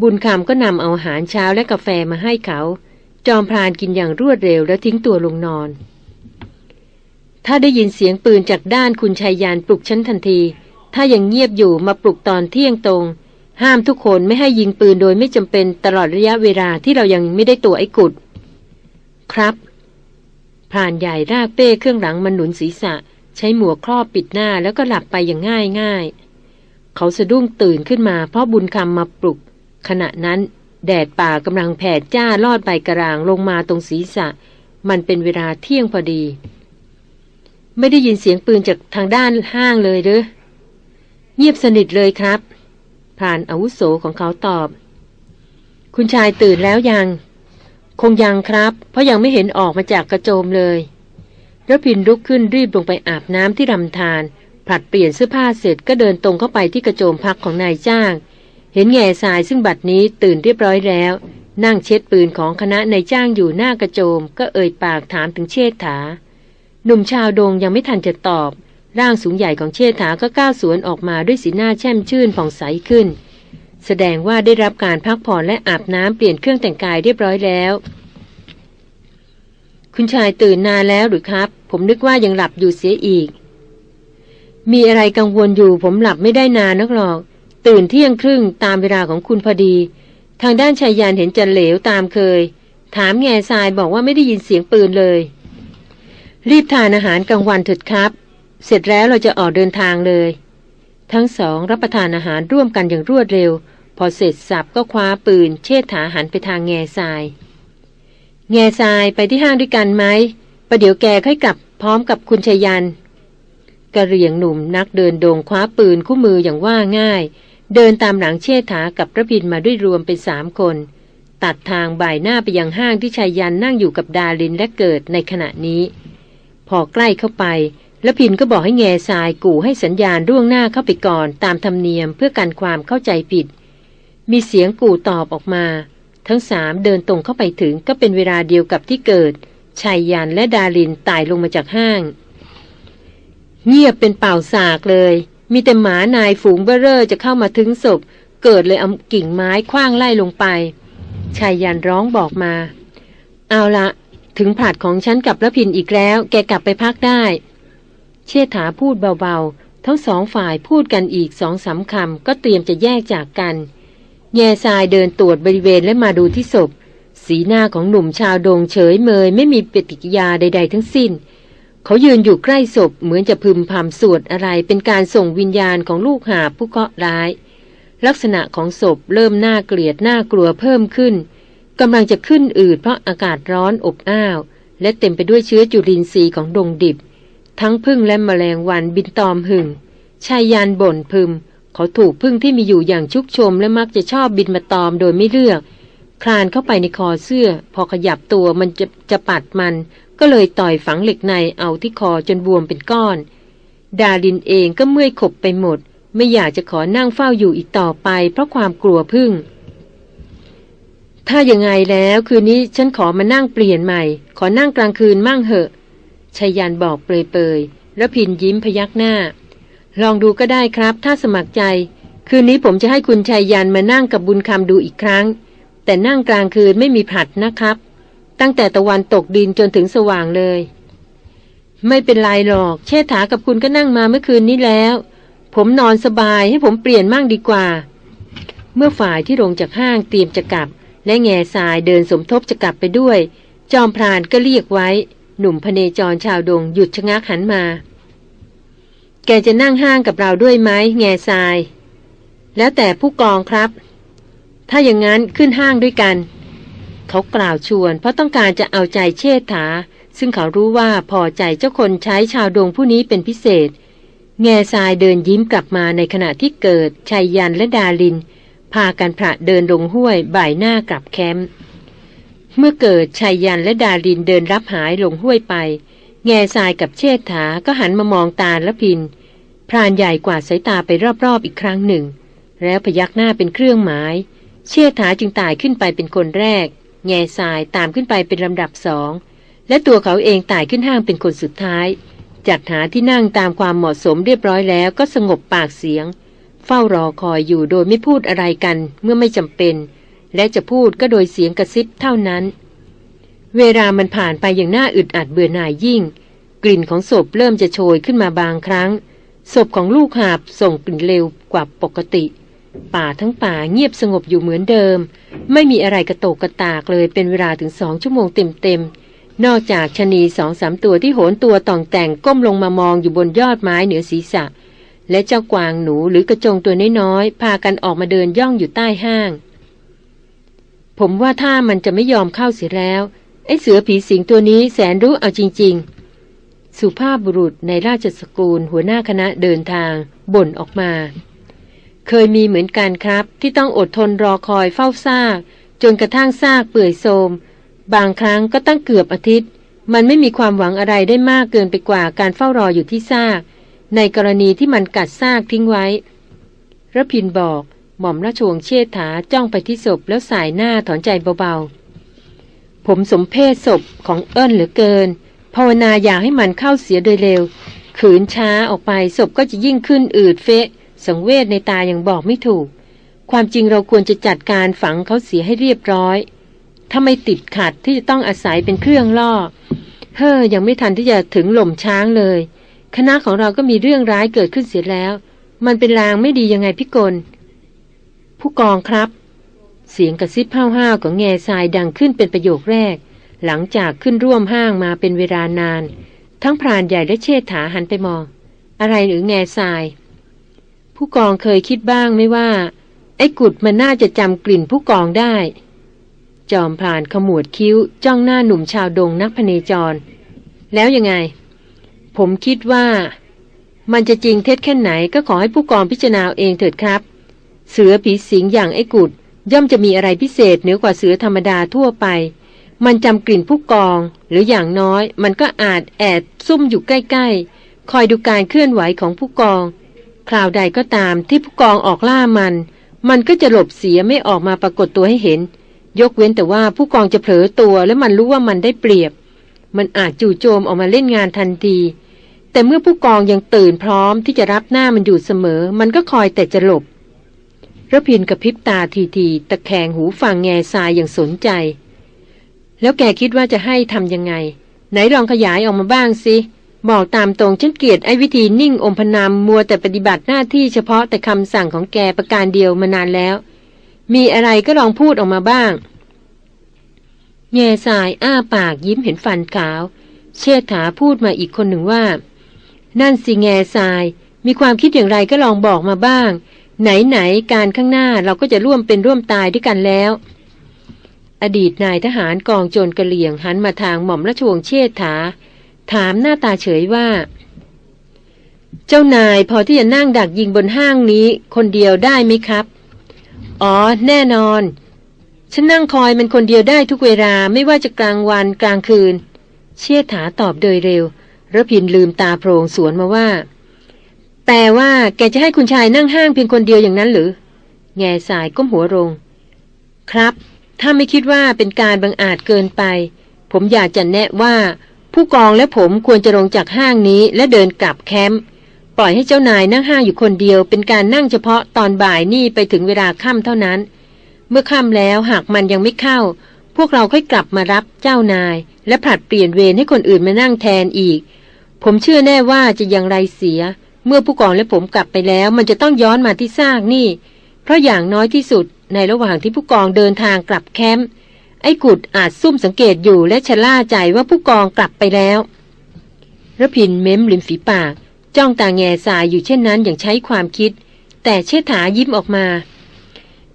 บุญคำก็นำเอาอาหารเช้าและกาแฟมาให้เขา จอมพรานกินอย่างรวดเร็วแล้วทิ้งตัวลงนอน ถ้าได้ยินเสียงปืนจากด้านคุณชายยานปลุกฉันทันที ถ้ายังเงียบอยู่มาปลุกตอนเที่ยงตรง ห้ามทุกคนไม่ให้ยิงปืนโดยไม่จำเป็นตลอดระยะเวลาที่เรายังไม่ได้ตัวไอ้กุด ครับพรานใหญ่รากเป้เครื่องหลังมันหนุนศีรษะ ใช้หมวกครอบปิดหน้าแล้วก็หลับไปอย่างง่ายง่ายเขาสะดุ้งตื่นขึ้นมาเพราะบุญคำมาปลุก ขณะนั้น แดดป่ากำลังแผดจ้าลอดใบกระรางลงมาตรงศีรษะ มันเป็นเวลาเที่ยงพอดี ไม่ได้ยินเสียงปืนจากทางด้านห้างเลยหรือ เงียบสนิทเลยครับ ผ่านอาวุโสของเขาตอบ คุณชายตื่นแล้วยัง คงยังครับ เพราะยังไม่เห็นออกมาจากกระโจมเลยรพินลุกขึ้นรีบลงไปอาบน้ำที่ลำธารผลัดเปลี่ยนเสื้อผ้าเสร็จก็เดินตรงเข้าไปที่กระโจมพักของนายจ้าง เห็นแง่ทรายซึ่งบัดนี้ตื่นเรียบร้อยแล้ว นั่งเช็ดปืนของคณะนายจ้างอยู่หน้ากระโจม ก็เอ่ยปากถามถึงเชษฐา หนุ่มชาวดงยังไม่ทันจะตอบ ร่างสูงใหญ่ของเชษฐาก็ก้าวสวนออกมาด้วยสีหน้าแช่มชื่นผ่องใสขึ้น แสดงว่าได้รับการพักผ่อนและอาบน้ำเปลี่ยนเครื่องแต่งกายเรียบร้อยแล้ว คุณชายตื่นนานแล้วหรือครับ ผมนึกว่ายังหลับอยู่เสียอีก มีอะไรกังวลอยู่ผมหลับไม่ได้นานนักหรอก ตื่นเที่ยงครึ่งตามเวลาของคุณพอดี ทางด้านชายยานเห็นจันเหลวตามเคย ถามแง่ทรายบอกว่าไม่ได้ยินเสียงปืนเลย รีบทานอาหารกลางวันเถิดครับ เสร็จแล้วเราจะออกเดินทางเลย ทั้งสองรับประทานอาหารร่วมกันอย่างรวดเร็ว พอเสร็จสับก็คว้าปืน เชิดถาหันไปทางแง่ทราย แง่ทรายไปที่ห้างด้วยกันไหมประเดี๋ยวแกค่อยกลับพร้อมกับคุณชยันกระเรียงหนุ่มนักเดินโดงคว้าปืนคู่มืออย่างว่าง่าย เดินตามหลังเชษฐากับพระพินมาด้วยรวมเป็นสามคน ตัดทางบ่ายหน้าไปยังห้างที่ชายยันนั่งอยู่กับดาลินและเกิดในขณะนี้ พอใกล้เข้าไป แล้วพินก็บอกให้แง่ทรายกู่ให้สัญญาณร่วงหน้าเข้าไปก่อนตามธรรมเนียมเพื่อกันความเข้าใจผิด มีเสียงกู่ตอบออกมา ทั้งสามเดินตรงเข้าไปถึงก็เป็นเวลาเดียวกับที่เกิดชายยันและดาลินตายลงมาจากห้าง เงียบเป็นเป่าสากเลย มีแต่หมานายฝูงเบ้อเร่อจะเข้ามาถึงศพ เกิดเลยเอากิ่งไม้คว้างไล่ลงไปชายยันร้องบอกมา เอาละ ถึงผาดของฉันกับระพินอีกแล้ว แกกลับไปพักได้ เชษฐาพูดเบาๆ ทั้งสองฝ่ายพูดกันอีกสองสาคำก็เตรียมจะแยกจากกัน แง่ทรายเดินตรวจบริเวณและมาดูที่ศพ สีหน้าของหนุ่มชาวโดงเฉยเมย ไม่มีปฏิกิยาใด ๆ ทั้งสิ้น เขายืนอยู่ใกล้ศพเหมือนจะพึมพำสวดอะไรเป็นการส่งวิญญาณของลูกหาผู้เคราะร้าย ลักษณะของศพเริ่มน่าเกลียดน่ากลัวเพิ่มขึ้น กำลังจะขึ้นอืดเพราะอากาศร้อนอบอ้าว และเต็มไปด้วยเชื้อจุลินทรีย์ของดงดิบ ทั้งพึ่งและแมลงวันบินตอมหึ่งชายยานบ่นพึม เขาถูกพึ่งที่มีอยู่อย่างชุกชมและมักจะชอบบินมาตอมโดยไม่เลือก คลานเข้าไปในคอเสื้อ พอขยับตัวมันจะจะปัดมัน ก็เลยต่อยฝังเหล็กในเอาที่คอจนบวมเป็นก้อน ดาลินเองก็เมื่อยขบไปหมด ไม่อยากจะขอนั่งเฝ้าอยู่อีกต่อไป เพราะความกลัวพึ่ง ถ้าอย่างไงแล้วคืนนี้ฉันขอมานั่งเปลี่ยนใหม่ ขอนั่งกลางคืนมั่งเหอะชายันบอกเปรยๆแล้วพินยิ้มพยักหน้า ลองดูก็ได้ครับ ถ้าสมัครใจ คืนนี้ผมจะให้คุณชายยันมานั่งกับบุญคำดูอีกครั้ง แต่นั่งกลางคืนไม่มีผัดนะครับ ตั้งแต่ตะวันตกดินจนถึงสว่างเลย ไม่เป็นไรหรอก เชษฐากับคุณก็นั่งมาเมื่อคืนนี้แล้ว ผมนอนสบายให้ผมเปลี่ยนมั่งดีกว่า เมื่อฝ่ายที่ลงจากห้างเตรียมจะกลับ และแง่ทรายเดินสมทบจะกลับไปด้วย จอมพรานก็เรียกไว้ หนุ่มพเนจรชาวดงหยุดชะงักหันมา แกจะนั่งห้างกับเราด้วยไหมแง่ทราย แล้วแต่ผู้กองครับ ถ้าอย่างนั้นขึ้นห้างด้วยกัน เขากล่าวชวน เพราะต้องการจะเอาใจเชษฐา ซึ่งเขารู้ว่าพอใจเจ้าคนใช้ชาวดงผู้นี้เป็นพิเศษ แง่ทรายเดินยิ้มกลับมาในขณะที่เกิดชัยยันและดาลิน พากันพระเดินลงห้วยบ่ายหน้ากลับแคมป์เมื่อเกิดชัยยันและดาลินเดินรับหายลงห้วยไป แง่ทรายกับเชษฐาก็หันมามองตาละพิน พรานใหญ่กว่าสายตาไปรอบๆอีกครั้งหนึ่ง แล้วพยักหน้าเป็นเครื่องหมาย เชษฐาจึงตายขึ้นไปเป็นคนแรก แง่ทรายตามขึ้นไปเป็นลำดับสอง และตัวเขาเองตายขึ้นห้างเป็นคนสุดท้าย จัดหาที่นั่งตามความเหมาะสมเรียบร้อยแล้วก็สงบปากเสียง เฝ้ารอคอยอยู่โดยไม่พูดอะไรกันเมื่อไม่จำเป็น และจะพูดก็โดยเสียงกระซิบเท่านั้น เวลามันผ่านไปอย่างน่าอึดอัดเบื่อหน่ายยิ่ง กลิ่นของศพเริ่มจะโชยขึ้นมาบางครั้ง ศพของลูกหาบส่งกลิ่นเร็วกว่าปกติ ป่าทั้งป่าเงียบสงบอยู่เหมือนเดิม ไม่มีอะไรกระโตกกระตากเลยเป็นเวลาถึงสองชั่วโมงเต็มๆนอกจากชะนีสองสามตัวที่โหนตัวต่องแต่งก้มลงมามองอยู่บนยอดไม้เหนือศีรษะ และเจ้ากวางหนูหรือกระจงตัวน้อยๆพากันออกมาเดินย่องอยู่ใต้ห้าง ผมว่าถ้ามันจะไม่ยอมเข้าเสียแล้ว ไอ้เสือผีสิงตัวนี้แสนรู้เอาจริง ๆ สุภาพบุรุษในราชสกุลหัวหน้าคณะเดินทาง บ่นออกมา เคยมีเหมือนกันครับ ที่ต้องอดทนรอคอยเฝ้าซาก จนกระทั่งซากเปื่อยโทมบางครั้งก็ตั้งเกือบอาทิตย์ มันไม่มีความหวังอะไรได้มากเกินไปกว่าการเฝ้ารออยู่ที่ซาก ในกรณีที่มันกัดซากทิ้งไว้ระพินบอก หม่อมราชวงศ์เชษฐาจ้องไปที่ศพแล้วสายหน้าถอนใจเบาๆ ผมสมเพศศพของเอิญเหลือเกิน ภาวนาอยากให้มันเข้าเสียโดยเร็ว ขืนช้าออกไปศพก็จะยิ่งขึ้นอืดเฟะ สังเวชในตาอย่างบอกไม่ถูก ความจริงเราควรจะจัดการฝังเขาเสียให้เรียบร้อย ถ้าไม่ติดขัดที่จะต้องอาศัยเป็นเครื่องล่อ เฮ้อยังไม่ทันที่จะถึงหล่มช้างเลย คณะของเราก็มีเรื่องร้ายเกิดขึ้นเสียแล้ว มันเป็นลางไม่ดียังไงพี่กล ผู้กองครับ เสียงกระซิบห้าวๆของแง่ทรายดังขึ้นเป็นประโยคแรก หลังจากขึ้นร่วมห้างมาเป็นเวลานาน ทั้งพรานใหญ่และเชษฐาหันไปมอง อะไรหรือแง่ทราย ผู้กองเคยคิดบ้างไหมว่า ไอ้กุดมันน่าจะจำกลิ่นผู้กองได้ จอมพรานขมวดคิ้วจ้องหน้าหนุ่มชาวดงนักพเนจร แล้วยังไง ผมคิดว่า มันจะจริงเท็จแค่ไหนก็ขอให้ผู้กองพิจารณาเองเถิดครับ เสือผีสิงอย่างไอ้กุด ย่อมจะมีอะไรพิเศษเหนือกว่าเสือธรรมดาทั่วไป มันจำกลิ่นผู้กอง หรืออย่างน้อย มันก็อาจแอบซุ่มอยู่ใกล้ๆ คอยดูการเคลื่อนไหวของผู้กอง คราวใดก็ตามที่ผู้กองออกล่ามัน มันก็จะหลบเสียไม่ออกมาปรากฏตัวให้เห็น ยกเว้นแต่ว่าผู้กองจะเผลอตัว และมันรู้ว่ามันได้เปรียบมันอาจจู่โจมออกมาเล่นงานทันที แต่เมื่อผู้กองยังตื่นพร้อมที่จะรับหน้ามันอยู่เสมอ มันก็คอยแต่จะหลบระพินกระพริบตาทีๆตะแคงหูฟังแง่ทรายอย่างสนใจ แล้วแกคิดว่าจะให้ทำยังไง ไหนลองขยายออกมาบ้างสิ บอกตามตรงฉันเกลียดไอ้วิธีนิ่งอมพนามมัวแต่ปฏิบัติหน้าที่เฉพาะแต่คำสั่งของแกประการเดียวมานานแล้ว มีอะไรก็ลองพูดออกมาบ้าง แง่ทรายอ้าปากยิ้มเห็นฟันขาว เชษฐาพูดมาอีกคนหนึ่งว่า นั่นสิแง่ทราย มีความคิดอย่างไรก็ลองบอกมาบ้าง ไหนๆการข้างหน้าเราก็จะร่วมเป็นร่วมตายด้วยกันแล้ว อดีตนายทหารกองโจรกระเหลี่ยงหันมาทางหม่อมราชวงศ์เชษฐา ถามหน้าตาเฉยว่า เจ้านายพอที่จะนั่งดักยิงบนห้างนี้ คนเดียวได้ไหมครับ อ๋อ แน่นอน ฉันนั่งคอยมันคนเดียวได้ทุกเวลาไม่ว่าจะกลางวันกลางคืน เชษฐาตอบโดยเร็ว ระพินลืมตาโพรงสวนมาว่า แต่ว่าแกจะให้คุณชายนั่งห้างเพียงคนเดียวอย่างนั้นหรือ แง่สายก้มหัวลง ครับ ถ้าไม่คิดว่าเป็นการบังอาจเกินไป ผมอยากจะแนะว่า ผู้กองและผมควรจะลงจากห้างนี้และเดินกลับแคมป์ปล่อยให้เจ้านายนั่งห้างอยู่คนเดียว เป็นการนั่งเฉพาะตอนบ่ายนี่ไปถึงเวลาค่ำเท่านั้น เมื่อค่ำแล้วหากมันยังไม่เข้า พวกเราค่อยกลับมารับเจ้านาย และผลัดเปลี่ยนเวรให้คนอื่นมานั่งแทนอีก ผมเชื่อแน่ว่าจะยังไรเสีย เมื่อผู้กองและผมกลับไปแล้ว มันจะต้องย้อนมาที่ซากนี่ เพราะอย่างน้อยที่สุดในระหว่างที่ผู้กองเดินทางกลับแคมป์ไอ้กุดอาจซุ่มสังเกตอยู่และชะล่าใจว่าผู้กองกลับไปแล้วระพินเม้มริมฝีปาก จ้องตาแง่สายอยู่เช่นนั้นอย่างใช้ความคิด แต่เชษฐายิ้มออกมา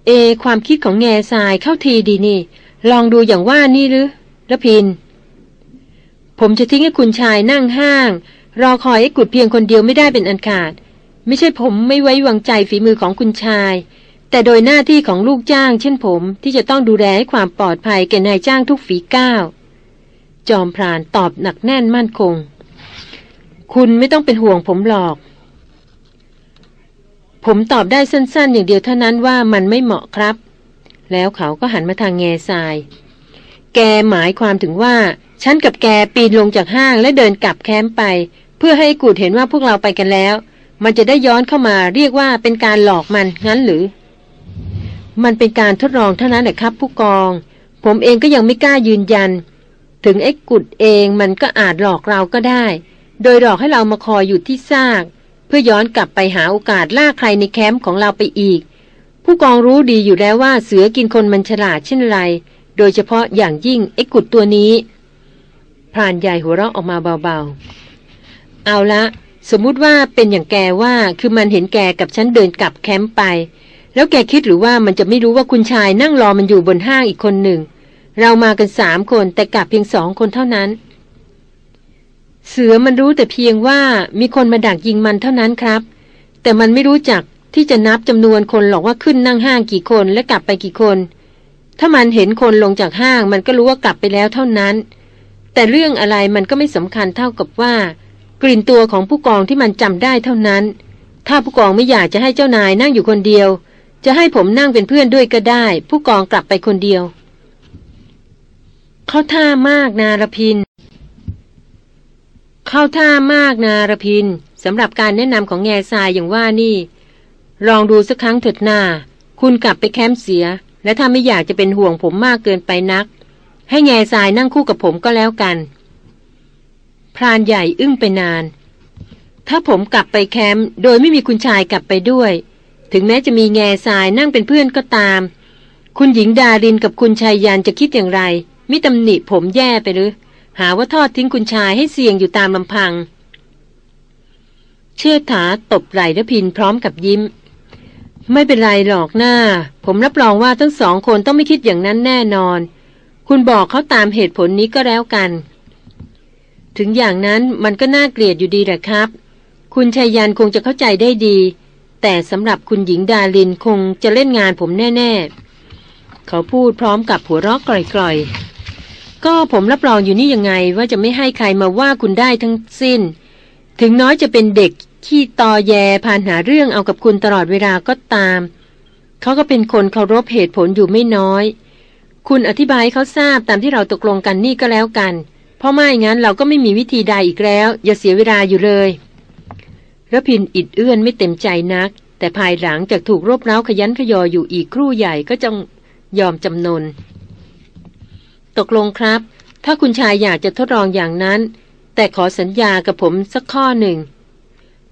เอ ความคิดของแง่สายเข้าทีดีนี่ ลองดูอย่างว่านี่หรือระพิน ผมจะทิ้งให้คุณชายนั่งห้าง รอคอยไอ้กุดเพียงคนเดียวไม่ได้เป็นอันขาด ไม่ใช่ผมไม่ไว้วางใจฝีมือของคุณชาย แต่โดยหน้าที่ของลูกจ้าง เช่นผมที่จะต้องดูแลให้ความปลอดภัยแก่นายจ้างทุกฝีก้าว จอมพรานตอบหนักแน่นมั่นคง คุณไม่ต้องเป็นห่วงผมหรอก ผมตอบได้สั้น ๆ อย่างเดียวเท่านั้นว่ามันไม่เหมาะครับ แล้วเขาก็หันมาทางแง่ทราย แกหมายความถึงว่า ฉันกับแกปีนลงจากห้างและเดินกลับแคมป์ไป เพื่อให้กูดเห็นว่าพวกเราไปกันแล้ว มันจะได้ย้อนเข้ามาเรียกว่าเป็นการหลอกมันงั้นหรือ มันเป็นการทดลองเท่านั้นแหละครับ ผู้กอง ผมเองก็ยังไม่กล้ายืนยัน ถึงไอ้กุดเองมันก็อาจหลอกเราก็ได้ โดยหลอกให้เรามาคอยอยู่ที่ซากเพื่อย้อนกลับไปหาโอกาสล่าใครในแคมป์ของเราไปอีก ผู้กองรู้ดีอยู่แล้วว่าเสือกินคนมันฉลาดเช่นไร โดยเฉพาะอย่างยิ่งไอ้กุดตัวนี้พรานใหญ่หัวเราะออกมาเบาๆ เอาละ สมมุติว่าเป็นอย่างแกว่าคือมันเห็นแกกับฉันเดินกลับแคมป์ไป แล้วแกคิดหรือว่ามันจะไม่รู้ว่าคุณชายนั่งรอมันอยู่บนห้างอีกคนหนึ่ง เรามากันสามคนแต่กลับเพียงสองคนเท่านั้น เสือมันรู้แต่เพียงว่ามีคนมาดักยิงมันเท่านั้นครับ แต่มันไม่รู้จักที่จะนับจำนวนคนหรอกว่าขึ้นนั่งห้างกี่คนและกลับไปกี่คน ถ้ามันเห็นคนลงจากห้างมันก็รู้ว่ากลับไปแล้วเท่านั้น แต่เรื่องอะไรมันก็ไม่สำคัญเท่ากับว่า กลิ่นตัวของผู้กองที่มันจำได้เท่านั้น ถ้าผู้กองไม่อยากจะให้เจ้านายนั่งอยู่คนเดียว จะให้ผมนั่งเป็นเพื่อนด้วยก็ได้ ผู้กองกลับไปคนเดียวเข้าท่ามากนารพิน เข้าท่ามากนารพินสำหรับการแนะนำของแง่ทรายอย่างว่านี่ ลองดูสักครั้งเถิดหน้าคุณกลับไปแคมป์เสีย และถ้าไม่อยากจะเป็นห่วงผมมากเกินไปนัก ให้แง่ทรายนั่งคู่กับผมก็แล้วกัน พรานใหญ่อึ้งไปนาน ถ้าผมกลับไปแคมป์โดยไม่มีคุณชายกลับไปด้วย ถึงแม้จะมีแง่ทรายนั่งเป็นเพื่อนก็ตาม คุณหญิงดารินกับคุณชายยันจะคิดอย่างไรมิตำหนิผมแย่ไปหรือ หาว่าทอดทิ้งคุณชายให้เสี่ยงอยู่ตามลำพัง เชื่อถาตบไหล่ระพินพร้อมกับยิ้ม ไม่เป็นไรหรอกหน้า ผมรับรองว่าทั้งสองคนต้องไม่คิดอย่างนั้นแน่นอน คุณบอกเขาตามเหตุผลนี้ก็แล้วกัน ถึงอย่างนั้นมันก็น่าเกลียดอยู่ดีแหละครับ คุณชายยันคงจะเข้าใจได้ดี แต่สำหรับคุณหญิงดาลินคงจะเล่นงานผมแน่ ๆ เขาพูดพร้อมกับหัวเราะกร่อยๆ ก็ผมรับรองอยู่นี่ยังไงว่าจะไม่ให้ใครมาว่าคุณได้ทั้งสิ้น ถึงน้อยจะเป็นเด็ก ขี้ตอแยพานหาเรื่องเอากับคุณตลอดเวลาก็ตาม เขาก็เป็นคนเคารพเหตุผลอยู่ไม่น้อย คุณอธิบายเขาทราบตามที่เราตกลงกันนี่ก็แล้วกัน เพราะไม่งั้นเราก็ไม่มีวิธีใดอีกแล้ว อย่าเสียเวลาอยู่เลยระพินอิดเอื้อนไม่เต็มใจนัก แต่ภายหลังจากถูกรบเร้าขยันขยออยู่อีกครู่ใหญ่ก็จงยอมจำนน ตกลงครับ ถ้าคุณชายอยากจะทดลองอย่างนั้น แต่ขอสัญญากับผมสักข้อหนึ่ง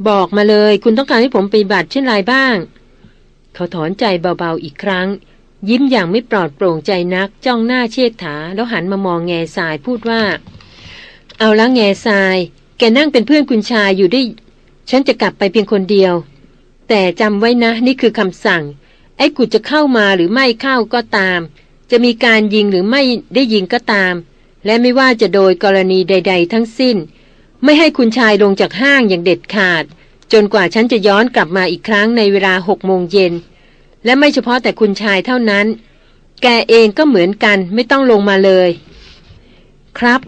บอกมาเลย คุณต้องการให้ผมไปบัตรเช่นไรบ้าง เขาถอนใจเบาๆอีกครั้ง ยิ้มอย่างไม่ปลอดโปร่งใจนัก จ้องหน้าเชิดถา แล้วหันมามองแง่ทรายพูดว่า เอาละแง่ทราย แกนั่งเป็นเพื่อนคุณชายอยู่ได้ ฉันจะกลับไปเพียงคนเดียว แต่จำไว้นะ นี่คือคำสั่ง ไอ้กุจะเข้ามาหรือไม่เข้าก็ตาม จะมีการยิงหรือไม่ได้ยิงก็ตาม และไม่ว่าจะโดยกรณีใด ๆ ทั้งสิ้น ไม่ให้คุณชายลงจากห้างอย่างเด็ดขาด จนกว่าฉันจะย้อนกลับมาอีกครั้งในเวลาหกโมงเย็น และไม่เฉพาะแต่คุณชายเท่านั้น แกเองก็เหมือนกันไม่ต้องลงมาเลย ครับ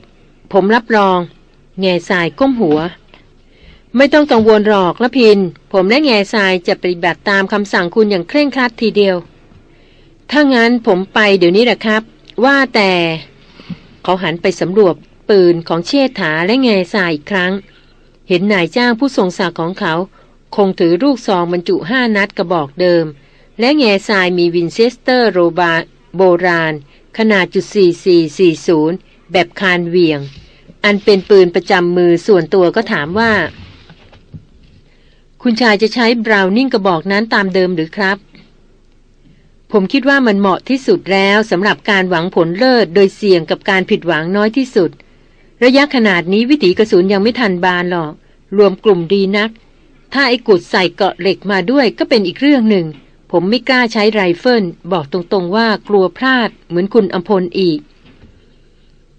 ผมรับรอง แง่สายก้มหัว ไม่ต้องกังวลหรอกละพิน ผมและแง่สายจะปฏิบัติตามคำสั่งคุณอย่างเคร่งครัดทีเดียว ถ้างั้นผมไปเดี๋ยวนี้แหละครับ ว่าแต่ เขาหันไปสำรวจ ปืนของเชษฐาและแง่ทรายอีกครั้ง เห็นนายจ้างผู้ทรงศักดิ์ของเขา คงถือลูกซองบรรจุห้านัดกระบอกเดิม และแง่ทรายมีวินเชสเตอร์โรบาโบราณ ขนาดจุด4440 แบบคานเวียง อันเป็นปืนประจำมือส่วนตัวก็ถามว่า คุณชายจะใช้บราวนิ่งกระบอกนั้นตามเดิมหรือครับผมคิดว่ามันเหมาะที่สุดแล้วสำหรับการหวังผลเลิศโดยเสี่ยงกับการผิดหวังน้อยที่สุด ระยะขนาดนี้วิถีกระสุนยังไม่ทันบานหรอก รวมกลุ่มดีนัก ถ้าไอ้กุดใส่เกาะเหล็กมาด้วยก็เป็นอีกเรื่องหนึ่ง ผมไม่กล้าใช้ไรเฟิล บอกตรงๆว่ากลัวพลาดเหมือนคุณอภพลอีก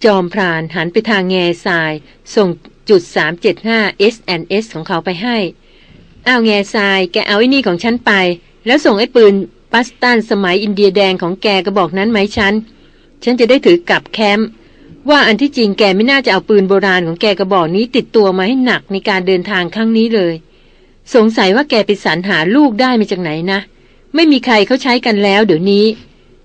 จอมพรานหันไปทางแง่ทราย ส่งจุด 375 S&S ของเขาไปให้เอาแง่ทราย แกเอาไอ้นี่ของฉันไป แล้วส่งไอ้ปืนปัสตันสมัยอินเดียแดงของแกกระบอกนั้นไหมฉัน ฉันจะได้ถือกลับแคมป์ ว่าอันที่จริงแกไม่น่าจะเอาปืนโบราณของแกกระบอกนี้ติดตัวมาให้หนักในการเดินทางครั้งนี้เลย สงสัยว่าแกไปสรรหาลูกได้มาจากไหนนะ ไม่มีใครเขาใช้กันแล้วเดี๋ยวนี้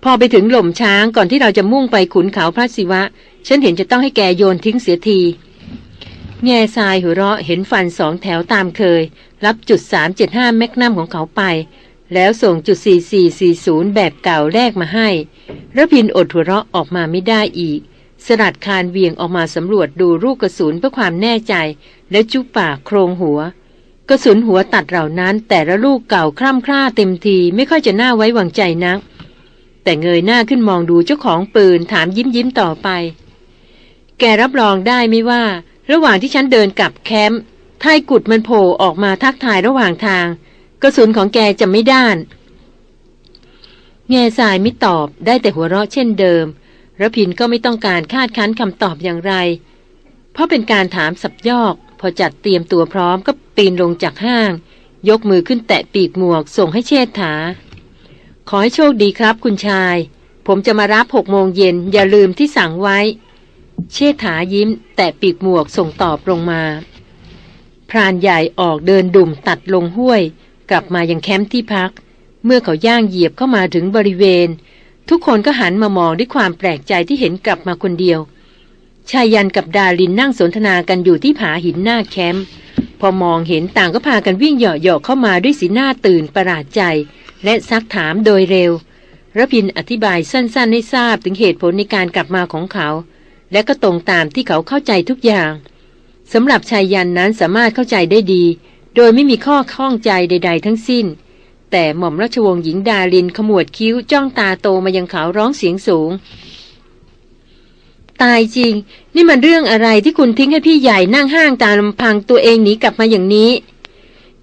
พอไปถึงหล่มช้างก่อนที่เราจะมุ่งไปขุนเขาพระศิวะ ฉันเห็นจะต้องให้แกโยนทิ้งเสียทีแง่ทรายหัวเราะเห็นฟันสองแถวตามเคย รับจุด 375 แมกนัมของเขาไป แล้วส่งจุด 4440 แบบเก่าแรกมาให้ระพินอดหัวเราะออกมาไม่ได้อีก สลัดคานเวียงออกมาสำรวจดูรูกกระสุนเพื่อความแน่ใจ และจุปากโครงหัว กระสุนหัวตัดเหล่านั้น แต่ละลูกเก่าคร่ำคร่าเต็มทีไม่ค่อยจะน่าไว้วางใจนัก แต่เงยหน้าขึ้นมองดูเจ้าของปืนถามยิ้มยิ้มต่อไป แกรับรองได้ไม่ว่า ระหว่างที่ฉันเดินกลับแคมป์ท้ายกุดมันโผล่ออกมาทักทายระหว่างทาง กระสุนของแกจะไม่ด้าน แง่สายไม่ตอบได้แต่หัวเราะเช่นเดิม ระพินก็ไม่ต้องการคาดคั้นคำตอบอย่างไร เพราะเป็นการถามสับยอก พอจัดเตรียมตัวพร้อมก็ปีนลงจากห้าง ยกมือขึ้นแตะปีกหมวกส่งให้เชษฐา ขอให้โชคดีครับคุณชาย ผมจะมารับหกโมงเย็นอย่าลืมที่สั่งไว้ เชษฐายิ้ม แต่ปีกหมวกส่งตอบลงมา พรานใหญ่ออกเดินดุ่มตัดลงห้วย กลับมายังแคมป์ที่พัก เมื่อเขาย่างเหยียบเข้ามาถึงบริเวณ ทุกคนก็หันมามองด้วยความแปลกใจที่เห็นกลับมาคนเดียว ชายยันกับดาลินนั่งสนทนากันอยู่ที่ผาหินหน้าแคมป์พอมองเห็นต่างก็พากันวิ่งเหาะๆเข้ามาด้วยสีหน้าตื่นประหลาดใจ และซักถามโดยเร็วระพินอธิบายสั้นๆให้ทราบถึงเหตุผลในการกลับมาของเขา และก็ตรงตามที่เขาเข้าใจทุกอย่างสำหรับชายยันนั้นสามารถเข้าใจได้ดี โดยไม่มีข้อข้องใจใด ๆ ทั้งสิ้น แต่หม่อมราชวงศ์หญิงดาลินขมวดคิ้วจ้องตาโตมายังเขาร้องเสียงสูง ตายจริง นี่มันเรื่องอะไรที่คุณทิ้งให้พี่ใหญ่นั่งห้างตาลำพังตัวเองหนีกลับมาอย่างนี้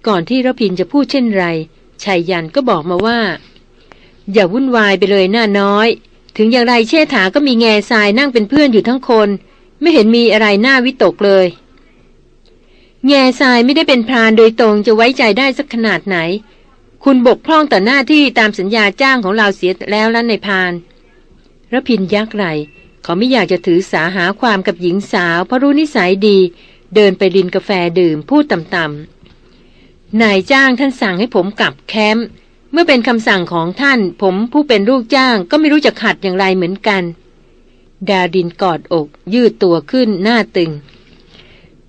ก่อนที่รพินจะพูดเช่นไรชายยันก็บอกมาว่า อย่าวุ่นวายไปเลยหน้าน้อย ถึงอย่างไรเชษฐาก็มีแง่ทรายนั่งเป็นเพื่อนอยู่ทั้งคน ไม่เห็นมีอะไรน่าวิตกเลยแง่ทรายไม่ได้เป็นพรานโดยตรงจะไว้ใจได้สักขนาดไหน คุณบกพร่องต่อหน้าที่ตามสัญญาจ้างของเราเสียแล้วล้นในพานระพินยักไหลเขาไม่อยากจะถือสาหาความกับหญิงสาว เพราะรู้นิสัยดี เดินไปรินกาแฟดื่มพูดต่ำๆนายจ้างท่านสั่งให้ผมกลับแคมป์เมื่อเป็นคำสั่งของท่าน ผมผู้เป็นลูกจ้างก็ไม่รู้จะขัดอย่างไรเหมือนกัน ดาดินกอดอก ยืดตัวขึ้นหน้าตึง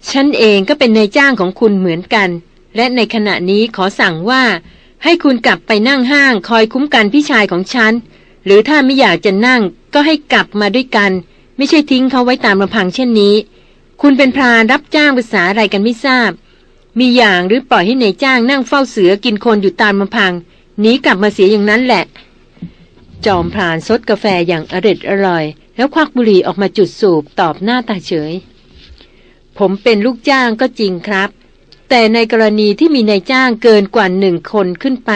ฉันเองก็เป็นนายจ้างของคุณเหมือนกัน และในขณะนี้ขอสั่งว่า ให้คุณกลับไปนั่งห้างคอยคุ้มกันพี่ชายของฉัน หรือถ้าไม่อยากจะนั่งก็ให้กลับมาด้วยกัน ไม่ใช่ทิ้งเขาไว้ตามลำพังเช่นนี้ คุณเป็นพรานรับจ้างภาษาอะไรกันไม่ทราบ มีอย่างหรือปล่อยให้ในจ้างนั่งเฝ้าเสือกินคนอยู่ตามลำพังหนีกลับมาเสียอย่างนั้นแหละ จอมพรานซดกาแฟอย่างอร็ดอร่อย แล้วควักบุหรี่ออกมาจุดสูบตอบหน้าตาเฉย ผมเป็นลูกจ้างก็จริงครับ แต่ในกรณีที่มีนายจ้างเกินกว่าหนึ่งคนขึ้นไป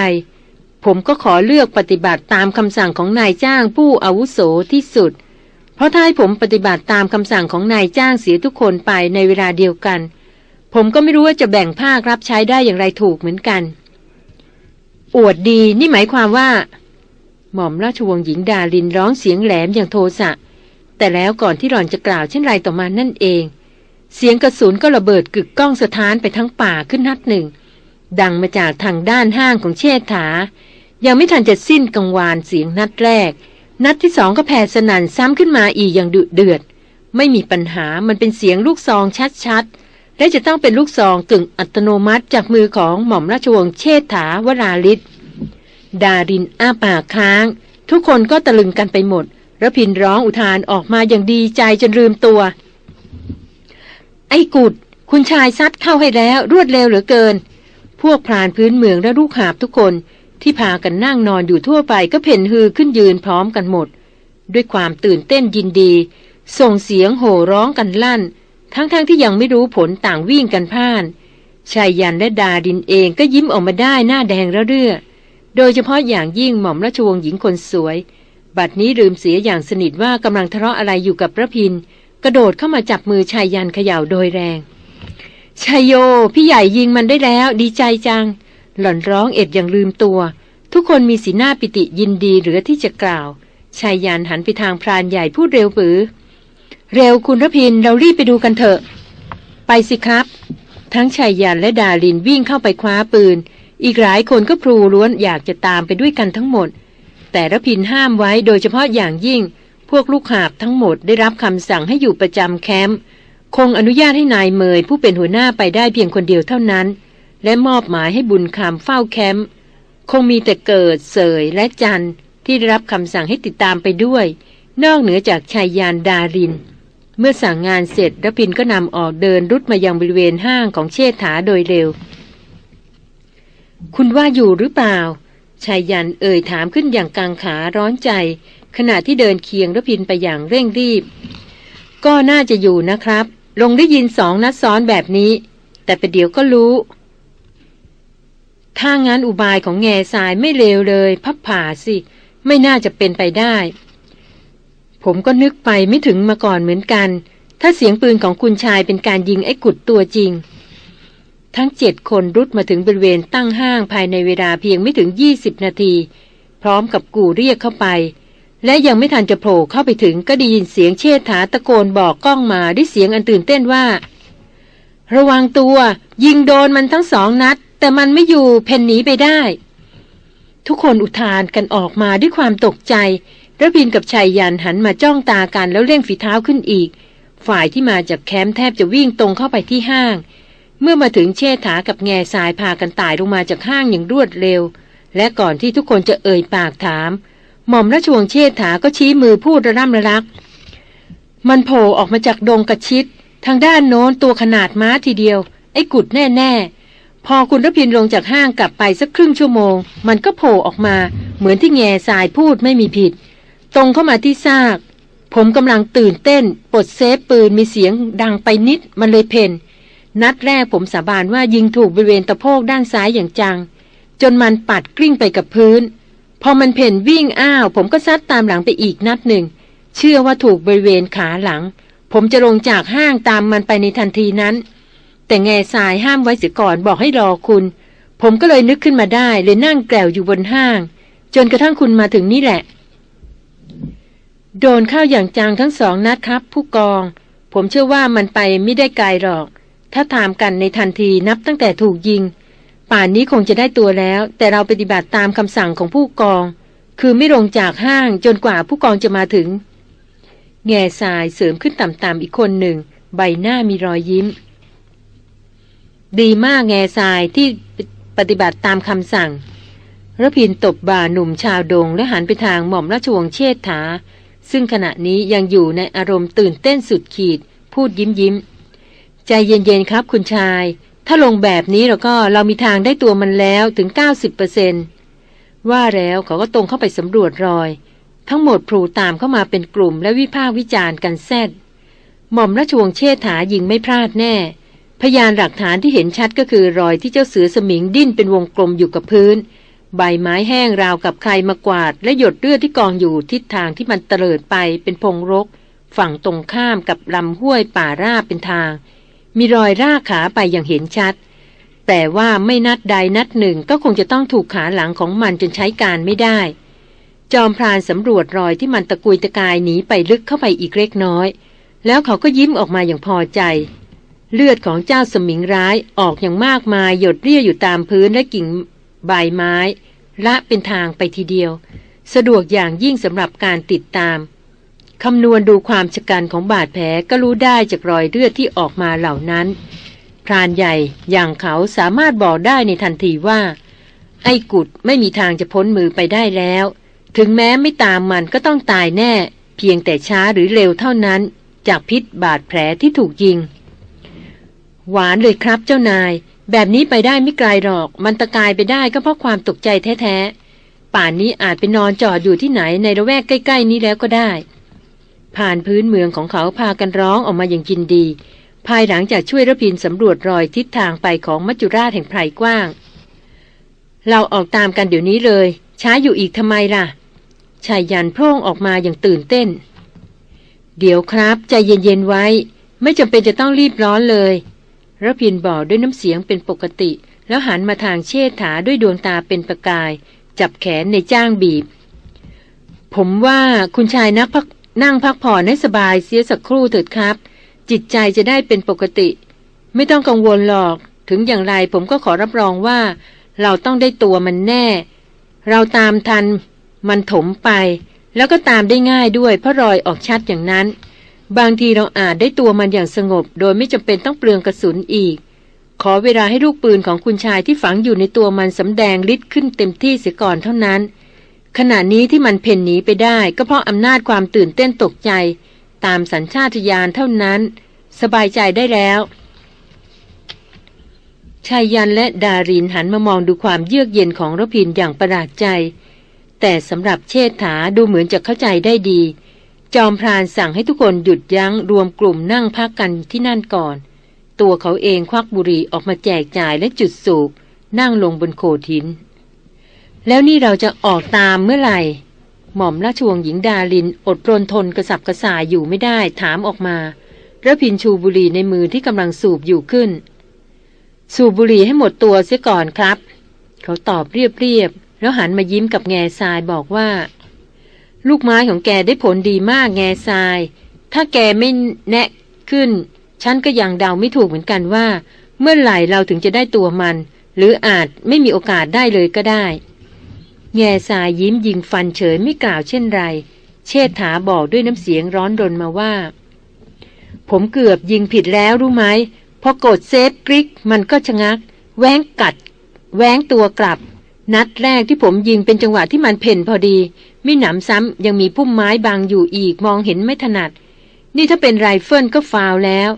ผมก็ขอเลือกปฏิบัติตามคำสั่งของนายจ้างผู้อาวุโสที่สุด เพราะถ้าให้ผมปฏิบัติตามคำสั่งของนายจ้างเสียทุกคนไปในเวลาเดียวกัน ผมก็ไม่รู้ว่าจะแบ่งภาครับใช้ได้อย่างไรถูกเหมือนกัน อวดดีนี่หมายความว่า หม่อมราชวงศ์หญิงดาลินร้องเสียงแหลมอย่างโทสะแต่แล้วก่อนที่หล่อนจะกล่าวเช่นไรต่อมานั่นเอง เสียงกระสุนก็ระเบิดกึกก้องสะท้านไปทั้งป่าขึ้นนัดหนึ่ง ดังมาจากทางด้านห้างของเชษฐา ยังไม่ทันจะสิ้นกังวานเสียงนัดแรก นัดที่สองก็แผ่สนั่นซ้ำขึ้นมาอีกอย่างดุเดือด ไม่มีปัญหามันเป็นเสียงลูกซองชัดๆ และจะต้องเป็นลูกซองกึ่งอัตโนมัติจากมือของหม่อมราชวงศ์เชษฐาวราลิศดารินอ้าปากค้าง ทุกคนก็ตะลึงกันไปหมดระพินร้องอุทานออกมาอย่างดีใจจนลืมตัว ไอ้กุด คุณชายซัดเข้าให้แล้วรวดเร็วเหลือเกิน พวกพรานพื้นเมืองและลูกหาบทุกคนที่พากันนั่งนอนอยู่ทั่วไปก็เพ่นฮือขึ้นยืนพร้อมกันหมด ด้วยความตื่นเต้นยินดี ส่งเสียงโห่ร้องกันลั่น ทั้งๆทที่ยังไม่รู้ผลต่างวิ่งกันพ่านชายยันและดาดินเองก็ยิ้มออกมาได้หน้าแดงระเรื่อ โดยเฉพาะอย่างยิ่งหม่อมราชวงศ์หญิงคนสวย บัดนี้ลืมเสียอย่างสนิทว่ากำลังทะเลาะอะไรอยู่กับพระพิน กระโดดเข้ามาจับมือชายยันเขย่าโดยแรงชายโย พี่ใหญ่ยิงมันได้แล้ว ดีใจจัง หล่อนร้องเอ็ดอย่างลืมตัว ทุกคนมีสีหน้าปิติยินดีเหลือที่จะกล่าวชายยันหันไปทางพรานใหญ่พูดเร็วปือ เร็วคุณรพินเรารีบไปดูกันเถอะ ไปสิครับ ทั้งชายยันและดาลินวิ่งเข้าไปคว้าปืน อีกหลายคนก็พลูล้วนอยากจะตามไปด้วยกันทั้งหมด แต่รพินห้ามไว้โดยเฉพาะอย่างยิ่ง พวกลูกหาบทั้งหมดได้รับคำสั่งให้อยู่ประจำแคมป์คงอนุญาตให้นายเมยผู้เป็นหัวหน้าไปได้เพียงคนเดียวเท่านั้น และมอบหมายให้บุญคำเฝ้าแคมป์คงมีแต่เกิดเสยและจันที่ได้รับคำสั่งให้ติดตามไปด้วย นอกเหนือจากชายยานดาริน เมื่อสั่งงานเสร็จรพินก็นำออกเดินรุดมายังบริเวณห้างของเชษฐาโดยเร็ว คุณว่าอยู่หรือเปล่าชายยันเอ่ยถามขึ้นอย่างกลางขาร้อนใจ ขณะที่เดินเคียงรพินไปอย่างเร่งรีบ ก็น่าจะอยู่นะครับ ลงได้ยินสองนัดซ้อนแบบนี้ แต่ประเดี๋ยวก็รู้ ถ้างั้นอุบายของแง่สายไม่เลวเลย พับผ่าสิ ไม่น่าจะเป็นไปได้ ผมก็นึกไปไม่ถึงมาก่อนเหมือนกัน ถ้าเสียงปืนของคุณชายเป็นการยิงไอ้กุดตัวจริงทั้งเจ็ดคนรุดมาถึงบริเวณตั้งห้างภายในเวลาเพียงไม่ถึงยี่สิบนาที พร้อมกับกูเรียกเข้าไป และยังไม่ทันจะโผล่เข้าไปถึงก็ได้ยินเสียงเชษฐาตะโกนบอกกล้องมาด้วยเสียงอันตื่นเต้นว่า ระวังตัวยิงโดนมันทั้งสองนัด แต่มันไม่อยู่เพนหนีไปได้ ทุกคนอุทานกันออกมาด้วยความตกใจระพินกับชายยันหันมาจ้องตากันแล้วเร่งฝีเท้าขึ้นอีก ฝ่ายที่มาจากแคมป์แทบจะวิ่งตรงเข้าไปที่ห้าง เมื่อมาถึงเชษฐากับแง่ทรายพากันตายลงมาจากห้างอย่างรวดเร็ว และก่อนที่ทุกคนจะเอ่ยปากถาม หม่อมราชวงศ์เชษฐาก็ชี้มือพูดระร่ำระลัก มันโผล่ออกมาจากดงกระชิด ทางด้านโน้นตัวขนาดม้าทีเดียว ไอ้กุดแน่ๆ พอคุณรพินลงจากห้างกลับไปสักครึ่งชั่วโมง มันก็โผล่ออกมา เหมือนที่แง่ทรายพูดไม่มีผิด ตรงเข้ามาที่ซาก ผมกำลังตื่นเต้น ปลดเซฟปืนมีเสียงดังไปนิด มันเลยเพนนัดแรกผมสาบานว่ายิงถูกบริเวณตะโพกด้านซ้ายอย่างจัง จนมันปัดกลิ้งไปกับพื้น พอมันเพ่นวิ่งอ้าว ผมก็ซัดตามหลังไปอีกนัดหนึ่ง เชื่อว่าถูกบริเวณขาหลัง ผมจะลงจากห้างตามมันไปในทันทีนั้น แต่แง่สายห้ามไว้เสียก่อนบอกให้รอคุณ ผมก็เลยนึกขึ้นมาได้เลยนั่งแกลวอยู่บนห้าง จนกระทั่งคุณมาถึงนี่แหละ โดนเข้าอย่างจังทั้งสองนัดครับ ผู้กอง ผมเชื่อว่ามันไปไม่ได้ไกลหรอก ถ้าถามกันในทันทีนับตั้งแต่ถูกยิง ป่านนี้คงจะได้ตัวแล้ว แต่เราปฏิบัติตามคำสั่งของผู้กอง คือไม่ลงจากห้างจนกว่าผู้กองจะมาถึง แง่ทรายเสริมขึ้นต่ำๆอีกคนหนึ่ง ใบหน้ามีรอยยิ้ม ดีมากแง่ทรายที่ปฏิบัติตามคำสั่งระพินตบบ่าหนุ่มชาวดง และหันไปทางหม่อมราชวงศ์เชษฐา ซึ่งขณะนี้ยังอยู่ในอารมณ์ตื่นเต้นสุดขีด พูดยิ้มยิ้ม ใจเย็นๆครับคุณชาย ถ้าลงแบบนี้เราก็เรามีทางได้ตัวมันแล้วถึง 90%ว่าแล้วเขาก็ตรงเข้าไปสำรวจรอย ทั้งหมดพลูตามเข้ามาเป็นกลุ่มและวิพากษ์วิจารณ์กันแซดหม่อมราชวงศ์เชษฐายิงไม่พลาดแน่ พยานหลักฐานที่เห็นชัดก็คือรอยที่เจ้าเสือสมิงดิ้นเป็นวงกลมอยู่กับพื้น ใบไม้แห้งราวกับใครมากวาด และหยดเลือดที่กองอยู่ทิศทางที่มันเตลิดไปเป็นพงรก ฝั่งตรงข้ามกับลำห้วยป่าราบเป็นทาง มีรอยรากขาไปอย่างเห็นชัด แต่ว่าไม่นัดใดนัดหนึ่งก็คงจะต้องถูกขาหลังของมันจนใช้การไม่ได้ จอมพรานสำรวจรอยที่มันตะกุยตะกายหนีไปลึกเข้าไปอีกเล็กน้อย แล้วเขาก็ยิ้มออกมาอย่างพอใจ เลือดของเจ้าสมิงร้ายออกอย่างมากมายหยดเรี่ยอยู่ตามพื้นและกิ่งใบไม้ ละเป็นทางไปทีเดียว สะดวกอย่างยิ่งสำหรับการติดตาม คำนวณดูความชะกันของบาดแผลก็รู้ได้จากรอยเลือดที่ออกมาเหล่านั้น พรานใหญ่อย่างเขาสามารถบอกได้ในทันทีว่า ไอ้กุดไม่มีทางจะพ้นมือไปได้แล้ว ถึงแม้ไม่ตามมันก็ต้องตายแน่ เพียงแต่ช้าหรือเร็วเท่านั้น จากพิษบาดแผลที่ถูกยิง หวานเลยครับเจ้านาย แบบนี้ไปได้ไม่ไกลหรอก มันตะกายไปได้ก็เพราะความตกใจแท้ๆป่านนี้อาจไปนอนจอดอยู่ที่ไหนในระแวกใกล้ ๆ นี้แล้วก็ได้ ผ่านพื้นเมืองของเขาพากันร้องออกมาอย่างยินดี ภายหลังจากช่วยระพินสำรวจรอยทิศทางไปของมัจจุราชแห่งไพรกว้าง เราออกตามกันเดี๋ยวนี้เลย ช้าอยู่อีกทำไมล่ะชายยันโพร่งออกมาอย่างตื่นเต้น เดี๋ยวครับ ใจเย็นๆไว้ ไม่จำเป็นจะต้องรีบร้อนเลยระพินบอกด้วยน้ำเสียงเป็นปกติ แล้วหันมาทางเชษฐาด้วยดวงตาเป็นประกาย จับแขนในจ้างบีบ ผมว่าคุณชายนักพัก นั่งพักผ่อนให้สบายเสียสักครู่เถิดครับ จิตใจจะได้เป็นปกติ ไม่ต้องกังวลหรอก ถึงอย่างไรผมก็ขอรับรองว่า เราต้องได้ตัวมันแน่ เราตามทัน มันถมไป แล้วก็ตามได้ง่ายด้วยเพราะรอยออกชัดอย่างนั้น บางทีเราอาจได้ตัวมันอย่างสงบ โดยไม่จำเป็นต้องเปลืองกระสุนอีก ขอเวลาให้ลูกปืนของคุณชายที่ฝังอยู่ในตัวมันสำแดงฤทธิ์ขึ้นเต็มที่เสียก่อนเท่านั้น ขณะนี้ที่มันเพ่นหนีไปได้ก็เพราะอำนาจความตื่นเต้นตกใจ ตามสัญชาตญาณเท่านั้น สบายใจได้แล้วชายยันและดารินหันมามองดูความเยือกเย็นของรพินอย่างประหลาดใจ แต่สำหรับเชษฐาดูเหมือนจะเข้าใจได้ดี จอมพรานสั่งให้ทุกคนหยุดยั้งรวมกลุ่มนั่งพักกันที่นั่นก่อน ตัวเขาเองควักบุหรี่ออกมาแจกจ่ายและจุดสูบนั่งลงบนโขดหิน แล้วนี่เราจะออกตามเมื่อไหร่ หม่อมราชวงศ์หญิงดาลิน อดรนทนกระสับกระส่ายอยู่ไม่ได้ถามออกมาระพินชูบุหรี่ในมือที่กำลังสูบอยู่ขึ้น สูบบุหรี่ให้หมดตัวเสียก่อนครับ เขาตอบเรียบแล้วหันมายิ้มกับแง่ทรายบอกว่า ลูกไม้ของแกได้ผลดีมากแง่ทราย ถ้าแกไม่แนะขึ้น ฉันก็ยังเดาไม่ถูกเหมือนกันว่า เมื่อไหร่เราถึงจะได้ตัวมัน หรืออาจไม่มีโอกาสได้เลยก็ได้ แง่ทรายยิ้มยิงฟันเฉยไม่กล่าวเช่นไร เชษฐาบอกด้วยน้ำเสียงร้อนรนมาว่า ผมเกือบยิงผิดแล้วรู้ไหมพอกด safe กริกมันก็ชะงัก แว้งกัด แว้งตัวกลับ นัดแรกที่ผมยิงเป็นจังหวะที่มันเผ่นพอดี ไม่หนำซ้ำยังมีพุ่มไม้บางอยู่อีกมองเห็นไม่ถนัด นี่ถ้าเป็นไรเฟิลก็ฟาวล์แล้ว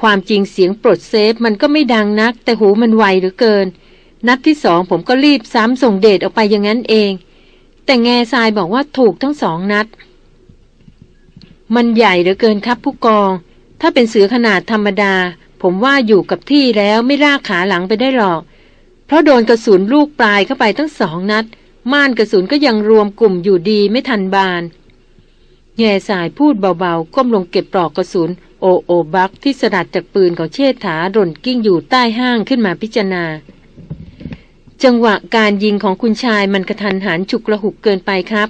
ความจริงเสียงปลด safe มันก็ไม่ดังนัก แต่หูมันไวเหลือเกิน นัดที่สองผมก็รีบซ้ำส่งเดชออกไปอย่างนั้นเอง แต่แง่ทรายบอกว่าถูกทั้งสองนัด มันใหญ่เหลือเกินครับผู้กอง ถ้าเป็นเสือขนาดธรรมดา ผมว่าอยู่กับที่แล้วไม่ลากขาหลังไปได้หรอก เพราะโดนกระสุนลูกปลายเข้าไปทั้งสองนัด ม่านกระสุนก็ยังรวมกลุ่มอยู่ดีไม่ทันบาน แง่สายพูดเบาๆ ก้มลงเก็บปลอกกระสุน โอโอบักที่สลัดจากปืนของเชษฐาหล่นกิ้งอยู่ใต้ห้างขึ้นมาพิจารณา จังหวะการยิงของคุณชายมันกระทันหันฉุกระหุกเกินไปครับ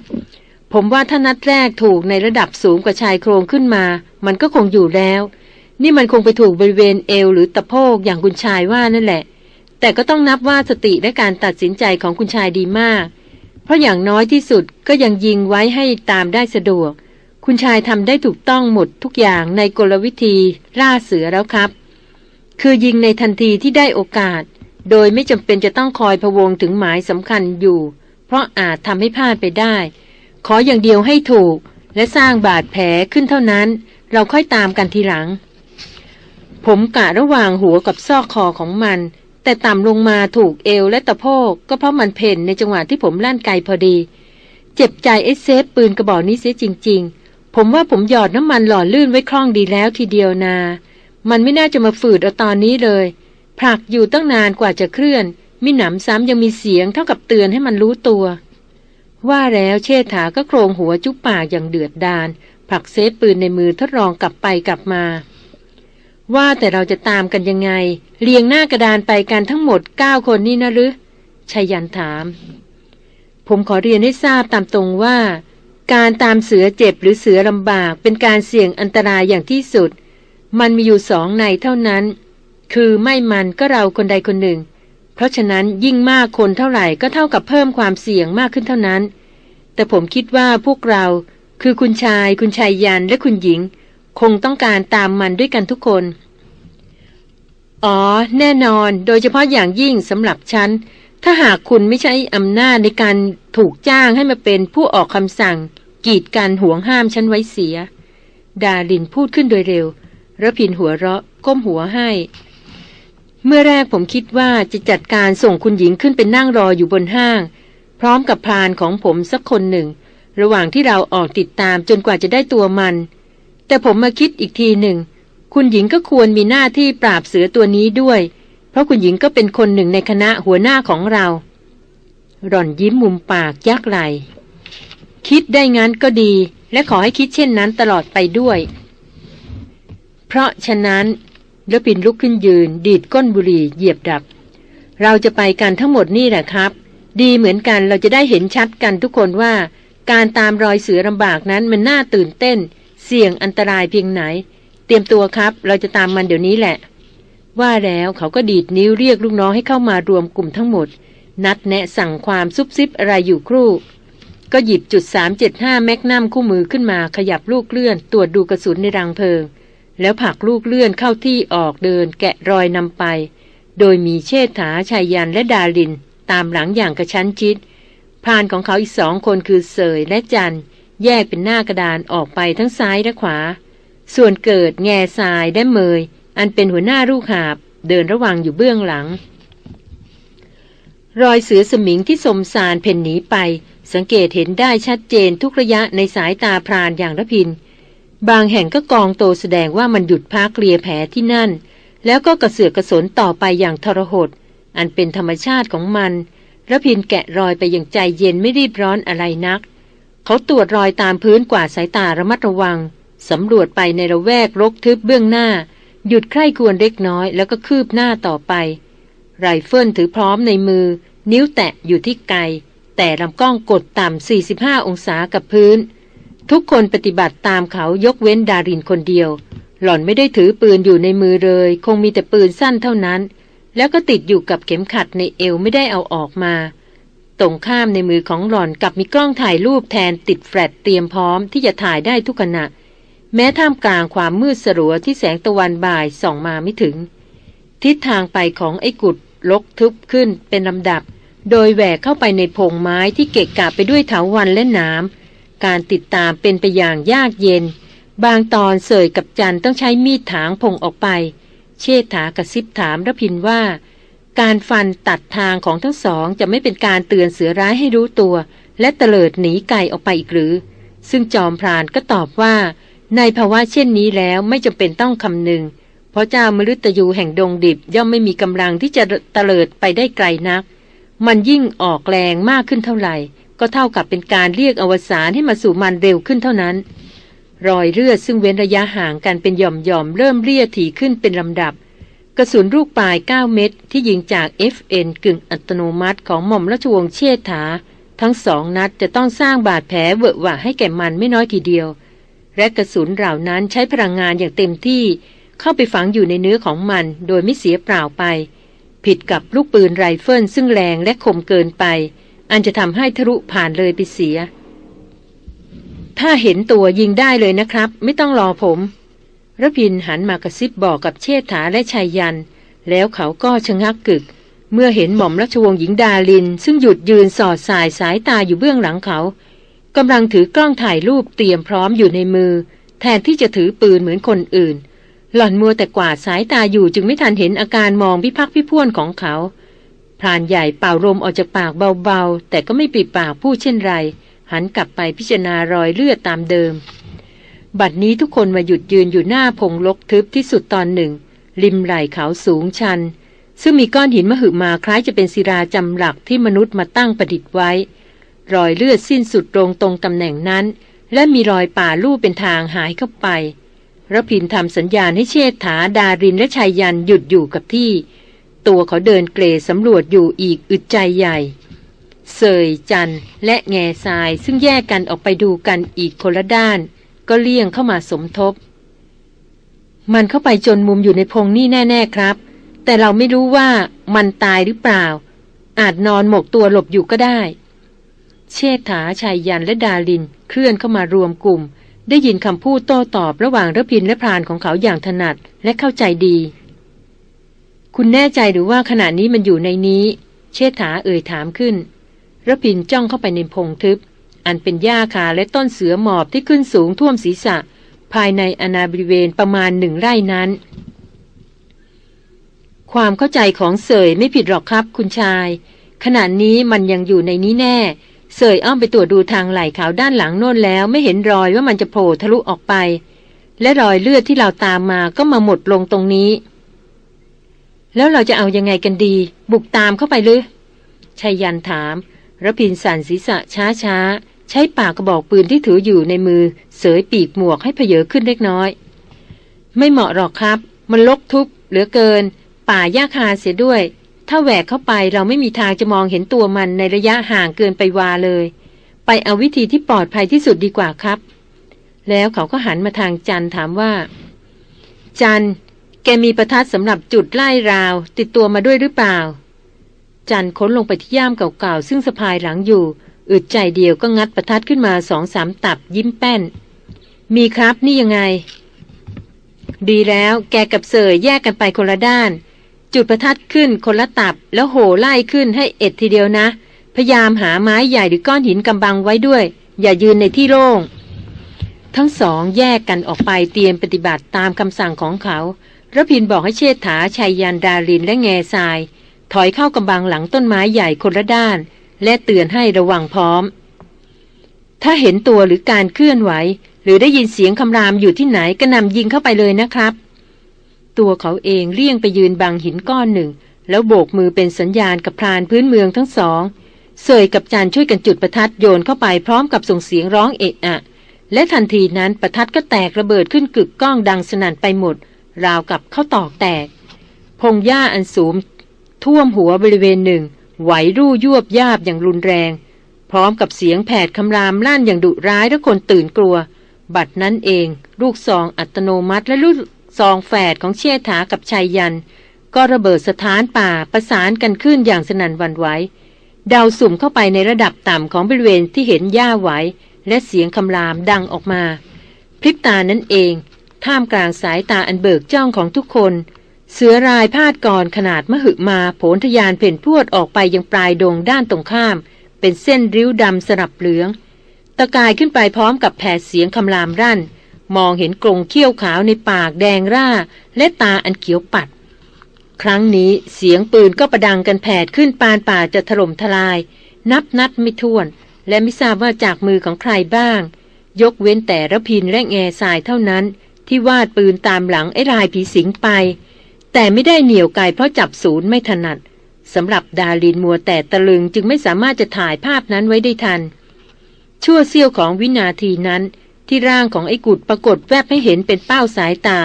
ผมว่าถ้านัดแรกถูกในระดับสูงกว่าชายโครงขึ้นมา มันก็คงอยู่แล้ว นี่มันคงไปถูกบริเวณเอวหรือตะโพกอย่างคุณชายว่านั่นแหละ แต่ก็ต้องนับว่าสติและการตัดสินใจของคุณชายดีมาก เพราะอย่างน้อยที่สุดก็ยังยิงไว้ให้ตามได้สะดวก คุณชายทำได้ถูกต้องหมดทุกอย่างในกลวิธีล่าเสือแล้วครับ คือยิงในทันทีที่ได้โอกาส โดยไม่จำเป็นจะต้องคอยพวงถึงหมายสำคัญอยู่ เพราะอาจทำให้พลาดไปได้ ขออย่างเดียวให้ถูก และสร้างบาดแผลขึ้นเท่านั้น เราค่อยตามกันทีหลัง ผมกะระหว่างหัวกับซอกคอของมัน แต่ต่ำลงมาถูกเอวและตะโพกก็เพราะมันเพ่นในจังหวะที่ผมลั่นไกพอดี เจ็บใจไอ้เซฟปืนกระบอกนี้เสียจริง ๆ ผมว่าผมหยอดน้ำมันหล่อลื่นไว้คล่องดีแล้วทีเดียวนา มันไม่น่าจะมาฝืดเอาตอนนี้เลย ผลักอยู่ตั้งนานกว่าจะเคลื่อน มิหนำซ้ำยังมีเสียงเท่ากับเตือนให้มันรู้ตัว ว่าแล้วเชษฐาก็โคลงหัวจุ๊บปากอย่างเดือดดาลผลัก safe ปืนในมือทดลองกลับไปกลับมา ว่าแต่เราจะตามกันยังไง เรียงหน้ากระดานไปกันทั้งหมดเก้าคนนี่นะหรือไชยยันต์ถาม ผมขอเรียนให้ทราบตามตรงว่า การตามเสือเจ็บหรือเสือลำบากเป็นการเสี่ยงอันตรายอย่างที่สุด มันมีอยู่สองในเท่านั้น คือไม่มันก็เราคนใดคนหนึ่ง เพราะฉะนั้นยิ่งมากคนเท่าไหร่ก็เท่ากับเพิ่มความเสี่ยงมากขึ้นเท่านั้น แต่ผมคิดว่าพวกเราคือคุณชาย คุณชายยันและคุณหญิง คงต้องการตามมันด้วยกันทุกคน อ๋อ แน่นอน โดยเฉพาะอย่างยิ่งสำหรับฉัน ถ้าหากคุณไม่ใช้อำนาจในการถูกจ้างให้มาเป็นผู้ออกคำสั่ง กีดการห่วงห้ามฉันไว้เสีย ดาลินพูดขึ้นโดยเร็วระพินหัวเราะก้มหัวให้ เมื่อแรกผมคิดว่าจะจัดการส่งคุณหญิงขึ้นเป็นนั่งรออยู่บนห้าง พร้อมกับพรานของผมสักคนหนึ่ง ระหว่างที่เราออกติดตามจนกว่าจะได้ตัวมัน แต่ผมมาคิดอีกทีหนึ่ง คุณหญิงก็ควรมีหน้าที่ปราบเสือตัวนี้ด้วย เพราะคุณหญิงก็เป็นคนหนึ่งในคณะหัวหน้าของเรา หล่อนยิ้มมุมปากยักไหลคิดได้งั้นก็ดี และขอให้คิดเช่นนั้นตลอดไปด้วย เพราะฉะนั้น แล้วปินลุกขึ้นยืน ดีดก้นบุหรี่เหยียบดับ เราจะไปกันทั้งหมดนี่แหละครับ ดีเหมือนกันเราจะได้เห็นชัดกันทุกคนว่า การตามรอยเสือลำบากนั้นมันน่าตื่นเต้น เสี่ยงอันตรายเพียงไหน เตรียมตัวครับ เราจะตามมันเดี๋ยวนี้แหละ ว่าแล้วเขาก็ดีดนิ้วเรียกลูกน้องให้เข้ามารวมกลุ่มทั้งหมด นัดแนะสั่งความซุบซิบอะไรอยู่ครู่ก็หยิบจุด375แมกนัมคู่มือขึ้นมาขยับลูกเลื่อน ตรวจดูกระสุนในรังเพลิง แล้วผักลูกเลื่อนเข้าที่ออกเดินแกะรอยนำไป โดยมีเชษฐาชายยันและดาลิน ตามหลังอย่างกระชั้นชิดพานของเขาอีกสองคนคือเสยและจันแยกเป็นหน้ากระดานออกไปทั้งซ้ายและขวา ส่วนเกิดแง่ทรายและเมย อันเป็นหัวหน้าลูกหาบ เดินระวังอยู่เบื้องหลัง รอยเสือสมิงที่สมสารเพ่นหนีไป สังเกตเห็นได้ชัดเจนทุกระยะในสายตาพรานอย่างระพิน บางแห่งก็กองโตแสดงว่ามันหยุดพักเลียแผลที่นั่น แล้วก็กระเสือกกระสนต่อไปอย่างทรหด อันเป็นธรรมชาติของมันระพินแกะรอยไปอย่างใจเย็นไม่รีบร้อนอะไรนัก เขาตรวจรอยตามพื้นกว่าสายตาระมัดระวังสำรวจไปในระแวกรกทึบเบื้องหน้า หยุดใคร่ควรเล็กน้อยแล้วก็คืบหน้าต่อไป ไรเฟิลถือพร้อมในมือ นิ้วแตะอยู่ที่ไกลแต่ลำกล้องกดต่ำ45 องศากับพื้น ทุกคนปฏิบัติตามเขายกเว้นดารินคนเดียว หล่อนไม่ได้ถือปืนอยู่ในมือเลย คงมีแต่ปืนสั้นเท่านั้น แล้วก็ติดอยู่กับเข็มขัดในเอวไม่ได้เอาออกมา ตรงข้ามในมือของหล่อนกับมีกล้องถ่ายรูปแทนติดแฟลชเตรียมพร้อมที่จะถ่ายได้ทุกขณะ แม้ท่ามกลางความมืดสลัวที่แสงตะวันบ่ายส่องมาไม่ถึง ทิศทางไปของไอ้กุดลกทึบขึ้นเป็นลำดับ โดยแหวกเข้าไปในพงไม้ที่เกะกะไปด้วยเถาวันและน้ำ การติดตามเป็นไปอย่างยากเย็น บางตอนเสยกับจันต้องใช้มีดถางพงออกไป เชษฐากระซิบถามระพินว่า การฟันตัดทางของทั้งสองจะไม่เป็นการเตือนเสือร้ายให้รู้ตัว และเตลิดหนีไกลออกไปอีกหรือ ซึ่งจอมพรานก็ตอบว่า ในภาวะเช่นนี้แล้วไม่จำเป็นต้องคำนึง เพราะเจ้ามฤตยูแห่งดงดิบย่อมไม่มีกำลังที่จะเตลิดไปได้ไกลนัก มันยิ่งออกแรงมากขึ้นเท่าไหร่ ก็เท่ากับเป็นการเรียกอวสานให้มาสู่มันเร็วขึ้นเท่านั้น รอยเลือดซึ่งเว้นระยะห่างกันเป็นหย่อมๆเริ่มเรี่ยถี่ขึ้นเป็นลำดับ กระสุนลูกปลาย 9 เม็ดที่ยิงจาก FN กึ่งอัตโนมัติของหม่อมราชวงศ์เชษฐา ทั้งสองนัดจะต้องสร้างบาดแผลเวอะหวะให้แก่มันไม่น้อยทีเดียว และกระสุนเหล่านั้นใช้พลังงานอย่างเต็มที่เข้าไปฝังอยู่ในเนื้อของมันโดยไม่เสียเปล่าไป ผิดกับลูกปืนไรเฟิลซึ่งแรงและคมเกินไป อันจะทำให้ทะลุผ่านเลยไปเสีย ถ้าเห็นตัวยิงได้เลยนะครับ ไม่ต้องรอผมระพินหันมากระซิบบอกกับเชษฐาและชายยัน แล้วเขาก็ชะงักกึก เมื่อเห็นหม่อมราชวงศ์หญิงดาลิน ซึ่งหยุดยืนสอดสายสายตาอยู่เบื้องหลังเขากำลังถือกล้องถ่ายรูปเตรียมพร้อมอยู่ในมือ แทนที่จะถือปืนเหมือนคนอื่น หล่อนมัวแต่กวาดสายตาอยู่จึงไม่ทันเห็นอาการมองพิพักพิพ่วนของเขา พรานใหญ่เป่าลมออกจากปากเบาๆ แต่ก็ไม่ปิดปากพูดเช่นไร หันกลับไปพิจารณารอยเลือดตามเดิม บัดนี้ทุกคนมาหยุดยืนอยู่หน้าพงลกทึบที่สุดตอนหนึ่ง ริมไหล่เขาสูงชัน ซึ่งมีก้อนหินมหึมาคล้ายจะเป็นศิราจำหลักที่มนุษย์มาตั้งประดิษฐ์ไว้ รอยเลือดสิ้นสุดตรงตรงตำแหน่งนั้น และมีรอยป่าลู่เป็นทางหายเข้าไประพินทำสัญญาณให้เชษฐาดารินและชายยันหยุดอยู่กับที่ ตัวเขาเดินเกรสำรวจอยู่อีกอึดใจใหญ่ เสยจันและแง่ทรายซึ่งแยกกันออกไปดูกันอีกคนละด้าน ก็เลี่ยงเข้ามาสมทบ มันเข้าไปจนมุมอยู่ในพงนี่แน่ ๆครับ แต่เราไม่รู้ว่ามันตายหรือเปล่า อาจนอนหมกตัวหลบอยู่ก็ได้ เชษฐาชายยันและดาลินเคลื่อนเข้ามารวมกลุ่ม ได้ยินคำพูดโต้ตอบระหว่างระพินและพรานของเขาอย่างถนัดและเข้าใจดี คุณแน่ใจหรือว่าขณะนี้มันอยู่ในนี้ เชษฐาเอ่ยถามขึ้นระพินจ้องเข้าไปในพงทึบ อันเป็นหญ้าคาและต้นเสือหมอบที่ขึ้นสูงท่วมศีรษะ ภายในอนาบริเวณประมาณหนึ่งไร่นั้น ความเข้าใจของเสยไม่ผิดหรอกครับคุณชาย ขณะนี้มันยังอยู่ในนี้แน่ เสยอ้อมไปตรวจดูทางไหล่ขาวด้านหลังโน่นแล้วไม่เห็นรอยว่ามันจะโผล่ทะลุออกไป และรอยเลือดที่เราตามมาก็มาหมดลงตรงนี้ แล้วเราจะเอายังไงกันดี บุกตามเข้าไปหรือชายันถามระพินสันศีรษะช้าช้าใช้ปากกระบอกปืนที่ถืออยู่ในมือ เสยปีกหมวกให้เพเยอขึ้นเล็กน้อย ไม่เหมาะหรอกครับ มันลกทุกเหลือเกิน ป่าหญ้าคาเสียด้วย ถ้าแหวกเข้าไปเราไม่มีทางจะมองเห็นตัวมันในระยะห่างเกินไปวาเลย ไปเอาวิธีที่ปลอดภัยที่สุดดีกว่าครับ แล้วเขาก็หันมาทางจันถามว่า จัน กมีประทัดสำหรับจุดไล่ราว ติดตัวมาด้วยหรือเปล่า จันค้นลงไปที่ย่ามเก่าๆซึ่งสะพายหลังอยู่ อึดใจเดียวก็งัดประทัดขึ้นมาสองสามตับยิ้มแป้น มีครับนี่ยังไง ดีแล้วแกกับเสยแยกกันไปคนละด้าน จุดประทัดขึ้นคนละตับ แล้วโห่ไล่ขึ้นให้เอ็ดทีเดียวนะ พยายามหาไม้ใหญ่หรือก้อนหินกำบังไว้ด้วย อย่ายืนในที่โล่งทั้งสองแยกกันออกไปเตรียมปฏิบัติตามคำสั่งของเขา ระพินบอกให้เชษฐาชัยยันดาลินและแง่ทราย ถอยเข้ากำบังหลังต้นไม้ใหญ่คนละด้าน และเตือนให้ระวังพร้อม ถ้าเห็นตัวหรือการเคลื่อนไหว หรือได้ยินเสียงคำรามอยู่ที่ไหนก็นำยิงเข้าไปเลยนะครับ ตัวเขาเองเลี่ยงไปยืนบังหินก้อนหนึ่ง แล้วโบกมือเป็นสัญญาณกับพรานพื้นเมืองทั้งสองเสยกับจานช่วยกันจุดประทัดโยนเข้าไปพร้อมกับส่งเสียงร้องเอะอะ และทันทีนั้นประทัดก็แตกระเบิดขึ้นกึกก้องดังสนั่นไปหมด ราวกับเข้าตอกแตก พงหญ้าอันสูงท่วมหัวบริเวณหนึ่ง ไหวรู่ยวบยาบอย่างรุนแรง พร้อมกับเสียงแผดคำรามลั่นอย่างดุร้ายและคนตื่นกลัว บัดนั้นเอง ลูกซองอัตโนมัติและลูกซองแฝดของเชี่ยถากับชายยัน ก็ระเบิดสถานป่าประสานกันขึ้นอย่างสนั่นวันไหวดาวสุ่มเข้าไปในระดับต่ำของบริเวณที่เห็นหญ้าไหวและเสียงคำรามดังออกมา พริบตานั้นเอง ท่ามกลางสายตาอันเบิกจ้องของทุกคน เสือรายพาดก่อนขนาดมหึมาโผนทยานเพ่นพวดออกไปยังปลายดงด้านตรงข้าม เป็นเส้นริ้วดำสลับเหลือง ตะกายขึ้นไปพร้อมกับแผดเสียงคำรามรั่น มองเห็นกรงเขี้ยวขาวในปากแดงร่า และตาอันเขียวปัด ครั้งนี้เสียงปืนก็ประดังกันแผดขึ้นปานป่าจะถล่มทลาย นับนัดไม่ถ้วน และไม่ทราบว่าจากมือของใครบ้าง ยกเว้นแต่ระพินและแง่ทรายเท่านั้น ที่วาดปืนตามหลังไอ้ลายผีสิงไป แต่ไม่ได้เหนียวไกลเพราะจับศูนย์ไม่ถนัดสำหรับดาลินมัวแต่ตะลึงจึงไม่สามารถจะถ่ายภาพนั้นไว้ได้ทัน ชั่วเสี้ยวของวินาทีนั้น ที่ร่างของไอ้กุดปรากฏแวบให้เห็นเป็นเป้าสายตา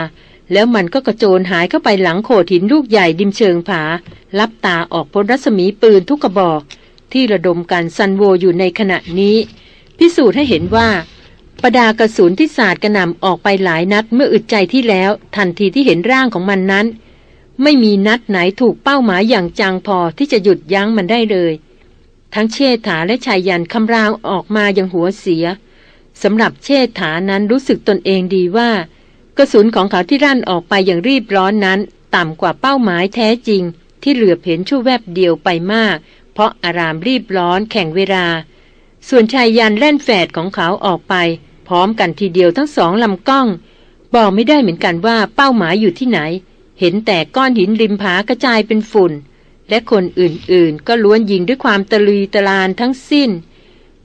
แล้วมันก็กระโจนหายเข้าไปหลังโขดหินลูกใหญ่ดิมเชิงผา ลับตาออกพ้นรัศมีปืนทุกกระบอก ที่ระดมกันซันโวอยู่ในขณะนี้ พิสูจน์ให้เห็นว่า ประดากระสุนที่สาดกระหน่ำออกไปหลายนัดเมื่ออึดใจที่แล้ว ทันทีที่เห็นร่างของมันนั้น ไม่มีนัดไหนถูกเป้าหมายอย่างจังพอที่จะหยุดยั้งมันได้เลย ทั้งเชษฐาและชายยันคำรามออกมาอย่างหัวเสียสำหรับเชษฐานั้นรู้สึกตนเองดีว่า กระสุนของเขาที่รั่นออกไปอย่างรีบร้อนนั้น ต่ำกว่าเป้าหมายแท้จริง ที่เหลือเห็นชั่วแวบเดียวไปมาก เพราะอารามรีบร้อนแข่งเวลา ส่วนชายยันแล่นแฝดของเขาออกไป พร้อมกันทีเดียวทั้งสองลำกล้อง บอกไม่ได้เหมือนกันว่าเป้าหมายอยู่ที่ไหน เห็นแต่ก้อนหินริมผากระจายเป็นฝุ่น และคนอื่นๆ ก็ล้วนยิงด้วยความตะลีตะลานทั้งสิ้น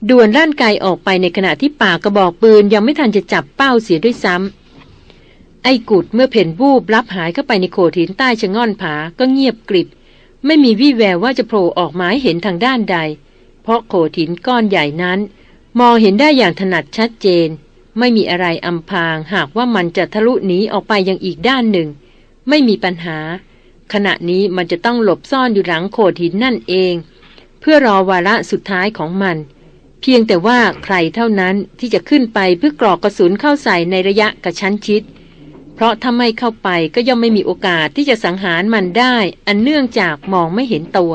ด่วนล่านไกออกไปในขณะที่ป่ากระบอกปืนยังไม่ทันจะจับเป้าเสียด้วยซ้ำไอ้กุดเมื่อเพ่นบูบรับหายเข้าไปในโขดหินใต้ชะง่อนผาก็เงียบกริบ ไม่มีวี่แววว่าจะโผล่ออกมาให้เห็นทางด้านใด เพราะโขดหินก้อนใหญ่นั้น มองเห็นได้อย่างถนัดชัดเจน ไม่มีอะไรอำพางหากว่ามันจะทะลุหนีออกไปยังอีกด้านหนึ่ง ไม่มีปัญหา ขณะนี้มันจะต้องหลบซ่อนอยู่หลังโขดหินนั่นเอง เพื่อรอวาระสุดท้ายของมัน เพียงแต่ว่าใครเท่านั้นที่จะขึ้นไปเพื่อกรอกกระสุนเข้าใส่ในระยะกระชั้นชิด เพราะถ้าไม่เข้าไปก็ย่อมไม่มีโอกาสที่จะสังหารมันได้ อันเนื่องจากมองไม่เห็นตัว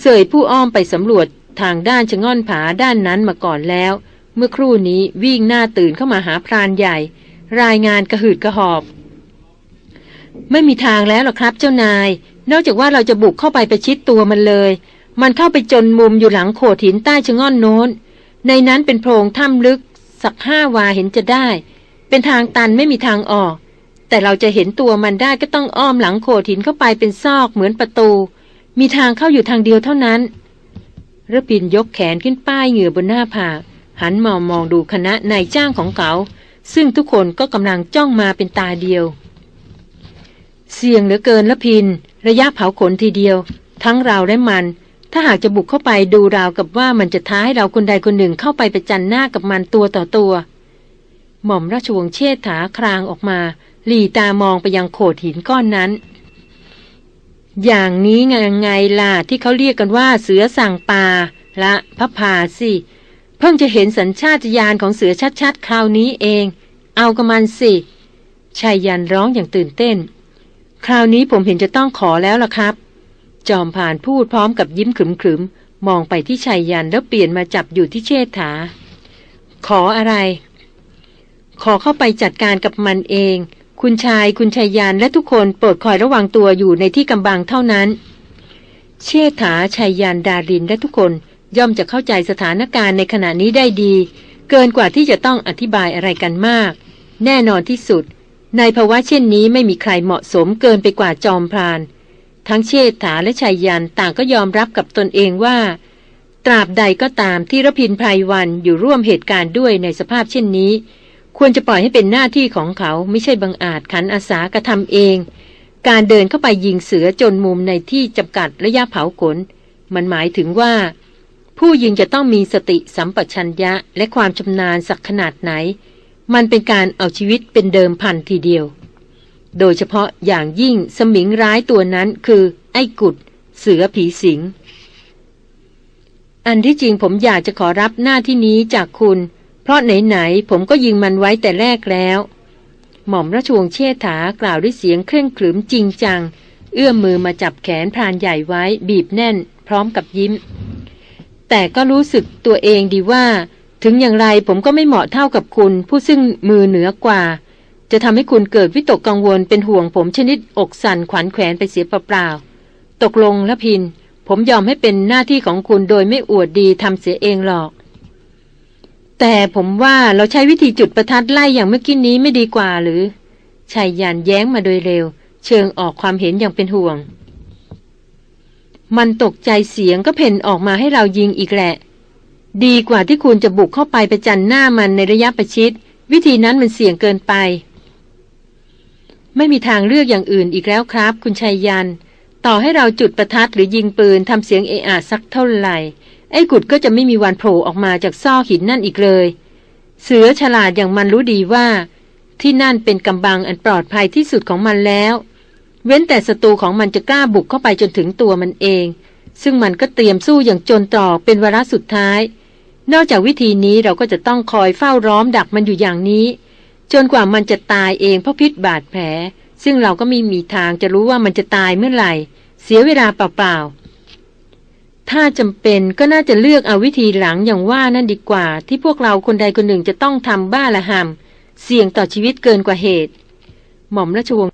เสยผู้อ้อมไปสำรวจ ทางด้านชะง่อนผาด้านนั้นมาก่อนแล้ว เมื่อครู่นี้วิ่งหน้าตื่นเข้ามาหาพรานใหญ่ รายงานกระหืดกระหอบ ไม่มีทางแล้วหรอกครับเจ้านาย นอกจากว่าเราจะบุกเข้าไปประชิดตัวมันเลย มันเข้าไปจนมุมอยู่หลังโขดหินใต้ชะง่อนโน้น ในนั้นเป็นโพรงถ้ำลึก สักห้าวาเห็นจะได้ เป็นทางตันไม่มีทางออก แต่เราจะเห็นตัวมันได้ก็ต้องอ้อมหลังโขดหินเข้าไปเป็นซอกเหมือนประตู มีทางเข้าอยู่ทางเดียวเท่านั้น ระพินยกแขนขึ้นป้ายเหงื่อบนหน้าผากหันมองมองดูคณะนายจ้างของเขา ซึ่งทุกคนก็กำลังจ้องมาเป็นตาเดียว เสี่ยงเหลือเกินละพิน ระยะเผาขนทีเดียว ทั้งเราและมัน ถ้าหากจะบุกเข้าไปดูราวกับว่ามันจะท้าให้เราคนใดคนหนึ่งเข้าไปประจันหน้ากับมันตัวต่อตัว หม่อมราชวงศ์เชษฐาครางออกมา หลีตามองไปยังโขดหินก้อนนั้น อย่างนี้ไงไงล่ะที่เขาเรียกกันว่าเสือสั่งปลาละพระพาสิ เพิ่งจะเห็นสัญชาตญาณของเสือชัดๆ คราวนี้เอง เอากับมันสิชายยันร้องอย่างตื่นเต้น คราวนี้ผมเห็นจะต้องขอแล้วล่ะครับ จอมผ่านพูดพร้อมกับยิ้มขรึมๆ มองไปที่ชายยันแล้วเปลี่ยนมาจับอยู่ที่เชษฐา ขออะไร ขอเข้าไปจัดการกับมันเอง คุณชายคุณชายยันและทุกคนโปรดคอยระวังตัวอยู่ในที่กำบังเท่านั้น เชษฐาชายยันดารินและทุกคนย่อมจะเข้าใจสถานการณ์ในขณะนี้ได้ดี เกินกว่าที่จะต้องอธิบายอะไรกันมาก แน่นอนที่สุด ในภาวะเช่นนี้ไม่มีใครเหมาะสมเกินไปกว่าจอมพราน ทั้งเชษฐาและชายยันต่างก็ยอมรับกับตนเองว่า ตราบใดก็ตามที่รพินไพรวันอยู่ร่วมเหตุการณ์ด้วยในสภาพเช่นนี้ ควรจะปล่อยให้เป็นหน้าที่ของเขาไม่ใช่บังอาจขันอาสากระทำเอง การเดินเข้าไปยิงเสือจนมุมในที่จำกัดระยะเผาขน มันหมายถึงว่า ผู้ยิงจะต้องมีสติสัมปชัญญะและความชำนาญสักขนาดไหน มันเป็นการเอาชีวิตเป็นเดิมพันทีเดียว โดยเฉพาะอย่างยิ่งสมิงร้ายตัวนั้นคือ ไอ้กุด เสือผีสิงอันที่จริงผมอยากจะขอรับหน้าที่นี้จากคุณ เพราะไหนๆผมก็ยิงมันไว้แต่แรกแล้ว หม่อมราชวงศ์เชษฐากล่าวด้วยเสียงเคร่งขรึมจริงจัง เอื้อมมือมาจับแขนพรานใหญ่ไว้บีบแน่น พร้อมกับยิ้ม แต่ก็รู้สึกตัวเองดีว่า ถึงอย่างไรผมก็ไม่เหมาะเท่ากับคุณ ผู้ซึ่งมือเหนือกว่า จะทำให้คุณเกิดวิตกกังวลเป็นห่วงผมชนิดอกสั่นขวัญแขวนไปเสียเปล่าๆตกลงละพินผมยอมให้เป็นหน้าที่ของคุณโดยไม่อวดดีทำเสียเองหรอก แต่ผมว่าเราใช้วิธีจุดประทัดไล่อย่างเมื่อกี้นี้ไม่ดีกว่าหรือชายยานแย้งมาโดยเร็ว เชิงออกความเห็นอย่างเป็นห่วง มันตกใจเสียงก็เพ่นออกมาให้เรายิงอีกแหละ ดีกว่าที่คุณจะบุกเข้าไปประจันหน้ามันในระยะประชิด วิธีนั้นมันเสี่ยงเกินไป ไม่มีทางเลือกอย่างอื่นอีกแล้วครับ คุณชัยยัน ต่อให้เราจุดประทัดหรือยิงปืนทำเสียงเอะอะสักเท่าไหร่ ไอ้กุดก็จะไม่มีวันโผล่ออกมาจากซอกหินนั่นอีกเลย เสือฉลาดอย่างมันรู้ดีว่า ที่นั่นเป็นกำบังอันปลอดภัยที่สุดของมันแล้ว เว้นแต่ศัตรูของมันจะกล้าบุกเข้าไปจนถึงตัวมันเอง ซึ่งมันก็เตรียมสู้อย่างจนตรอกเป็นวาระสุดท้าย นอกจากวิธีนี้เราก็จะต้องคอยเฝ้าร้อมดักมันอยู่อย่างนี้ จนกว่ามันจะตายเองเพราะพิษบาดแผล ซึ่งเราก็ไม่มีทางจะรู้ว่ามันจะตายเมื่อไหร่ เสียเวลาเปล่าๆ ถ้าจำเป็นก็น่าจะเลือกเอาวิธีหลังอย่างว่านั่นดีกว่า ที่พวกเราคนใดคนหนึ่งจะต้องทำบ้าละหำเสี่ยงต่อชีวิตเกินกว่าเหตุ หม่อมราชวงศ์